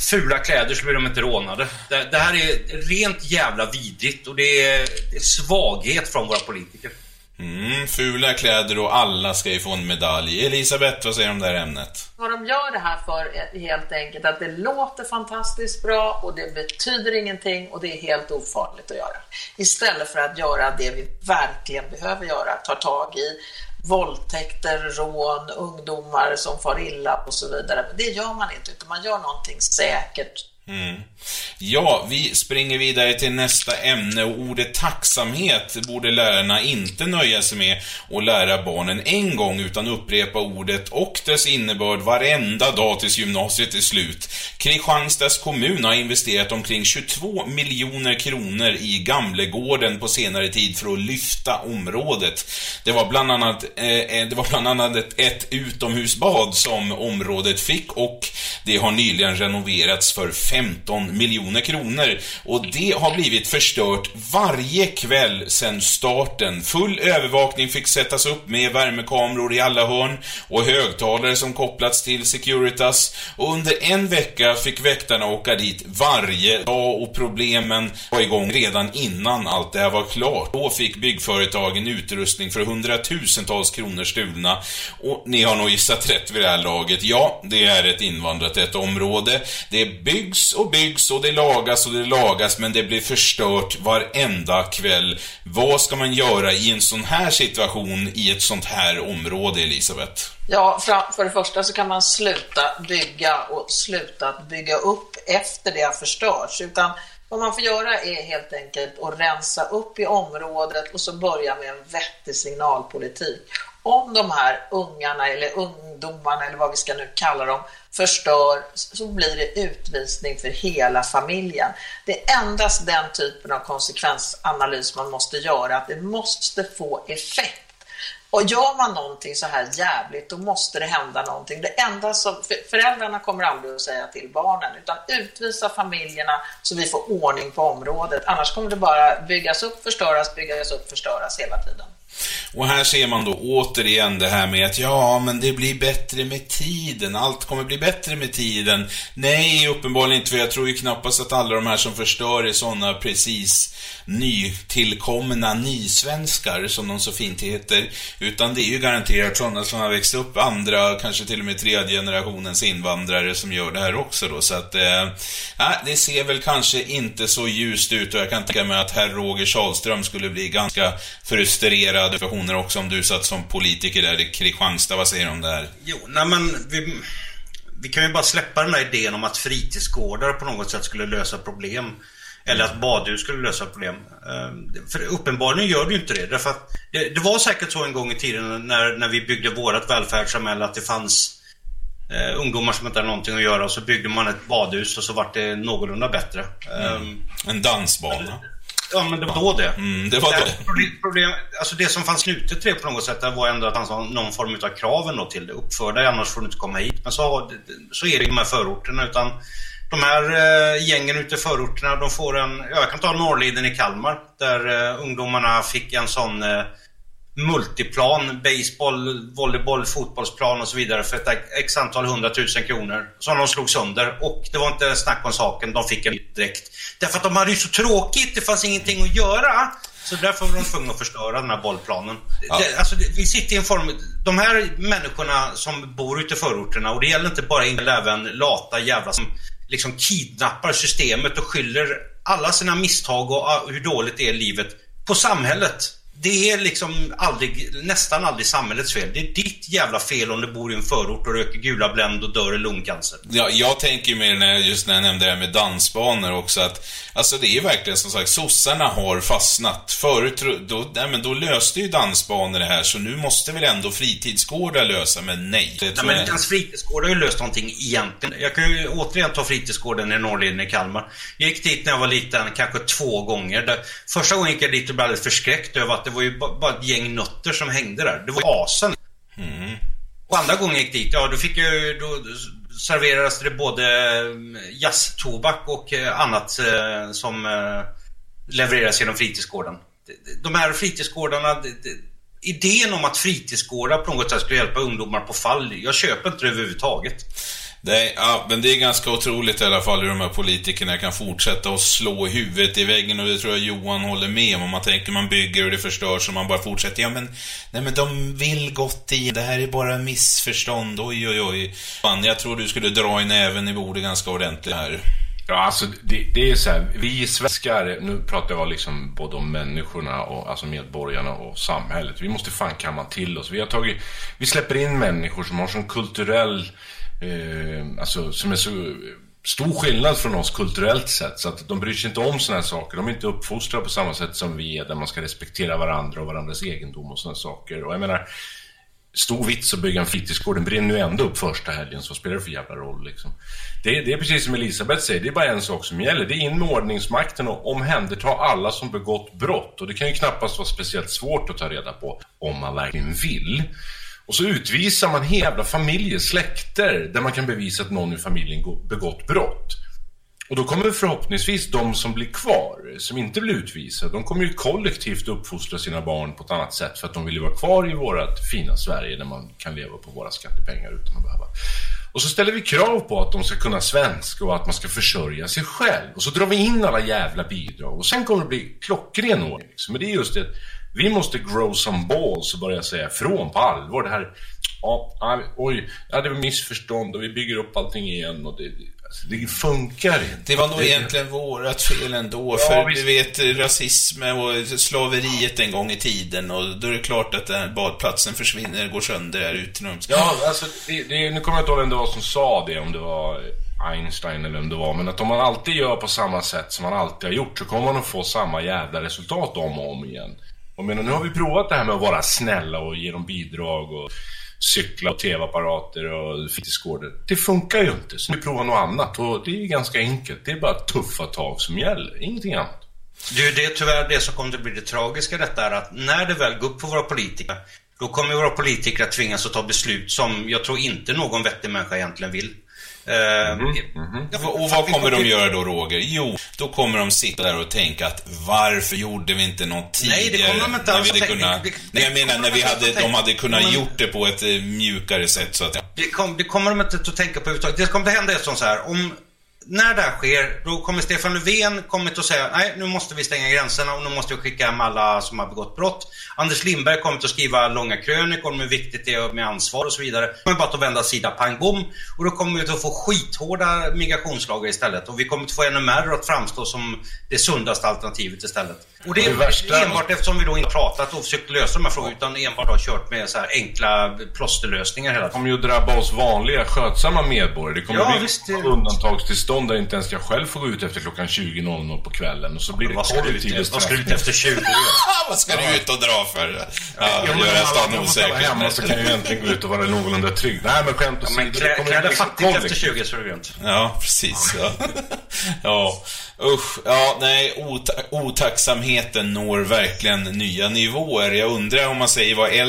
fula kläder så blir de inte rånade. Det, det här är rent jävla vidrigt och det är, det är svaghet från våra politiker. Mm, fula kläder och alla ska ju få en medalj. Elisabeth, vad säger du om det här ämnet? Vad de gör det här för är helt enkelt att det låter fantastiskt bra och det betyder ingenting och det är helt ofarligt att göra. Istället för att göra det vi verkligen behöver göra, ta tag i våldtäkter, rån, ungdomar som far illa och så vidare. Men det gör man inte, utan man gör någonting säkert Mm. Ja, vi springer vidare till nästa ämne och ordet tacksamhet borde lärarna inte nöja sig med att lära barnen en gång utan upprepa ordet och dess innebörd varenda dag tills gymnasiet är slut. Kristianstads kommun har investerat omkring 22 miljoner kronor i Gamlegården på senare tid för att lyfta området. Det var bland annat, eh, eh, det var bland annat ett, ett utomhusbad som området fick och det har nyligen renoverats för 15 miljoner kronor och det har blivit förstört varje kväll sedan starten. Full övervakning fick sättas upp med värmekameror i alla hörn och högtalare som kopplats till Securitas och under en vecka fick väktarna åka dit varje dag och problemen var igång redan innan allt det här var klart. Då fick byggföretagen utrustning för hundratusentals kronor stulna och ni har nog gissat rätt vid det här laget. Ja, det är ett invandrat ett område. Det byggs och byggs och det lagas och det lagas men det blir förstört varenda kväll. Vad ska man göra i en sån här situation i ett sånt här område, Elisabeth? Ja, för det första så kan man sluta bygga och sluta bygga upp efter det har förstörts. Utan vad man får göra är helt enkelt att rensa upp i området och så börja med en vettig signalpolitik. Om de här ungarna eller ungdomarna eller vad vi ska nu kalla dem förstör så blir det utvisning för hela familjen. Det är endast den typen av konsekvensanalys man måste göra, att det måste få effekt. Och gör man någonting så här jävligt, då måste det hända någonting. Det enda som, föräldrarna kommer aldrig att säga till barnen, utan utvisa familjerna så vi får ordning på området. Annars kommer det bara byggas upp, förstöras, byggas upp, förstöras hela tiden. Och här ser man då återigen det här med att ja, men det blir bättre med tiden. Allt kommer bli bättre med tiden. Nej, uppenbarligen inte, för jag tror ju knappast att alla de här som förstör är sådana precis nytillkomna nysvenskar, som de så fint heter. Utan det är ju garanterat sådana som har växt upp, andra, kanske till och med tredje generationens invandrare som gör det här också då. Så att, eh, det ser väl kanske inte så ljust ut och jag kan tänka mig att herr Roger Sahlström skulle bli ganska frustrerad situationer också om du satt som politiker där i Kristianstad. Vad säger du om det här? Jo, nej men vi, vi kan ju bara släppa den här idén om att fritidsgårdar på något sätt skulle lösa problem. Eller att badhus skulle lösa problem. Eh, för uppenbarligen gör det ju inte det. Därför det, det, var säkert så en gång i tiden när, när vi byggde vårt välfärdssamhälle att det fanns eh, ungdomar som inte hade någonting att göra och så byggde man ett badhus och så vart det någorlunda bättre. Mm. En dansbana. Ja, men det var då det. Mm, det var det. Problem, alltså det som fanns knutet till det på något sätt det var ändå att det fanns någon form av kraven då till det. Uppför dig, annars får du inte komma hit. Men så, så är det i de här förorterna. Utan de här eh, gängen ute i förorterna, de får en... Ja, jag kan ta Norrliden i Kalmar. Där eh, ungdomarna fick en sån eh, multiplan, baseball, volleyboll, fotbollsplan och så vidare för ett x antal hundratusen kronor. Som de slog sönder. Och det var inte snack om saken, de fick en direkt. Därför att de hade ju så tråkigt, det fanns ingenting att göra. Så därför var de tvungna att förstöra den här bollplanen. Ja. Det, alltså, det, vi sitter i en form... De här människorna som bor ute i förorterna, och det gäller inte bara även lata jävla som liksom kidnappar systemet och skyller alla sina misstag och ah, hur dåligt det är i livet på samhället. Det är liksom aldrig, nästan aldrig samhällets fel. Det är ditt jävla fel om du bor i en förort och röker gula Blend och dör i lungcancer. Ja, jag tänker mer när, just när jag nämnde det här med dansbanor också att Alltså det är verkligen som sagt, sossarna har fastnat. Förut, då, nej, men då löste ju dansbanor det här, så nu måste väl ändå fritidsgårdar lösa, men nej. nej men inte ens fritidsgårdar har ju löst någonting egentligen. Jag kan ju återigen ta fritidsgården i Norrleden i Kalmar. Jag gick dit när jag var liten, kanske två gånger. Första gången gick jag dit och blev alldeles förskräckt över att det var ju bara ett gäng nötter som hängde där. Det var asen. Mm. Och andra gången jag gick dit, ja då fick jag ju serverades det både mm, jazztobak och eh, annat eh, som eh, levereras genom fritidsgården. De här fritidsgårdarna, idén om att fritidsgårdar på något sätt skulle hjälpa ungdomar på fall, jag köper inte det överhuvudtaget. Det är, ja, men det är ganska otroligt i alla fall hur de här politikerna kan fortsätta att slå huvudet i väggen och det tror jag Johan håller med om. Om man tänker man bygger och det förstörs och man bara fortsätter. Ja men, nej men de vill gott i Det här är bara missförstånd. Oj oj oj. Fan, jag tror du skulle dra i näven i bordet ganska ordentligt här. Ja, alltså det, det är så här, vi svenskar, nu pratar jag liksom både om människorna och alltså medborgarna och samhället. Vi måste fan kamma till oss. Vi har tagit, vi släpper in människor som har sån kulturell, eh, alltså som är så stor skillnad från oss kulturellt sett. Så att de bryr sig inte om sådana här saker. De är inte uppfostrade på samma sätt som vi är, där man ska respektera varandra och varandras egendom och sådana saker. Och jag menar, stor vits att bygga en fritidsgård. Den brinner ju ändå upp första helgen, så vad spelar det för jävla roll liksom? Det, det är precis som Elisabeth säger, det är bara en sak som gäller. Det är in med ordningsmakten och omhänderta alla som begått brott. Och det kan ju knappast vara speciellt svårt att ta reda på om man verkligen vill. Och så utvisar man hela familjer, släkter, där man kan bevisa att någon i familjen begått brott. Och då kommer förhoppningsvis de som blir kvar, som inte blir utvisade, de kommer ju kollektivt uppfostra sina barn på ett annat sätt för att de vill ju vara kvar i vårt fina Sverige där man kan leva på våra skattepengar utan att behöva. Och så ställer vi krav på att de ska kunna svenska och att man ska försörja sig själv. Och så drar vi in alla jävla bidrag och sen kommer det bli klockren ordning. liksom. Men det är just det, vi måste grow some balls och börja säga från på allvar. Det här, ja, oj, ja, det var missförstånd och vi bygger upp allting igen och det, alltså, det funkar inte. Det var nog egentligen vårat fel ändå. Ja, för visst. du vet, rasism och slaveriet en gång i tiden. Och då är det klart att den här badplatsen försvinner, går sönder här ute. Ja, alltså, det, det, nu kommer jag inte ihåg vem det var som sa det, om det var Einstein eller vem det var. Men att om man alltid gör på samma sätt som man alltid har gjort så kommer man att få samma jävla resultat om och om igen. Jag menar, nu har vi provat det här med att vara snälla och ge dem bidrag och cykla och tv-apparater och fritidsgårdar. Det funkar ju inte, så nu provar något annat. Och det är ganska enkelt. Det är bara tuffa tag som gäller, ingenting annat. Det är det tyvärr det som kommer att bli det tragiska i detta är att när det väl går upp för våra politiker, då kommer våra politiker att tvingas att ta beslut som jag tror inte någon vettig människa egentligen vill. Eh, Och vad kommer de göra då, Roger? Jo, då kommer de sitta där och tänka att varför gjorde vi inte något tidigare? Nej, det kommer de inte när alls vi hade att kunnat, Det- Nej, jag menar när vi hade, de hade kunnat Men- gjort det på ett eh, mjukare sätt så att... Det, kom, det kommer de inte att tänka på överhuvudtaget. Det kommer att hända är som så här. Om, när det här sker, då kommer Stefan Löfven kommer att säga nej, nu måste vi stänga gränserna och nu måste vi skicka hem alla som har begått brott. Anders Lindberg kommer att skriva långa krönikor om hur viktigt det är med ansvar och så vidare. Det kommer bara att vända sida pang bom. Och då kommer vi att få skithårda migrationslagar istället. Och vi kommer att få NMR att framstå som det sundaste alternativet istället. Och det är Det värsta- enbart eftersom vi då inte pratat och försökt lösa de här frågorna utan enbart har kört med så här enkla plåsterlösningar hela Det tiden. kommer ju drabba oss vanliga skötsamma medborgare. Det kommer Ja, bli visst, det- undantagstillstånd där inte ens jag själv får gå ut efter klockan 20.00 på kvällen. Och så blir det kollektiv vad ska du ut efter 20 (laughs) Vad ska du ut och dra för? Ja, Ja, göra stan jag osäker. hemma så kan jag egentligen gå ut och vara någorlunda trygg. Nej men skämt åsido. Men det klä, klä dig fattigt kollektiv. efter 20 så är det grönt. Ja, precis. Ja. ja, usch. Ja, nej, ota otacksamheten når verkligen nya nivåer. Jag undrar om man säger vad